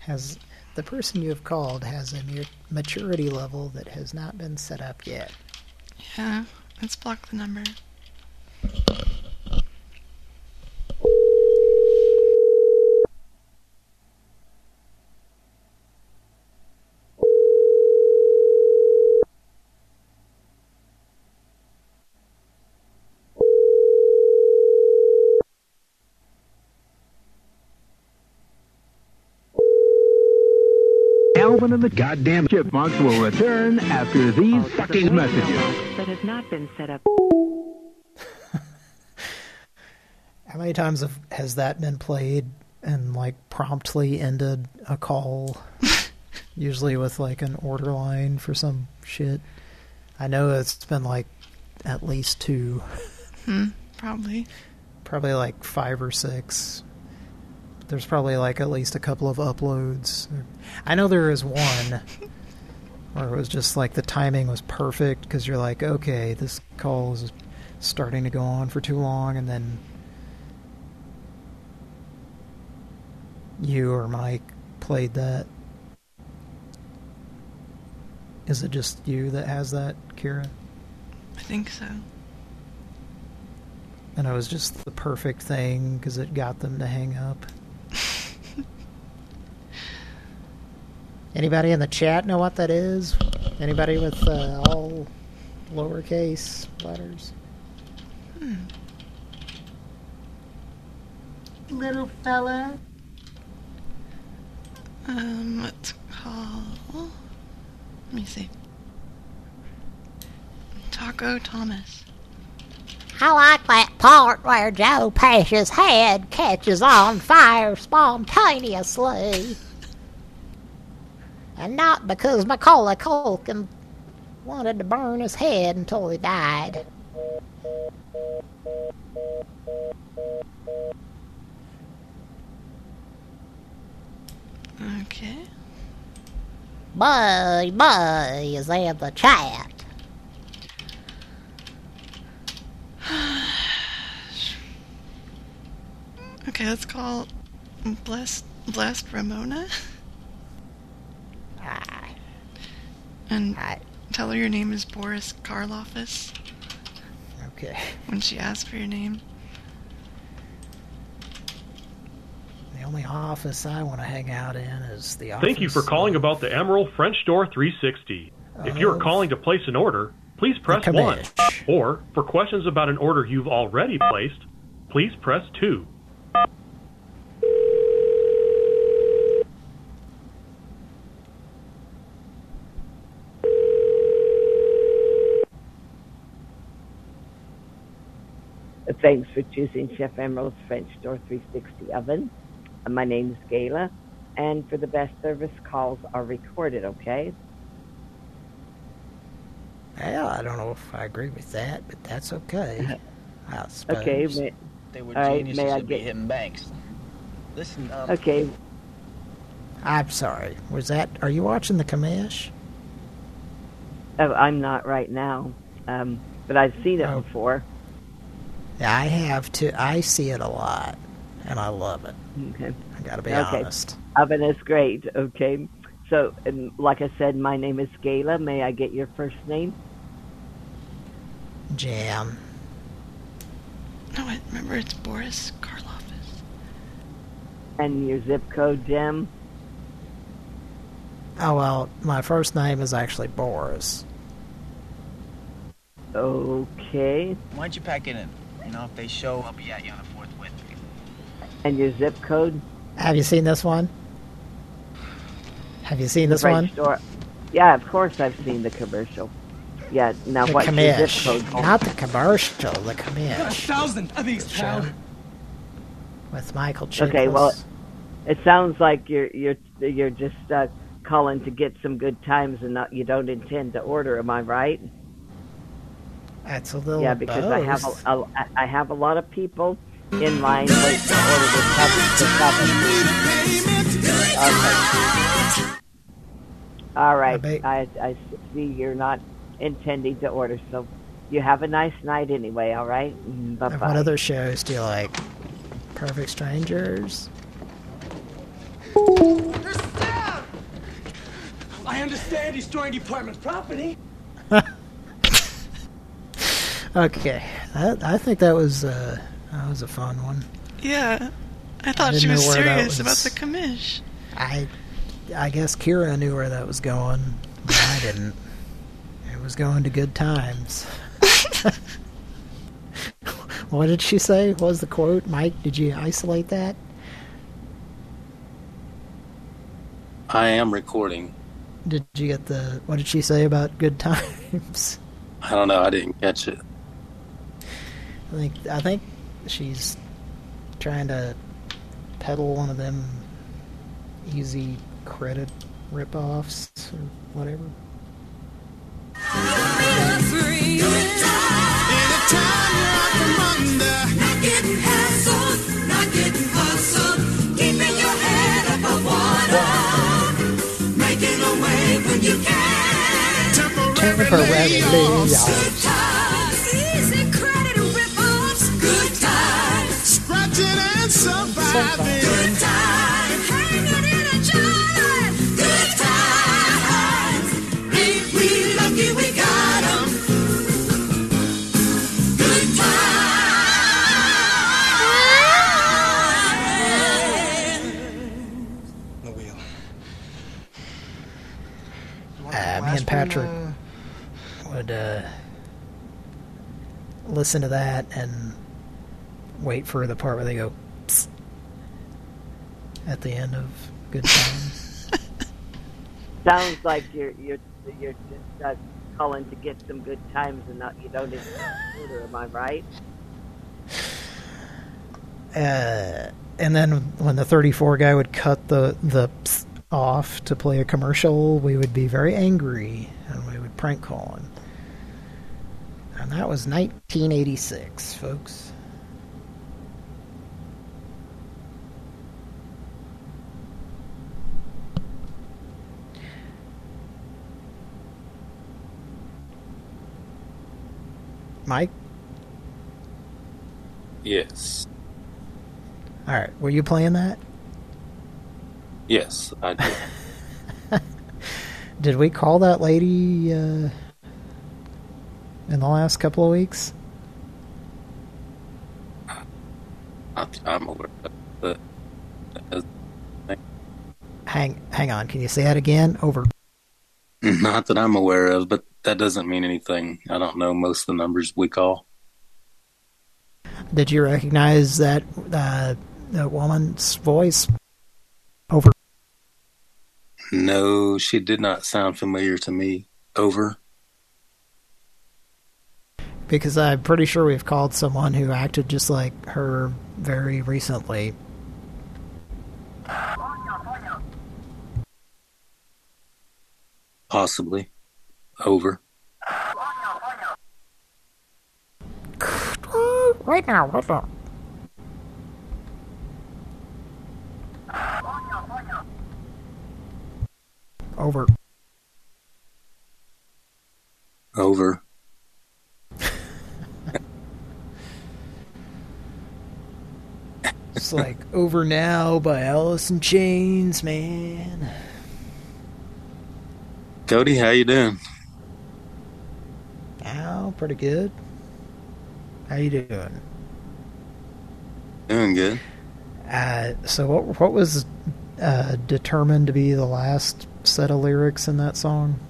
Has the person you have called has a mu- maturity level that has not been set up yet. Yeah. Let's block the number. Alvin and the goddamn chipmunks will return after these Called has a fucking voicemail messages. That has not been set up. (laughs) How many times have, has that been played and like promptly ended a call? (laughs) Usually with like an order line for some shit. I know it's been like at least two, Hmm. Probably. probably like five or six. There's probably like at least a couple of uploads. I know there is one (laughs) where it was just like the timing was perfect because you're like, okay, this call is starting to go on for too long, and then you or Mike played that. Is it just you that has that, Kira? I think so. And it was just the perfect thing because it got them to hang up. Anybody in the chat know what that is? Anybody with uh, all lowercase letters? Hmm. Little fella. Um, let's call. Let me see. Taco Thomas. I like that part where Joe Pesci's head catches on fire spontaneously. And not because Macaulay Culkin wanted to burn his head until he died. Okay. Boy, boy, is in the chat. (sighs) Okay, let's call Blessed Blessed Ramona. (laughs) And tell her your name is Boris Karloffis. Okay. when she asks for your name. The only office I want to hang out in is the office. Thank you for calling about the Emerald French Door 360. If you are calling to place an order, please press The 1. Or, for questions about an order you've already placed, please press 2. Thanks for choosing Chef Emerald's French Door 360 oven. Uh, My name is Gayla, and for the best service, calls are recorded, okay? Well, I don't know if I agree with that, but that's okay. (laughs) I suppose. Okay, may, They were all right, geniuses may I at be get, hitting banks. Listen, um, okay, I'm sorry. Was that? Are you watching the Commish? oh, I'm not right now, um, but I've seen Oh. it before. Yeah, I have to. I see it a lot, and I love it. Okay. I gotta be okay. honest. Oven is great, okay? So, and like I said, my name is Gayla. May I get your first name? Jam. No, I remember it's Boris Karloff. And your zip code, Jim? Oh well, my first name is actually Boris. Okay. why don't you pack it in? You know, if they show, I'll be at you on the forthwith. And your zip code? Have you seen this one? Have you seen this French one? Door. Yeah, of course I've seen the commercial. Yeah, now the what's your zip Commish. code? Not the commercial, the Got a thousand of these, pal. With Michael Chiklis. Okay, well, it sounds like you're you're you're just uh, calling to get some good times, and not you don't intend to order. Am I right? That's a little yeah, because I have both. a, a I have a lot of people in line waiting to order this cup. This cup. Okay. All right. I I see you're not intending to order, so you have a nice night anyway. All right. Mm, bye bye. what other shows do you like? Perfect Strangers? I understand he's storing department's property. (laughs) Okay, that, I think that was uh, that was a fun one. Yeah. I thought didn't she was know where that serious about the commish. I I guess Kira knew where that was going, but I didn't. It was going to good times. (laughs) what did she say? What was the quote? Mike, did you isolate that? I am recording. Did you get the what did she say about good (laughs) times? I don't know. I didn't catch it. I think I think she's trying to peddle one of them easy credit rip-offs or whatever. Temporarily, Scratching Patrick would uh, listen to that and wait for the part where they go at the end of Good Times. (laughs) Sounds like you're you're you're just uh, calling to get some good times, and not you don't order. Am I right? Uh, and then when the 34 guy would cut the the off to play a commercial, we would be very angry and we would prank call him. And that was 1986, folks. Mike? Yes. All right, were you playing that? Yes, I did. (laughs) Did we call that lady uh, in the last couple of weeks? I, I'm aware of that. Hang, hang on. Can you say that again? Over. (clears throat) Not that I'm aware of, but that doesn't mean anything. I don't know most of the numbers we call. Did you recognize that uh, that woman's voice? Over. No, she did not sound familiar to me. Over. Because I'm pretty sure we've called someone who acted just like her very recently. Possibly. Over. Right now, right now. Over. Over. It's like Over Now by Alice in Chains, man. Cody, how you doing? Oh, pretty good. How you doing? Doing good. Uh, so what what was uh, determined to be the last set of lyrics in that song?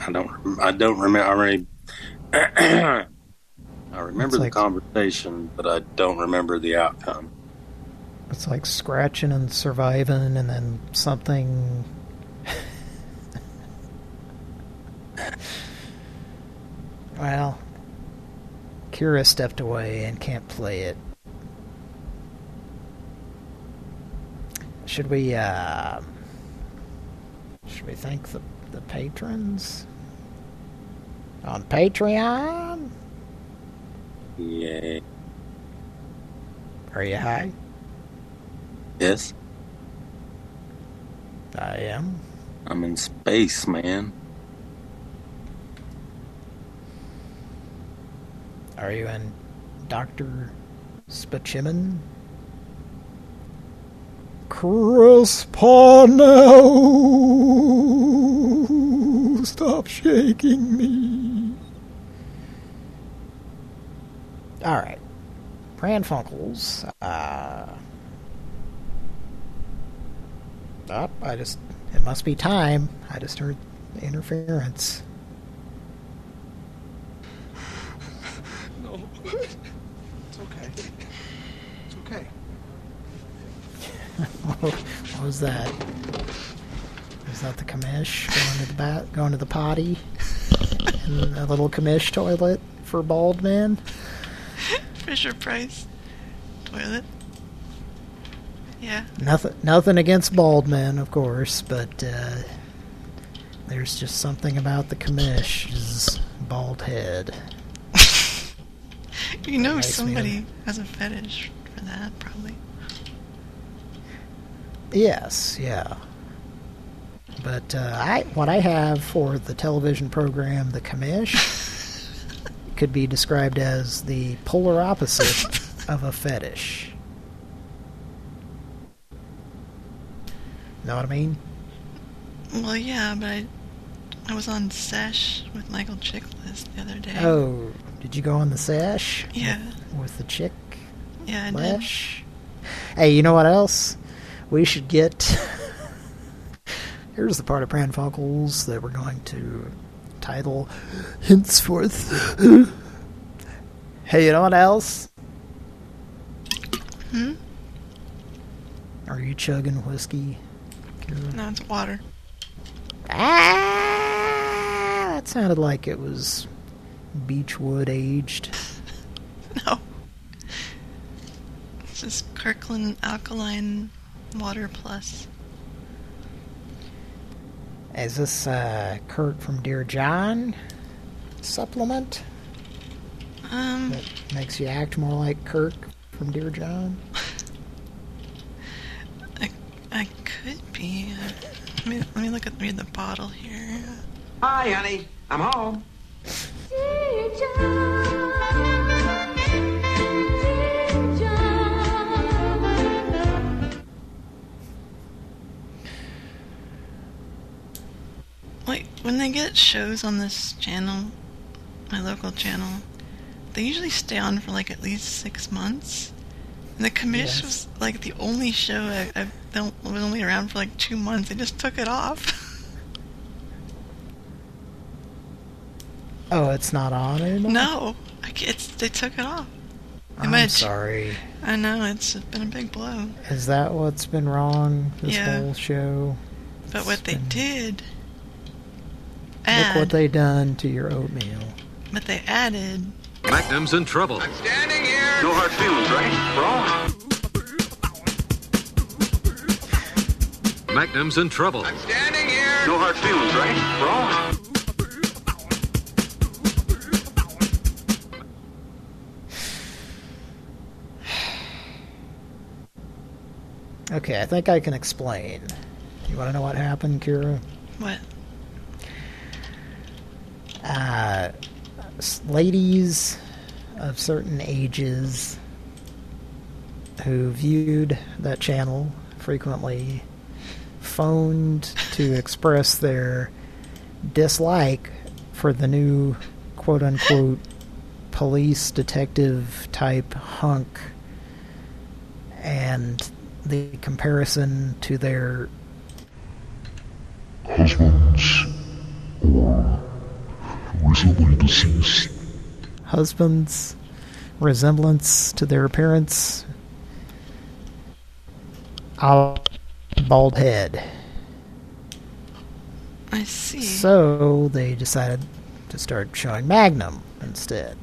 I don't. I don't remember. I already. (clears throat) I remember It's the conversation, but I don't remember the outcome. It's like scratching and surviving, and then something. well, Kira stepped away and can't play it. Should we, uh. Should we thank the, the patrons? On Patreon? Yeah. Are you high? Yes. I am. I'm in space, man. Are you in Dr. Spaceman? Chris Parnell, stop shaking me. All right, Pran Funkels. Uh, up. I just. It must be time. I just heard interference. No. It's okay. It's okay. (laughs) what was that? Was that the commish going to the bat, going to the potty, in a little commish toilet for bald man? (laughs) Fisher Price toilet. Yeah. Nothing, nothing against bald men, of course, but uh, there's just something about the commish's bald head. (laughs) You know somebody has a fetish for that, probably. Yes, yeah. But uh, I, what I have for the television program, The Commish, (laughs) could be described as the polar opposite of a fetish. Know what I mean? Well, yeah, but I, I was on Sesh with Michael Chiklis the other day. Oh, did you go on the sesh? Yeah. With, with the chick? Yeah, I did. Hey, you know what else? We should get. (laughs) Here's the part of Pran Funkels that we're going to title henceforth. hey, you know what else? Hmm? Are you chugging whiskey? No, it's water. Ah! that sounded like it was Beechwood aged. (laughs) no. This is Kirkland Alkaline Water Plus. Is this uh, Kurt from Dear John supplement Um, that makes you act more like Kirk from Dear John? I could be. Uh, let me let me look at read the bottle here. Hi, honey. I'm home. Like when they get shows on this channel, my local channel, they usually stay on for like at least six months. And the commish Yes. was like the only show I, I don't was only around for like two months. They just took it off. (laughs) Oh, it's not on anymore? no, I it's they took it off. They I'm might have ch- sorry. I know it's been a big blow. Is that what's been wrong this Yeah. whole show? But what they did, Look add, what they done to your oatmeal. but they added Magnum's in trouble. Standing here. No hard feelings, right? Wrong. Magnum's in trouble. I'm Standing here. No hard feelings, right? Wrong. Okay, I think I can explain. You want to know what happened, Kira? what? uh, ladies of certain ages who viewed that channel frequently phoned to express their dislike for the new quote unquote police detective type hunk and the comparison to their Husbands or recently deceased. husbands' resemblance to their appearance. A bald head. I see. So they decided to start showing Magnum instead.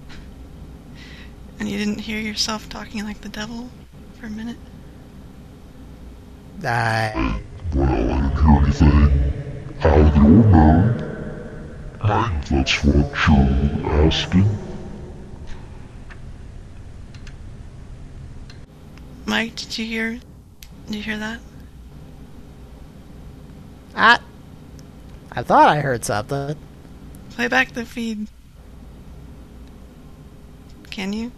And you didn't hear yourself talking like the devil for a minute? I Well, I didn't hear anything out of the ordinary. If that's what you're asking. Mike, did you hear? Did you hear that? I I thought I heard something. Play back the feed. Can you?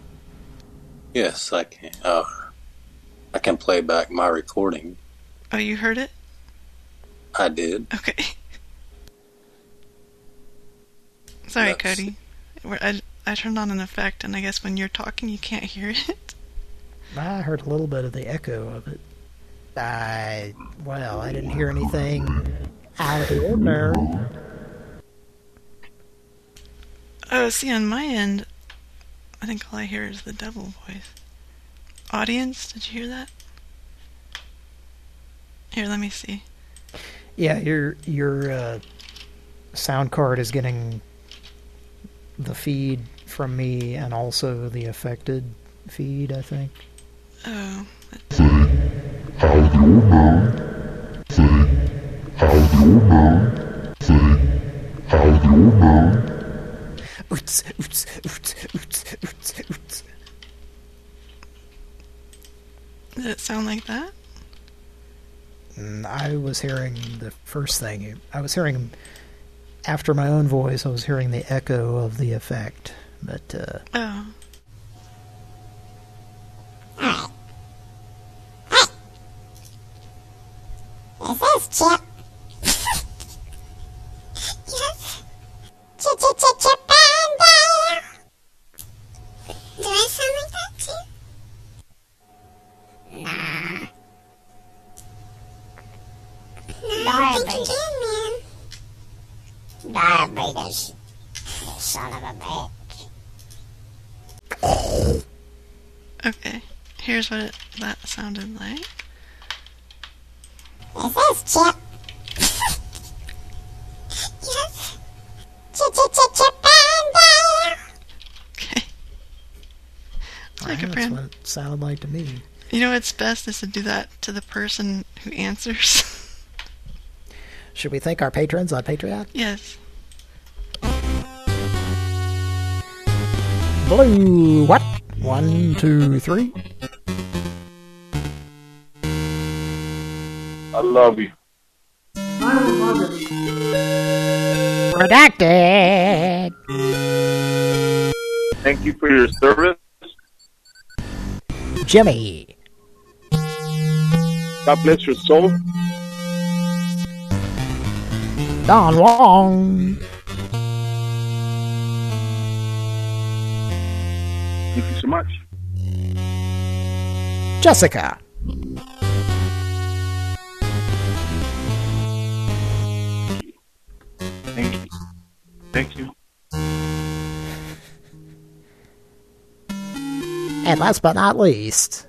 Yes, I can. Uh, I can play back my recording. Oh, you heard it? I did. Okay. Sorry, That's- Cody. We're- I, I turned on an effect, and I guess when you're talking, you can't hear it. I heard a little bit of the echo of it. I well, I didn't hear anything out of the ordinary. Oh, see, on my end, I think all I hear is the devil voice. Audience, did you hear that? Here, let me see. Yeah, your your uh, sound card is getting the feed from me and also the affected feed, I think. Oh, Out of the ordinary. Out of the ordinary. Out of the ordinary. Oots, oots, oots, oots, oots, oots. did it sound like that? Mm, I was hearing the first thing. I was hearing after my own voice. I was hearing the echo of the effect, but uh, Oh. Is this Chip? yes. Chip, chip, chip, chip, bang, bang. Do I sound like that too? Nah. No, I think you can, man. Diabetes. You son of a bitch. Okay. Here's what it, that sounded like. Is Chip? yes. (laughs) Chip, Chip, Chip, Chip, and Okay. Like. That's what it sounded like to me. You know what's best is to do that to the person who answers. (laughs) Should we thank our patrons on Patreon? Yes. Blue, what? One, two, three. I love you. Redacted. Thank you for your service. Jimmy. God bless your soul. Don Wong. Thank you so much. Jessica. Thank you. Thank you. And last but not least,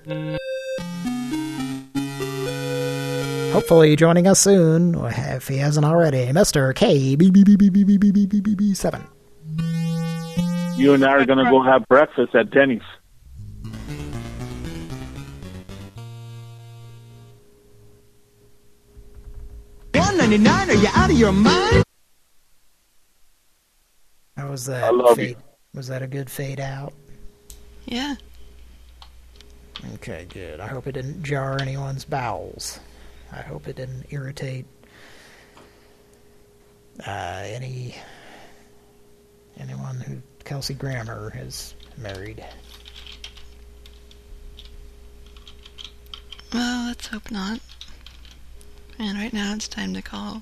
hopefully joining us soon, if he hasn't already, Mr. KB7. You and I are going to go have breakfast at Denny's. One ninety nine? Are you out of your mind? How was that? I love fade? you. Was that a good fade out? Yeah. Okay, good. I hope it didn't jar anyone's bowels. I hope it didn't irritate uh, any anyone who Kelsey Grammer has married. Well, let's hope not. And right now it's time to call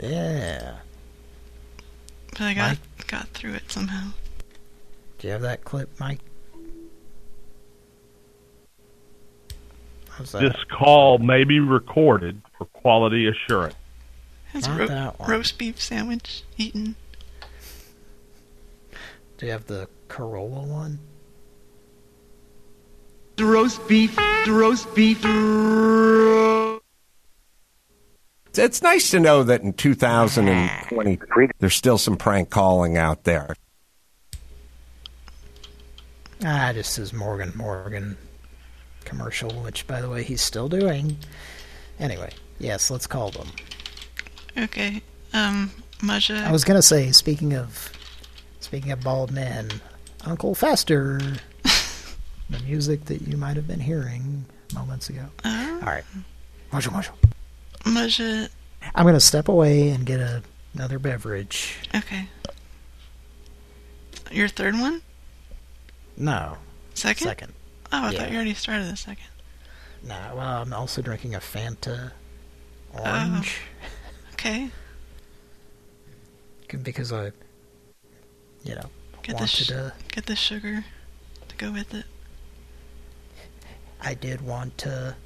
Yeah. But I got got through it somehow. Do you have that clip, Mike? How's that? This call may be recorded for quality assurance. It's a Not ro- that one. roast beef sandwich eaten. Do you have the Corolla one? The roast beef, the roast beef. It's nice to know that in 2023, there's still some prank calling out there. Ah, just his Morgan Morgan commercial, which, by the way, he's still doing. Anyway, yes, let's call them. Okay. Um, Maja. I was gonna say, speaking of speaking of bald men, Uncle Fester, (laughs) the music that you might have been hearing moments ago. Oh. All right, Marshall, Marshall. Uh, Maja. I'm gonna step away and get a, another beverage. Okay. Your third one? No, Second? Second. Oh, I Yeah. thought you already started the second. no. Well, I'm also drinking a Fanta orange oh, Okay. (laughs) because I, you know, Get the wanted sh- to. get the sugar to go with it. I did want to.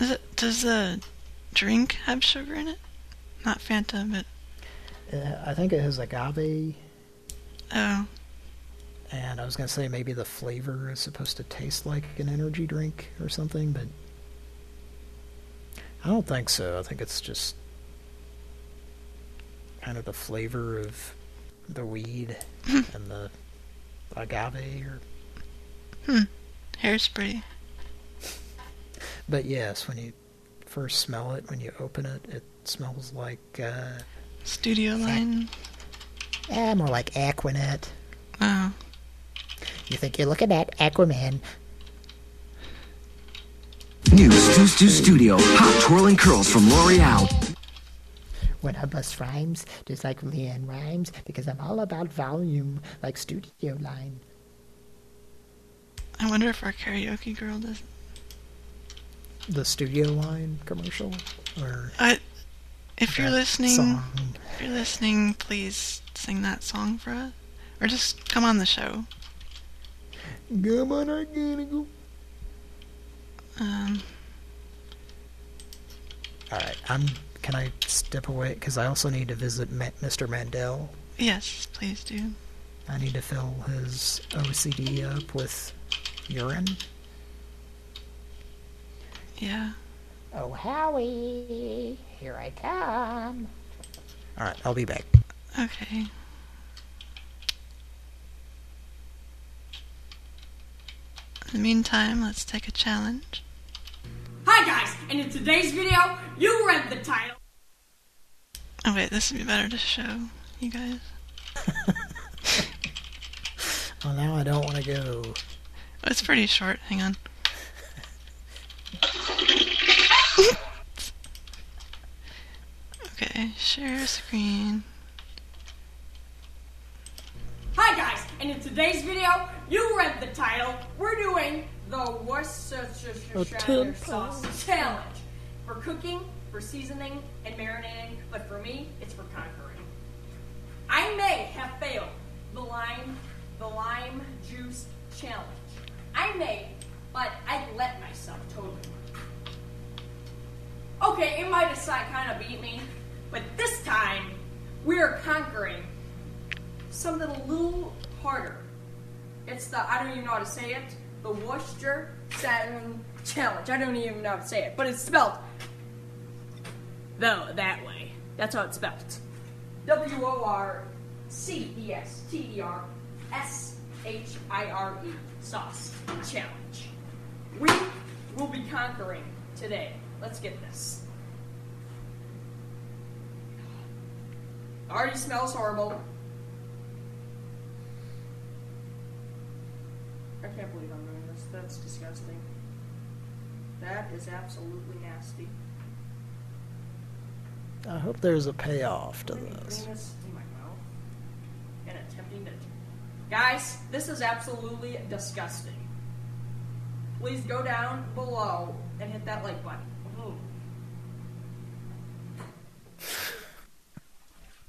Does it? Does the drink have sugar in it? Not Fanta, but Uh, I think it has agave, oh, and I was gonna say maybe the flavor is supposed to taste like an energy drink or something, but I don't think so. I think it's just kind of the flavor of the weed and the agave, or hmm, hairspray. But yes, when you first smell it, when you open it, it smells like uh, Studio line. ah, more like Aquanet. Oh, You think you're looking at Aquaman? New Stu Stu Studio Hot Twirling Curls from L'Oreal. When I bust rhymes, just like LeAnn Rimes, because I'm all about volume, like Studio Line. I wonder if our karaoke girl does. The Studio Line commercial, or I, if you're listening, song. if you're listening, please sing that song for us, or just come on the show. Come on, organic. Um, All right, I'm. Can I step away? Because I also need to visit Ma- Mr. Mandel. yes, please do. I need to fill his OCD up with urine. Yeah. Oh, Howie, here I come. All right, I'll be back. Okay. In the meantime, let's take a challenge. Hi guys, and in today's video, you read the title. Oh wait, this would be better to show you guys. (laughs) Well, now I don't want to go. Oh, it's pretty short. Hang on. Okay, share screen. Hi guys, and in today's video, you read the title. We're doing the Worcestershire sauce oh, challenge for cooking, for seasoning, and marinating. But for me, it's for conquering. I may have failed the lime, the lime juice challenge. I may, but I let myself totally. Okay, it might have kind of beat me, but this time we are conquering something a little harder. It's the I don't even know how to say it. The Worcester Saturn Challenge. I don't even know how to say it, but it's spelled though that way. That's how it's spelled. W O R C E S T E R S H I R E sauce challenge. We will be conquering today. Let's get this. Already smells horrible. I can't believe I'm doing this. That's disgusting. That is absolutely nasty. I hope there's a payoff to Putting this. this in my mouth and attempting to. Guys, this is absolutely disgusting. Please go down below and hit that like button.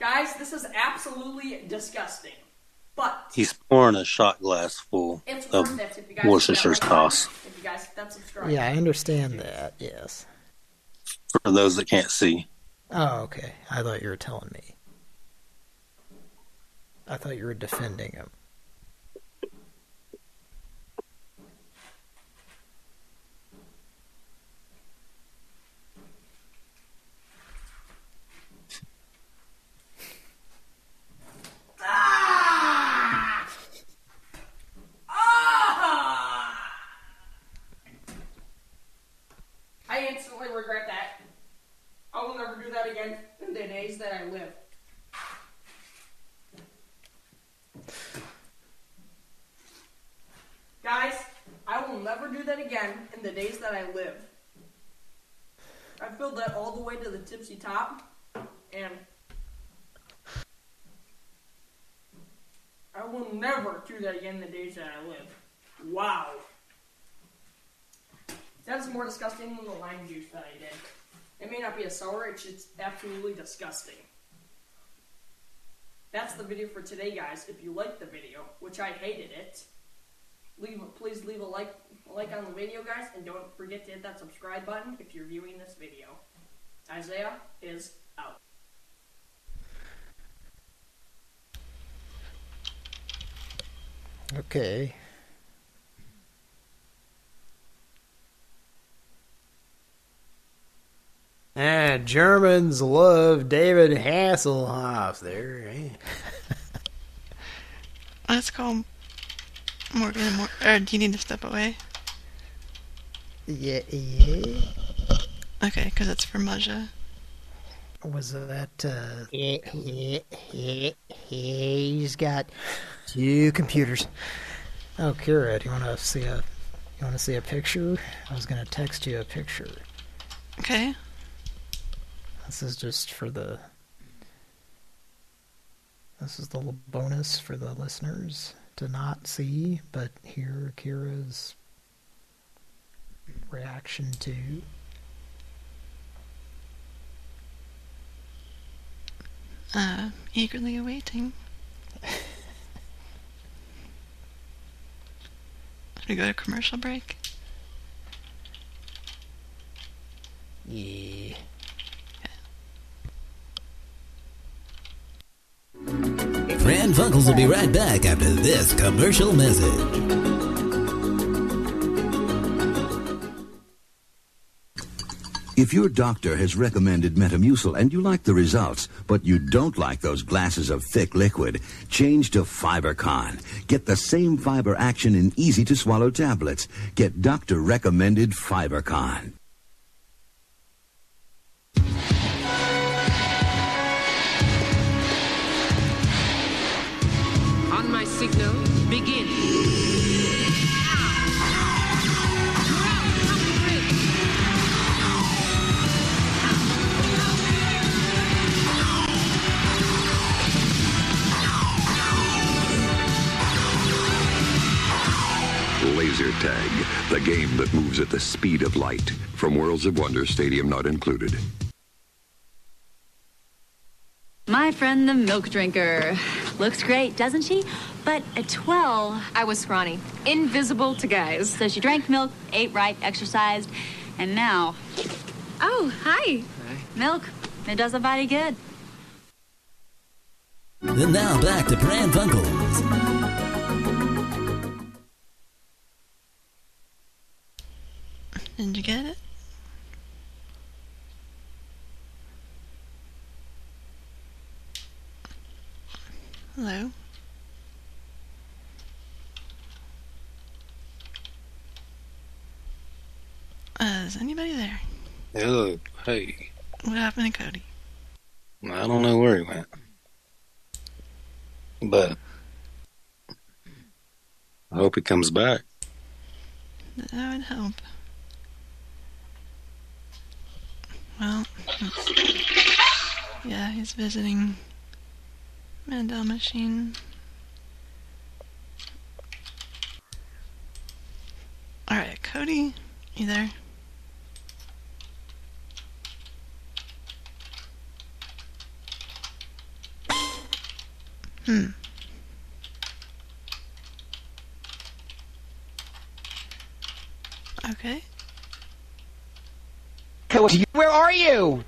Ooh. Guys, this is absolutely disgusting. But He's pouring a shot glass full it's of it if you guys Worcestershire hit that like sauce. If you guys hit subscribe. Yeah, I understand that. Yes. For those that can't see, Oh, okay. I thought you were telling me. I thought you were defending him. Ah! I instantly regret that. I will never do that again in the days that I live. Guys, I will never do that again in the days that I live. I filled that all the way to the tipsy top, and I will never do that again in the days that I live. Wow. That's more disgusting than the lime juice that I did. It may not be a sour, it's just absolutely disgusting. That's the video for today, guys. If you liked the video, which I hated it, leave please leave a like a like on the video, guys, and don't forget to hit that subscribe button if you're viewing this video. Isaiah is out. Okay. Ah, Germans love David Hasselhoff there. eh? Let's call Morgan and Mor- or do you need to step away? Yeah, yeah. Okay, because it's for Maja. Was that, uh... Yeah, yeah, yeah, he's got two computers. Oh, Kira, do you want to see a... You want to see a picture? I was going to text you a picture. Okay. This is just for the... This is the little bonus for the listeners to not see, but here Kira's reaction to... Uh, eagerly awaiting. Should we go to commercial break? Yeah. Pran Funkels will be right back after this commercial message. If your doctor has recommended Metamucil and you like the results, but you don't like those glasses of thick liquid, change to FiberCon. Get the same fiber action in easy to swallow tablets. Get doctor recommended FiberCon. Tag, the game that moves at the speed of light. From Worlds of Wonder Stadium not included. My friend the milk drinker. Looks great, doesn't she? But at 12, I was scrawny. Invisible to guys. So she drank milk, ate right, exercised, and now. Oh, hi. Milk. It does the body good. And now back to Pran Funkels. Did you get it? Hello? Uh, is anybody there? Hello. Hey. What happened to Cody? I don't know where he went. But I hope he comes back. That would help. Well, yeah, he's visiting Mandel Machine. Alright, Cody, you there? Hmm. Okay. Where are you?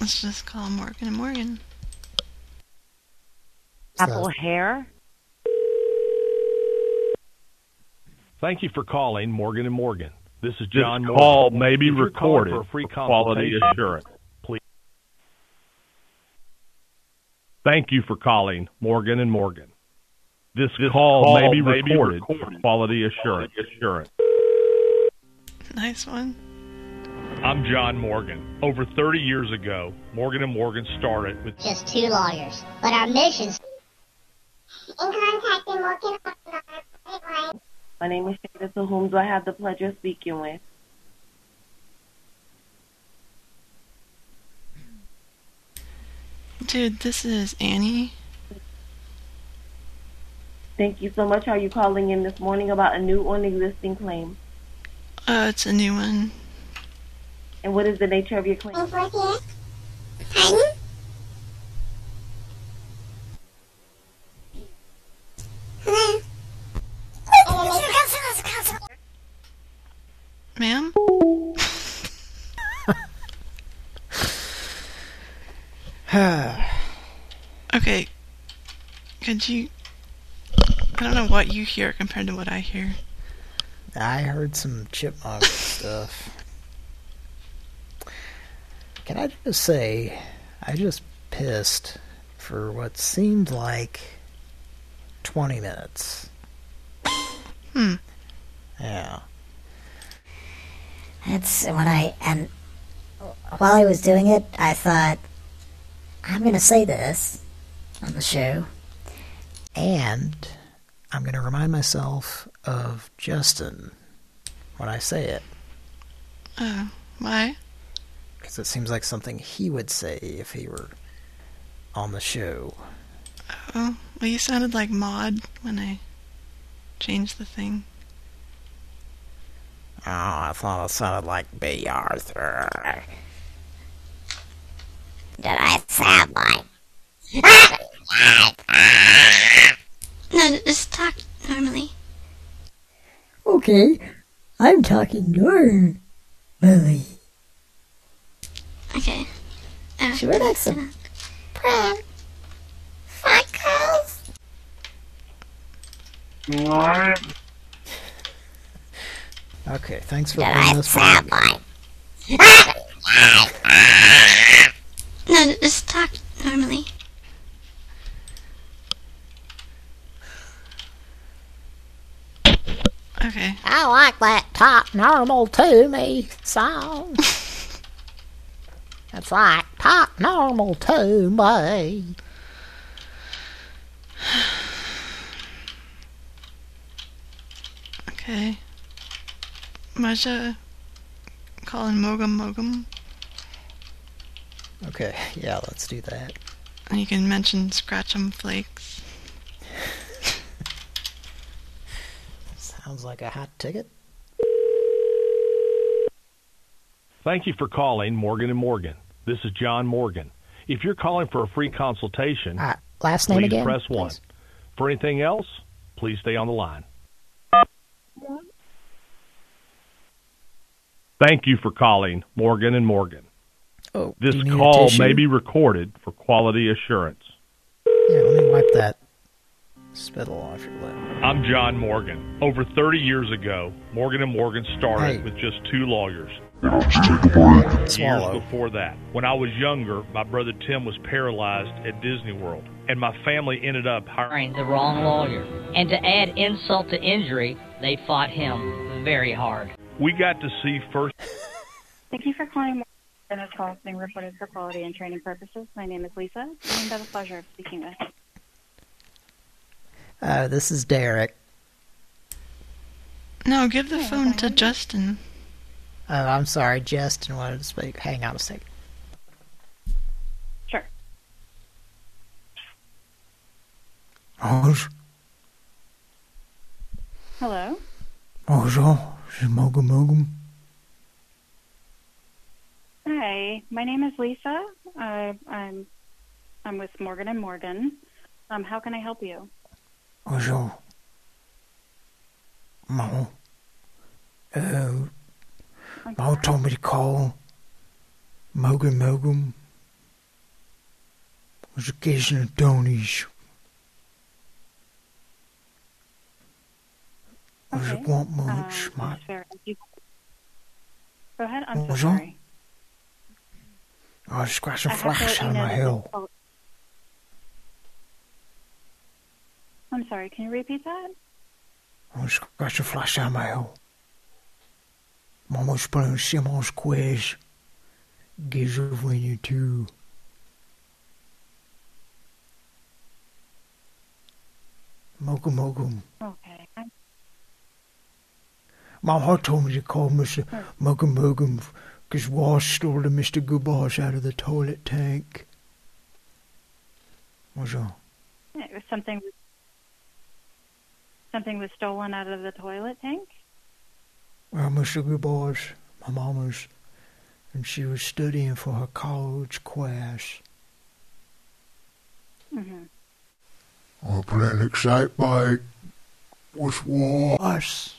Let's just call Morgan and Morgan. Apple hair. Thank you for calling Morgan and Morgan. This is This John call Morgan. may be If recorded for a free for quality assurance. Please. Thank you for calling Morgan and Morgan. This, call, call may be may be recorded recorded for quality assurance. assurance. Nice one. I'm John Morgan. Over 30 years ago, Morgan and Morgan started with Just two lawyers. But our mission's in contacting Morgan Hotline. My name is Shada, to whom do I have the pleasure of speaking with? Dude, this is Annie. Thank you so much. Are you calling in this morning about a new or an existing claim? Uh, it's a new one. And what is the nature of your claim? Ma'am? (laughs) okay. Could you. I don't know what you hear compared to what I hear. I heard some chipmunk stuff. Can I just say, I just pissed for what seemed like 20 minutes. Hmm. Yeah. That's when I and while I was doing it, I thought I'm going to say this on the show. And I'm going to remind myself of Justin when I say it. Oh, why? Because it seems like something he would say if he were on the show. Oh, well, you sounded like Maude when I changed the thing. Oh, I thought it sounded like Bea Arthur. Did I sound like? No, just talk normally. Okay, I'm talking normally. She would like some bread. Fine girls. What? Okay, thanks for Yeah, playing that's this for. (laughs) No, just talk normally. Okay. I like that talk normal to me song. (laughs) it's like talk normal to me. (sighs) Okay. Maja calling Mogum Mogum. Okay, (laughs) yeah, let's do that. And you can mention Scratchum Flakes. (laughs) Sounds like a hot ticket. Thank you for calling Morgan and Morgan. This is John Morgan. If you're calling for a free consultation, Uh, last name please again, press one. For anything else, please stay on the line. Thank you for calling Morgan and Morgan. Oh, This do you need a call may be recorded for quality assurance. Yeah, let me wipe that spittle off your lip. I'm John Morgan. Over 30 years ago, Morgan and Morgan started Hey. with just two lawyers. Years before that, when I was younger, my brother Tim was paralyzed at Disney World, and my family ended up hiring hiring the wrong lawyer. And to add insult to injury, they fought him very hard. We got to see first. Thank you for calling. This call is being recorded for quality and training purposes. My name is Lisa, and I have the pleasure of speaking with. Uh, this is Derek. No, give the phone to Justin. Oh, I'm sorry, Justin wanted to speak. Hang on a second. Sure. Bonjour. Hello. Bonjour. C'est Mogum Mogum. Hi, my name is Lisa. Uh, I'm I'm with Morgan and Morgan. Um, how can I help you? Bonjour. Mom. Uh, Mom told me to call Mogum Mogum. Was occasion of Tony's. Was it want much, Um, my Miss Farah, you- Go ahead. I'm so Bonjour. sorry. I was scratching I have to flash let out you of know my that hill. this call- I'm sorry. Can you repeat that? Oh, I was scratching flash out of my hill. Mama's playing Simon's quiz. Gives of when you two. Mogum Mogum. Okay. My heart told me to call Mr. Hmm. Mogum Mogum because Wash stole the Mr. Goodboss out of the toilet tank. What's wrong? It was something. Something was stolen out of the toilet tank. Well, Mr. Goodboss, my mama's, and she was studying for her college class. Mm-hmm. I'm playing Excitebike. What's Us.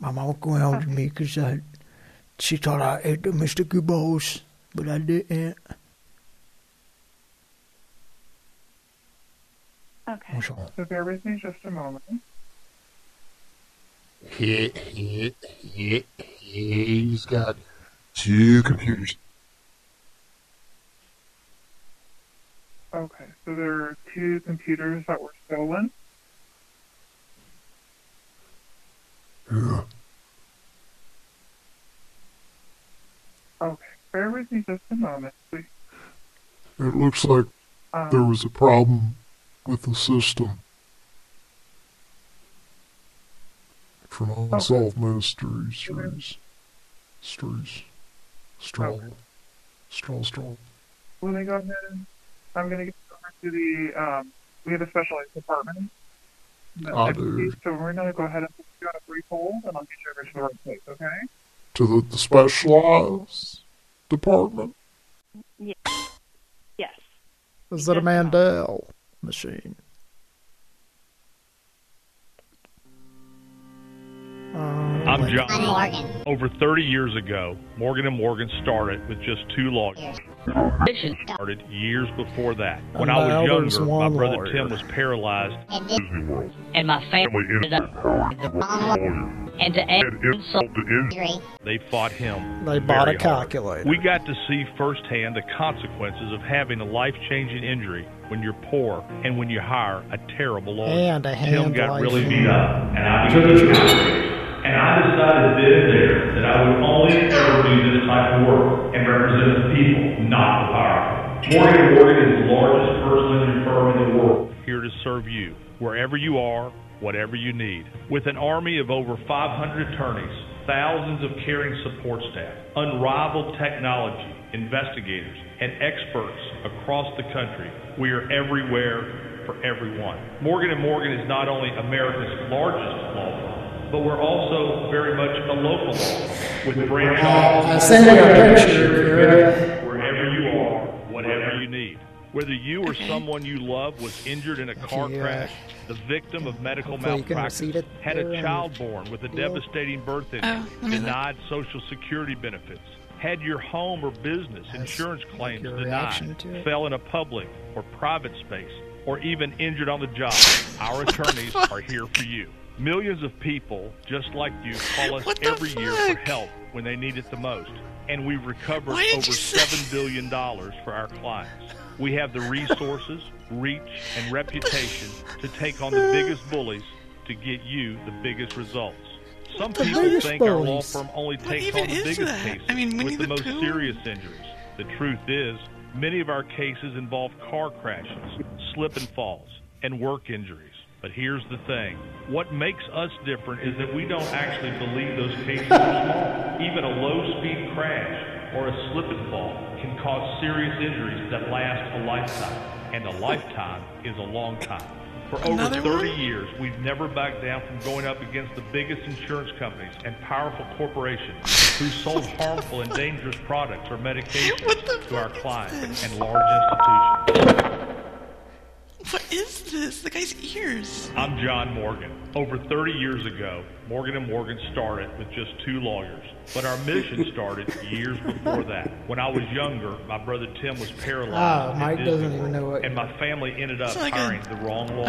My mama grounded me because she thought I ate the Mr. Goodboss, but I didn't. Okay. What's wrong? So bear with me just a moment. He, he, he, he's got two computers. Okay, so there are two computers that were stolen. Yeah. Okay, bear with me just a moment, please. It looks like Um, there was a problem with the system. From Unsolved Mysteries. Series. Stories. Straw. Straw, straw. Let me go ahead and I'm going to get over to the, um, we have a specialized department. Ah, dude. So we're going to go ahead and put you on a brief hold, and I'll get you over to the right place, okay? To the, the specialized department. Yes. Yes. Is that a Mandel machine? Uh, I'm I'm John Morgan. Over 30 years ago, Morgan and Morgan started with just two lawyers. Started years before that. When I was younger, my brother lawyer. Tim was paralyzed. And and my family ended up and to add insult to injury. They fought him. They bought a very hard. calculator. We got to see firsthand the consequences of having a life-changing injury when you're poor and when you hire a terrible lawyer. And a Tim got life. really beat up, and I became outraged. And I decided then and there that I would only ever do this type of work and represent the people, not the powerful. Morgan Morgan is the largest personal injury firm in the world. Here to serve you, wherever you are, whatever you need. With an army of over 500 attorneys, thousands of caring support staff, unrivaled technology, investigators, and experts across the country, we are everywhere for everyone. Morgan & Morgan is not only America's largest law firm, but we're also very much a local law firm with branch I offices sent you a picture. wherever you are, whatever you need. Whether you or someone you love was injured in a car crash, the victim of medical hopefully malpractice, had a child born with a devastating birth injury, Oh, let me look. denied Social Security benefits, had your home or business insurance claims denied, fell in a public or private space, or even injured on the job, our (laughs) attorneys are here for you. Millions of people, just like you, call us every year for help when they need it the most. And we've recovered over $7 billion for our clients. We have the resources, reach, and reputation to take on the biggest bullies to get you the biggest results. Some The people biggest think our law firm only takes on the biggest that? cases I mean, with the the most Pooh? serious injuries. The truth is, many of our cases involve car crashes, slip and falls, and work injuries. But here's the thing. What makes us different is that we don't actually believe those cases are small. Even a low-speed crash or a slip and fall can cause serious injuries that last a lifetime. And a lifetime is a long time. For over Another 30 one? years, we've never backed down from going up against the biggest insurance companies and powerful corporations who sold (laughs) harmful and dangerous products or medications to our clients and large institutions. What is this? The guy's ears. I'm John Morgan. Over 30 years ago, Morgan & Morgan started with just two lawyers. But our mission started years before that. When I was younger, my brother Tim was paralyzed. Ah, in Mike Disney doesn't even know what- And my family ended up It's like a- hiring the wrong lawyer.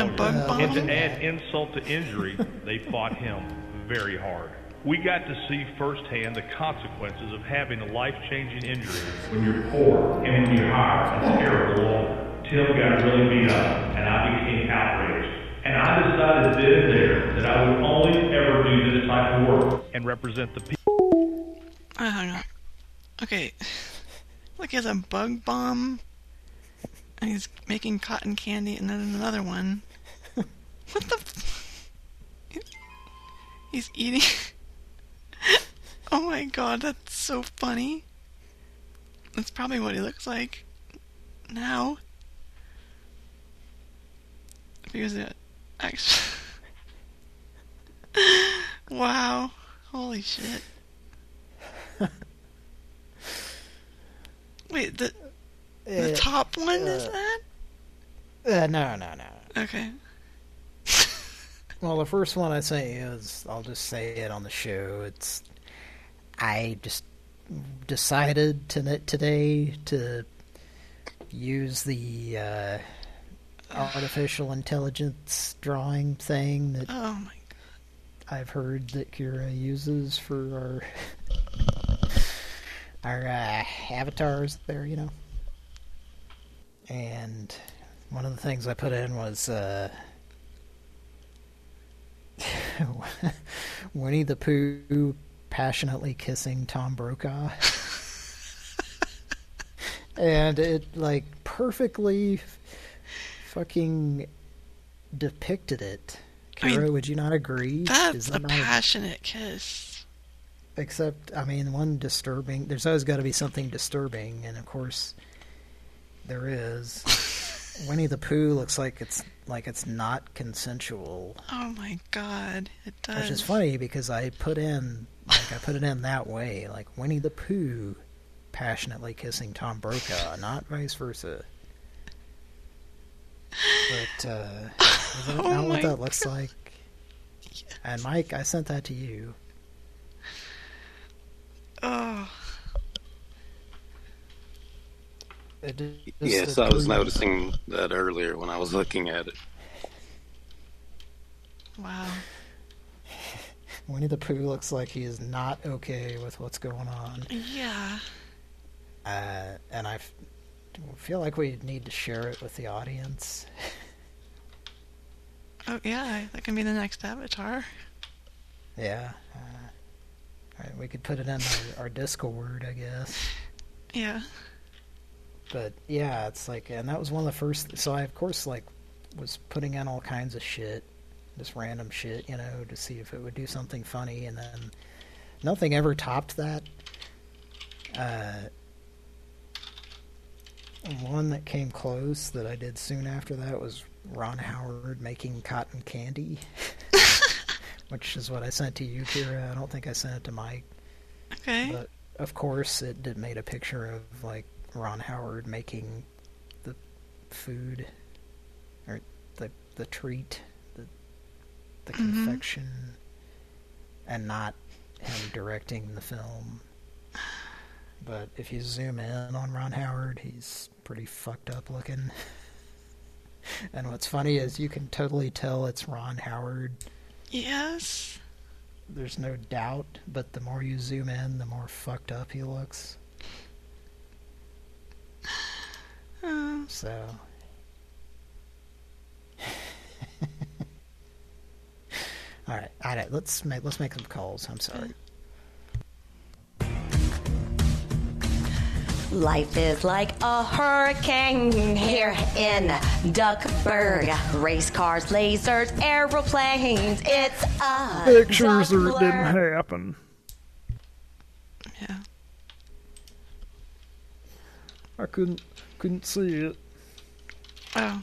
And to add insult to injury, they fought him very hard. We got to see firsthand the consequences of having a life-changing injury when you're poor and when you hire a terrible lawyer. Tim got really beat up, and I became outraged. And I decided then and there that I would only ever do this type of work and represent the people. I hung up. Okay. Look, he has a bug bomb. And he's making cotton candy, and then another one. what the? F- he's eating. (laughs) oh my god, that's so funny. That's probably what he looks like now. If he was actually. (laughs) wow. Holy shit. (laughs) Wait, the the Uh, top one is uh, that? Uh, no, no, no. Okay. Well, the first one I say is, I'll just say it on the show. It's, I just decided to, today to use the uh, artificial intelligence drawing thing that Oh my I've heard that Kira uses for our our uh, avatars there, you know. And one of the things I put in was uh, (laughs) Winnie the Pooh passionately kissing Tom Brokaw. (laughs) and it like perfectly fucking depicted it. I mean, would you not agree? That's Is a passionate kiss. Except, I mean, one disturbing. There's always got to be something disturbing, and of course, there is. (laughs) Winnie the Pooh looks like it's like it's not consensual, Oh my god, it does. which is funny because I put in like I put it in that way, like Winnie the Pooh passionately kissing Tom Brokaw, not vice versa. But uh, is that (laughs) Oh not what that looks like? (laughs) And Mike, I sent that to you. Oh. Yes, I was noticing that earlier when I was looking at it. Wow. Winnie the Pooh looks like he is not okay with what's going on. Yeah. Uh, and I feel like we need to share it with the audience. Oh yeah, that can be the next avatar. Yeah. Uh, all right, we could put it in our, our Discord, I guess. Yeah. But yeah, it's like, and that was one of the first. So I, of course, like, was putting in all kinds of shit, just random shit, you know, to see if it would do something funny, and then nothing ever topped that. Uh, one that came close that I did soon after that was Ron Howard making cotton candy, (laughs) (laughs) which is what I sent to you, Kira. I don't think I sent it to Mike. Okay. But of course, it did made a picture of like Ron Howard making the food or the the treat, the the Mhm. confection, and not him directing the film. But if you zoom in on Ron Howard, he's pretty fucked up looking. (laughs) and what's funny is you can totally tell it's Ron Howard. Yes. There's no doubt, but the more you zoom in, the more fucked up he looks. Uh, (sighs) So. (laughs) all right, all right. Let's make let's make some calls. I'm sorry. Life is like a hurricane here in Duckburg. Race cars, lasers, aeroplanes. It's a Pictures or it didn't happen. Yeah. I couldn't couldn't see it. Oh.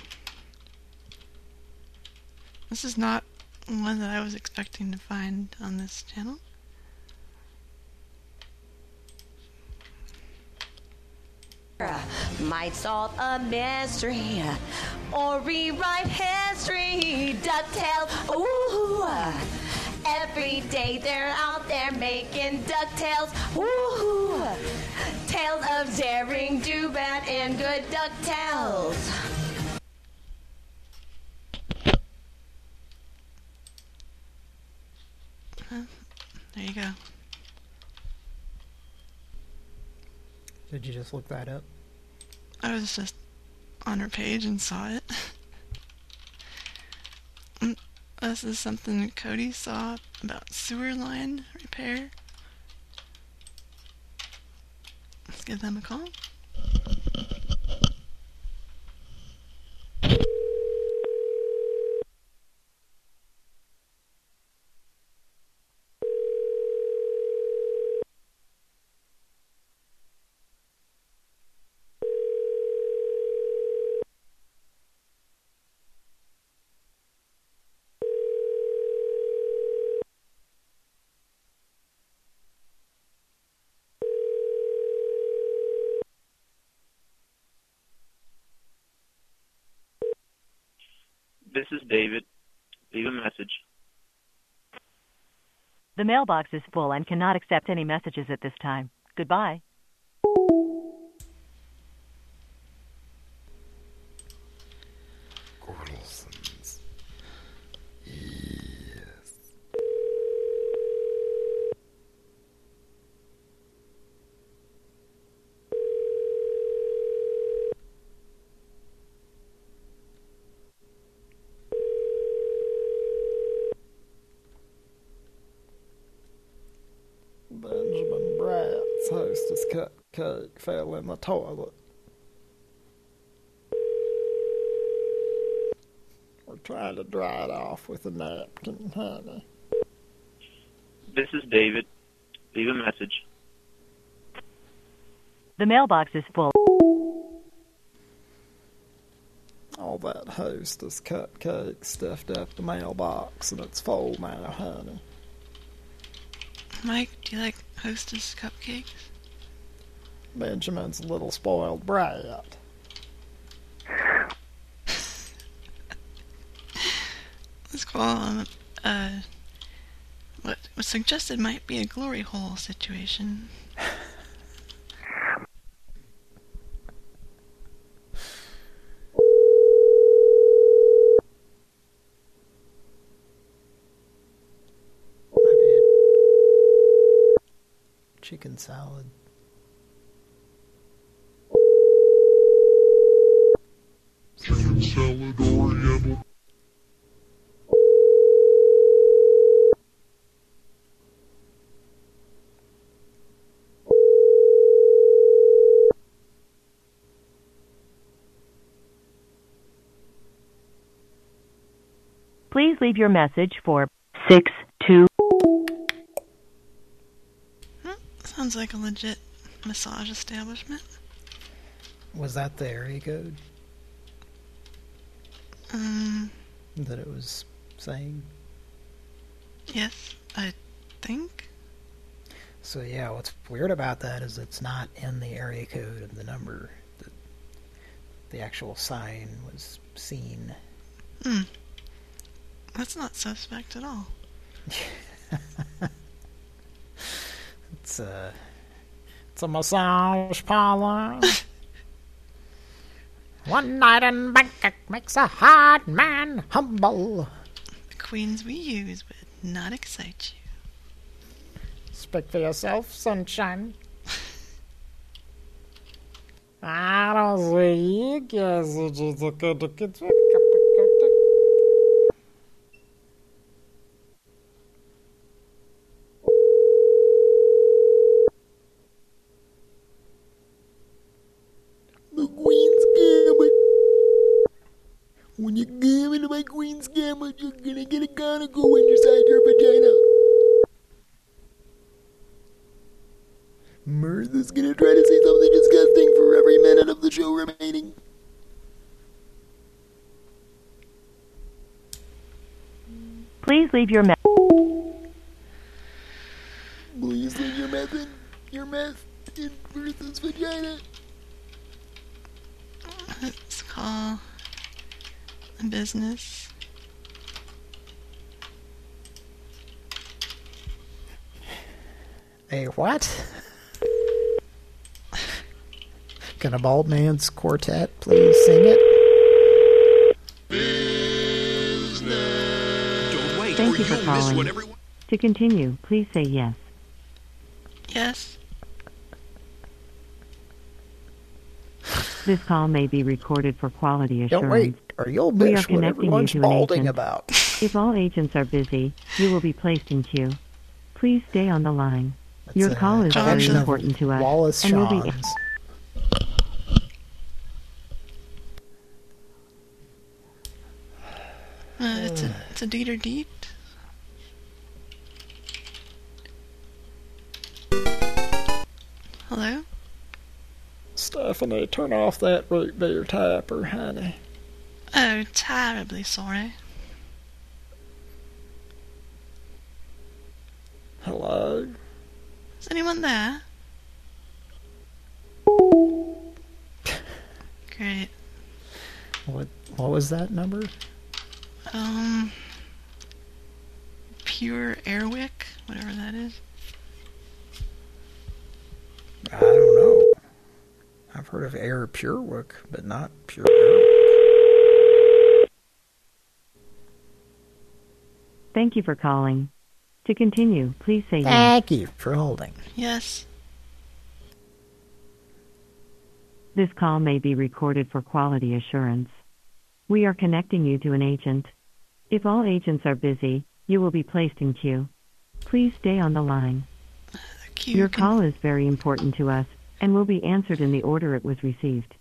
This is not one that I was expecting to find on this channel. Might solve a mystery or rewrite history. DuckTales, ooh. Every day they're out there making DuckTales, ooh. Tales of daring, do bad, and good DuckTales. There you go. Did you just look that up? I was just on her page and saw it. Mm, this is something Cody saw about sewer line repair. Let's give them a call. This is David. Leave a message. The mailbox is full and cannot accept any messages at this time. Goodbye. Gordelsons. Yes. Benjamin Bratt's hostess cupcake fell in the toilet. We're trying to dry it off with a napkin, honey. This is David. Leave a message. The mailbox is full. All that hostess cupcake stuffed up the mailbox and it's full now, honey. Mike, do you like Hostess cupcakes? Benjamin's a little spoiled brat. Let's call him uh, what was suggested might be a glory hole situation. Chicken salad. Chicken salad oriental. Please leave your message for 62. Sounds like a legit massage establishment. Was that the area code Um, that it was saying? yes, I think. So yeah, what's weird about that is it's not in the area code of the number. The, the actual sign was seen. Hmm. That's not suspect at all. (laughs) It's a it's a massage parlor. (laughs) One night in Bangkok makes a hard man humble. The queens we use would not excite you. Speak for yourself, sunshine. I don't see you guys. The Queen's Gambit. When you give into my Queen's Gambit, you're gonna get a conical inside your vagina. Mirtha's gonna try to say something disgusting for every minute of the show remaining. Please leave your message. Please leave your meth in your meth in Mirtha's vagina. Let's call a business. A what? Can a bald man's quartet please sing it? Thank you for calling. To continue, please say yes. Yes. This call may be recorded for quality assurance. Don't wait, or you'll we are miss what connecting you everyone's to balding agent. about. If all agents are busy, you will be placed in queue. Please stay on the line. Your call is very important to us. Wallace and will be Uh, it's a it's a Dieter Deet. Hello. Stephanie, turn off that root beer tapper, honey. Oh, terribly sorry. Hello. Is anyone there? Great. What what was that number? Um, pure Airwick, whatever that is. I don't know. I've heard of Air Purewick, but not Pure Air. Thank you for calling. To continue, please say yes. Thank you for holding. Yes. This call may be recorded for quality assurance. We are connecting you to an agent. If all agents are busy, you will be placed in queue. Please stay on the line. queue Your call is very important to us and will be answered in the order it was received.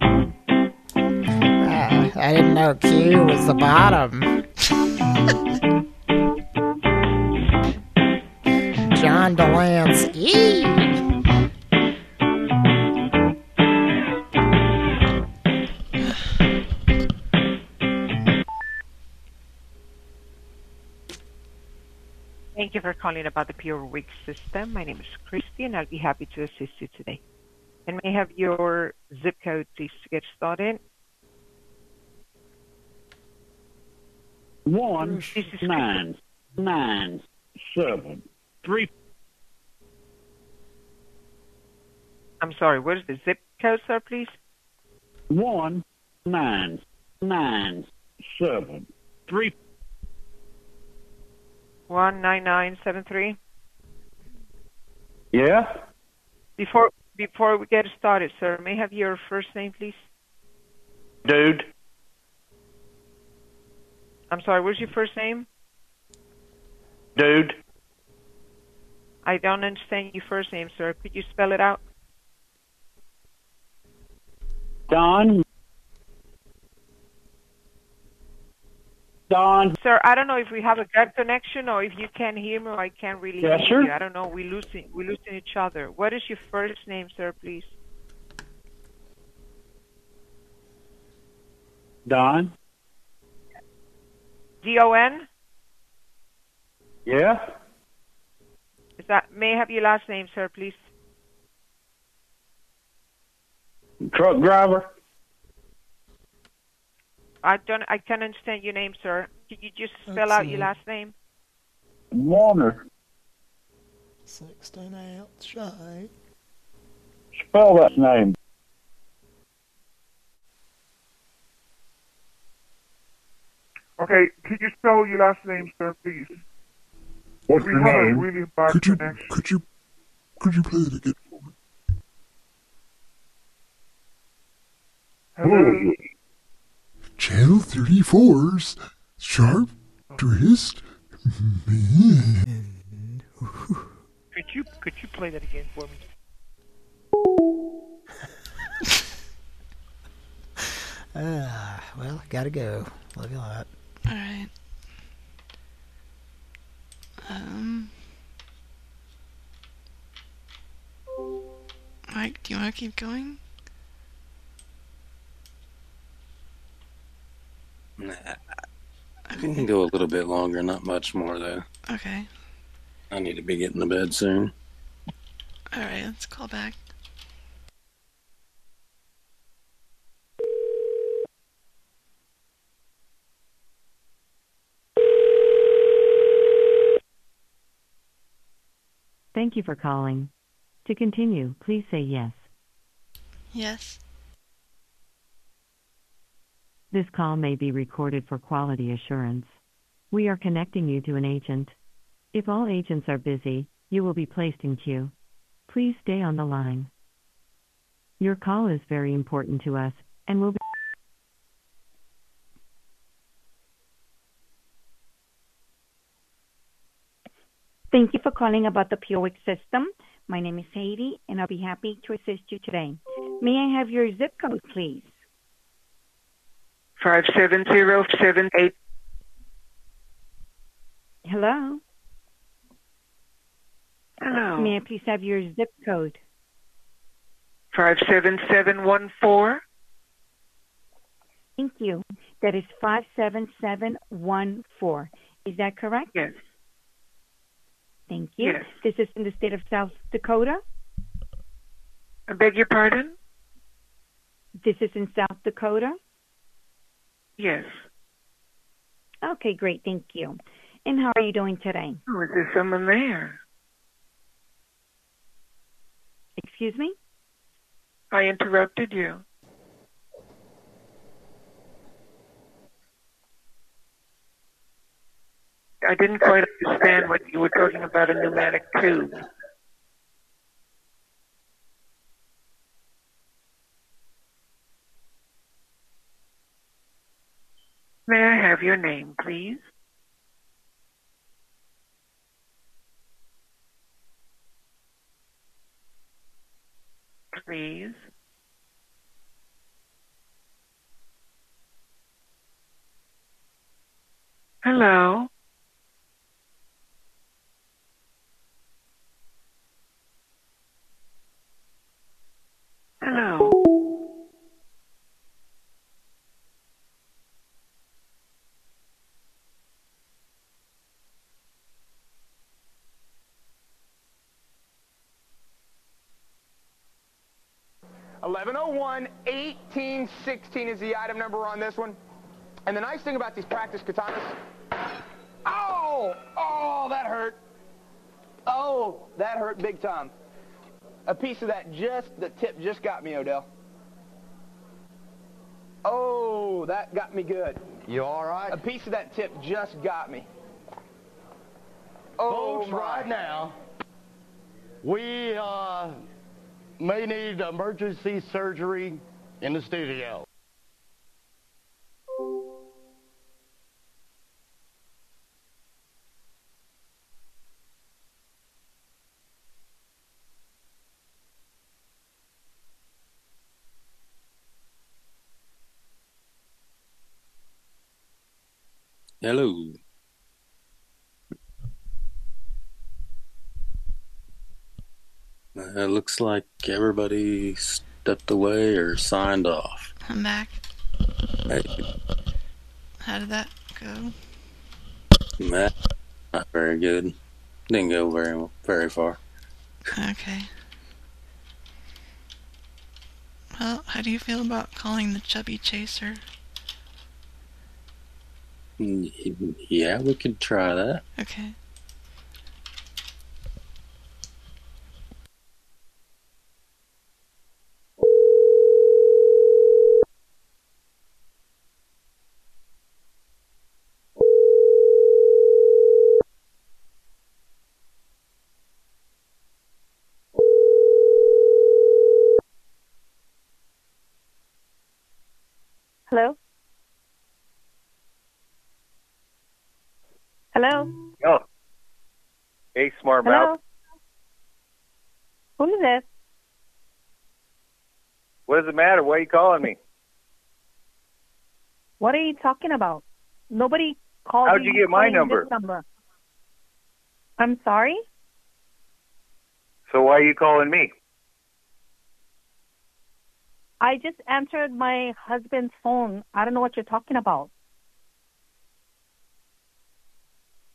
Ah, I didn't know Q was the bottom. (laughs) John Delancey. Thank you for calling about the PureWick system. My name is Christy, and I'll be happy to assist you today. And may I have your zip code, please, to get started? One nine nine seven three. I'm sorry, what is the zip code, sir, please? One nine nine seven three. One nine nine seven three. Yeah. Before before we get started, sir, may I have your first name, please? Dude. I'm sorry, what's your first name? Dude. I don't understand your first name, sir. Could you spell it out? Don. Don. Sir, I don't know if we have a good connection or if you can hear me or I can't really Yes, hear you. I don't know. We're losing we're losing each other. What is your first name, sir, please? Don. D O N? Yeah. Is that may I have your last name, sir, please? Truck driver. I don't I can't understand your name, sir. Could you just spell out your last name? Warner. Sixteen outside. Spell that name. Okay, could you spell your last name, sir, please? What's we your have name? a really bad Could you connection. could you could you play it again for me? Hello? Who is it? Channel 34's Sharp Dressed Man. Could you could you play that again for me? (laughs) Ah, well, gotta go. Love you a lot. Alright. Um. Mike, do you want to keep going? I can go a little bit longer, not much more though. Okay. I need to be getting to bed soon. Alright, let's call back. Thank you for calling. To continue, please say yes. Yes. This call may be recorded for quality assurance. We are connecting you to an agent. If all agents are busy, you will be placed in queue. Please stay on the line. Your call is very important to us and will be. Thank you for calling about the POX system. My name is Heidi, and I'll be happy to assist you today. May I have your zip code, please? Five seven zero seven eight. Hello? Hello. May I please have your zip code? Five seven seven one four. Thank you. That is 57714. Is that correct? Yes. Thank you. Yes. This is in the state of South Dakota? I beg your pardon? This is in South Dakota? Yes. Okay, great. Thank you. And how are you doing today? Oh, is there someone there? Excuse me? I interrupted you. I didn't quite understand what you were talking about a pneumatic tube. May I have your name, please? Please. Hello. Hello. Eleven oh one eighteen sixteen is the item number on this one. And the nice thing about these practice katanas. Oh! Oh, that hurt. Oh, that hurt big time. A piece of that just, the tip just got me, Odell. Oh, that got me good. You all right? A piece of that tip just got me. Oh, Folks, my. right now, we uh, may need emergency surgery in the studio. Hello. Uh, looks like everybody stepped away or signed off. I'm back. Hey, How did that go? Matt, not very good. Didn't go very very far. Okay. Well, how do you feel about calling the chubby chaser? Mm, Yeah, we could try that. Okay. Hello? Hello? Oh. Hey, smart Hello? mouth. Who is this? What does it matter? Why are you calling me? What are you talking about? Nobody called How'd you. you get my number? Number. I'm sorry? So why are you calling me? I just answered my husband's phone. I don't know what you're talking about.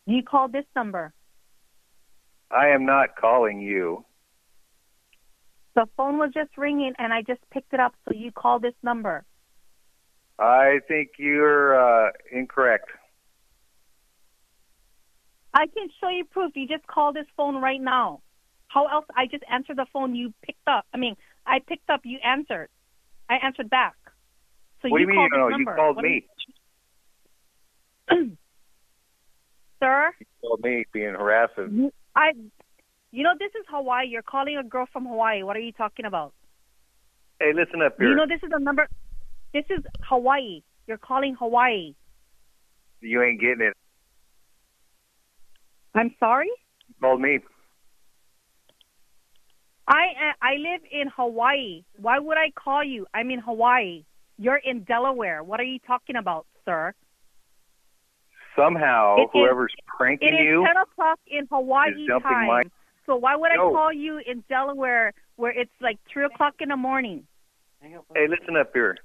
You called this number. I am not calling you. The phone was just ringing and I just picked it up, so you called this number. I think you're uh, incorrect. I can show you proof. You just called this phone right now. How else? I just answered the phone you picked up. I mean, I picked up, you answered. I answered back. So what do you mean? No, you called What me. you- (clears throat) Sir, You called me being harassing. I. You know this is Hawaii. You're calling a girl from Hawaii. What are you talking about? Hey, listen up here. You know this is a number. This is Hawaii. You're calling Hawaii. You ain't getting it. I'm sorry. You called me. I I live in Hawaii. Why would I call you? I'm in Hawaii. You're in Delaware. What are you talking about, sir? Somehow, It is- whoever's It pranking is you 10 o'clock in Hawaii time. my- So why would No. I call you in Delaware where it's like 3 o'clock in the morning? Hey, listen up here.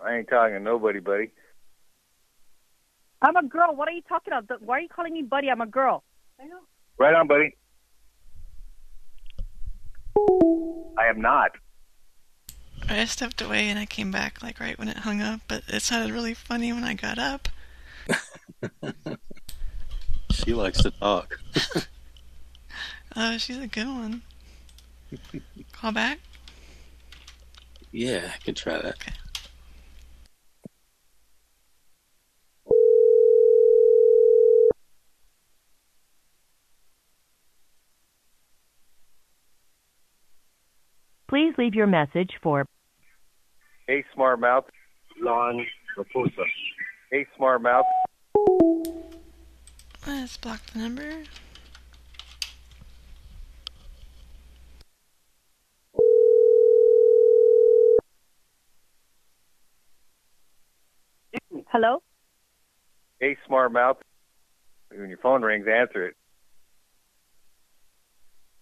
I ain't talking to nobody, buddy. I'm a girl. What are you talking about? Why are you calling me buddy? I'm a girl. Right on, buddy. I am not. I stepped away and I came back like right when it hung up, but it sounded really funny when I got up. She likes to talk. (laughs) Oh, she's a good one. Call back? Yeah, I could try that. Please leave your message for Hey, smart mouth. Lon Raposa. Hey, smart mouth. Let's block the number. Hello? Hey, smart mouth. When your phone rings, answer it.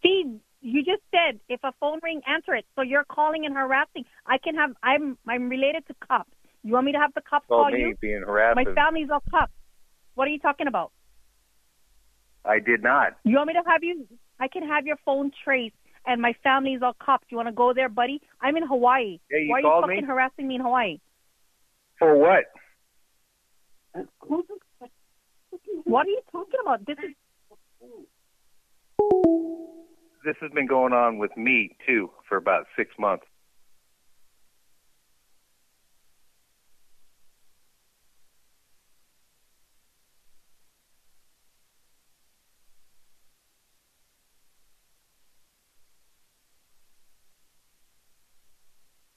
See, you just said if a phone ring, answer it. So you're calling and harassing. I can have. I'm. I'm related to cops. You want me to have the cops Call call me you? being harassing. My family's all cops. What are you talking about? I did not. You want me to have you? I can have your phone traced, and my family's all cops. You want to go there, buddy? I'm in Hawaii. Yeah, you Why are called you me? fucking harassing me in Hawaii? For what? What are you talking about? This is This has been going on with me too for about six months.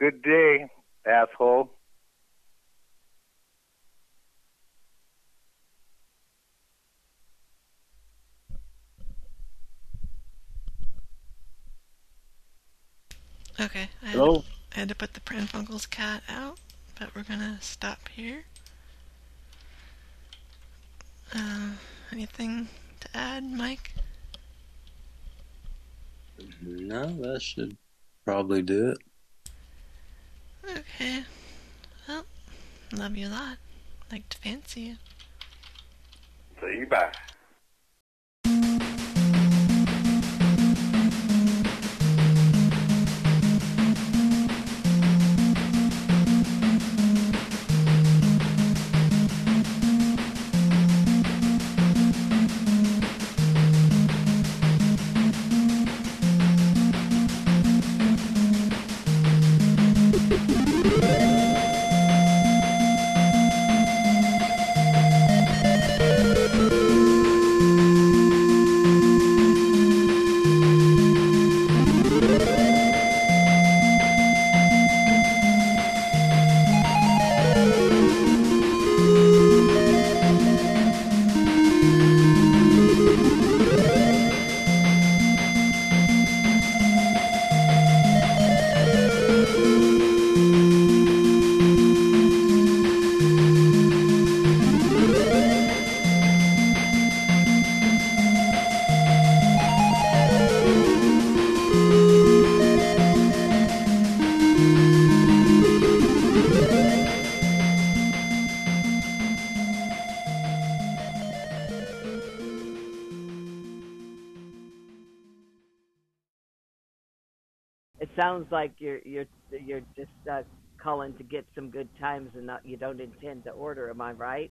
Good day, asshole. Okay. I had, Hello? To, I had to put the Pran Funkels' cat out, but we're gonna stop here. Uh, anything to add, Mike? No, that should probably do it. Okay. Well, love you a lot. Like to fancy you. See you bye. Sounds like you're you're you're just uh, calling to get some good times and not you don't intend to order. Am I right?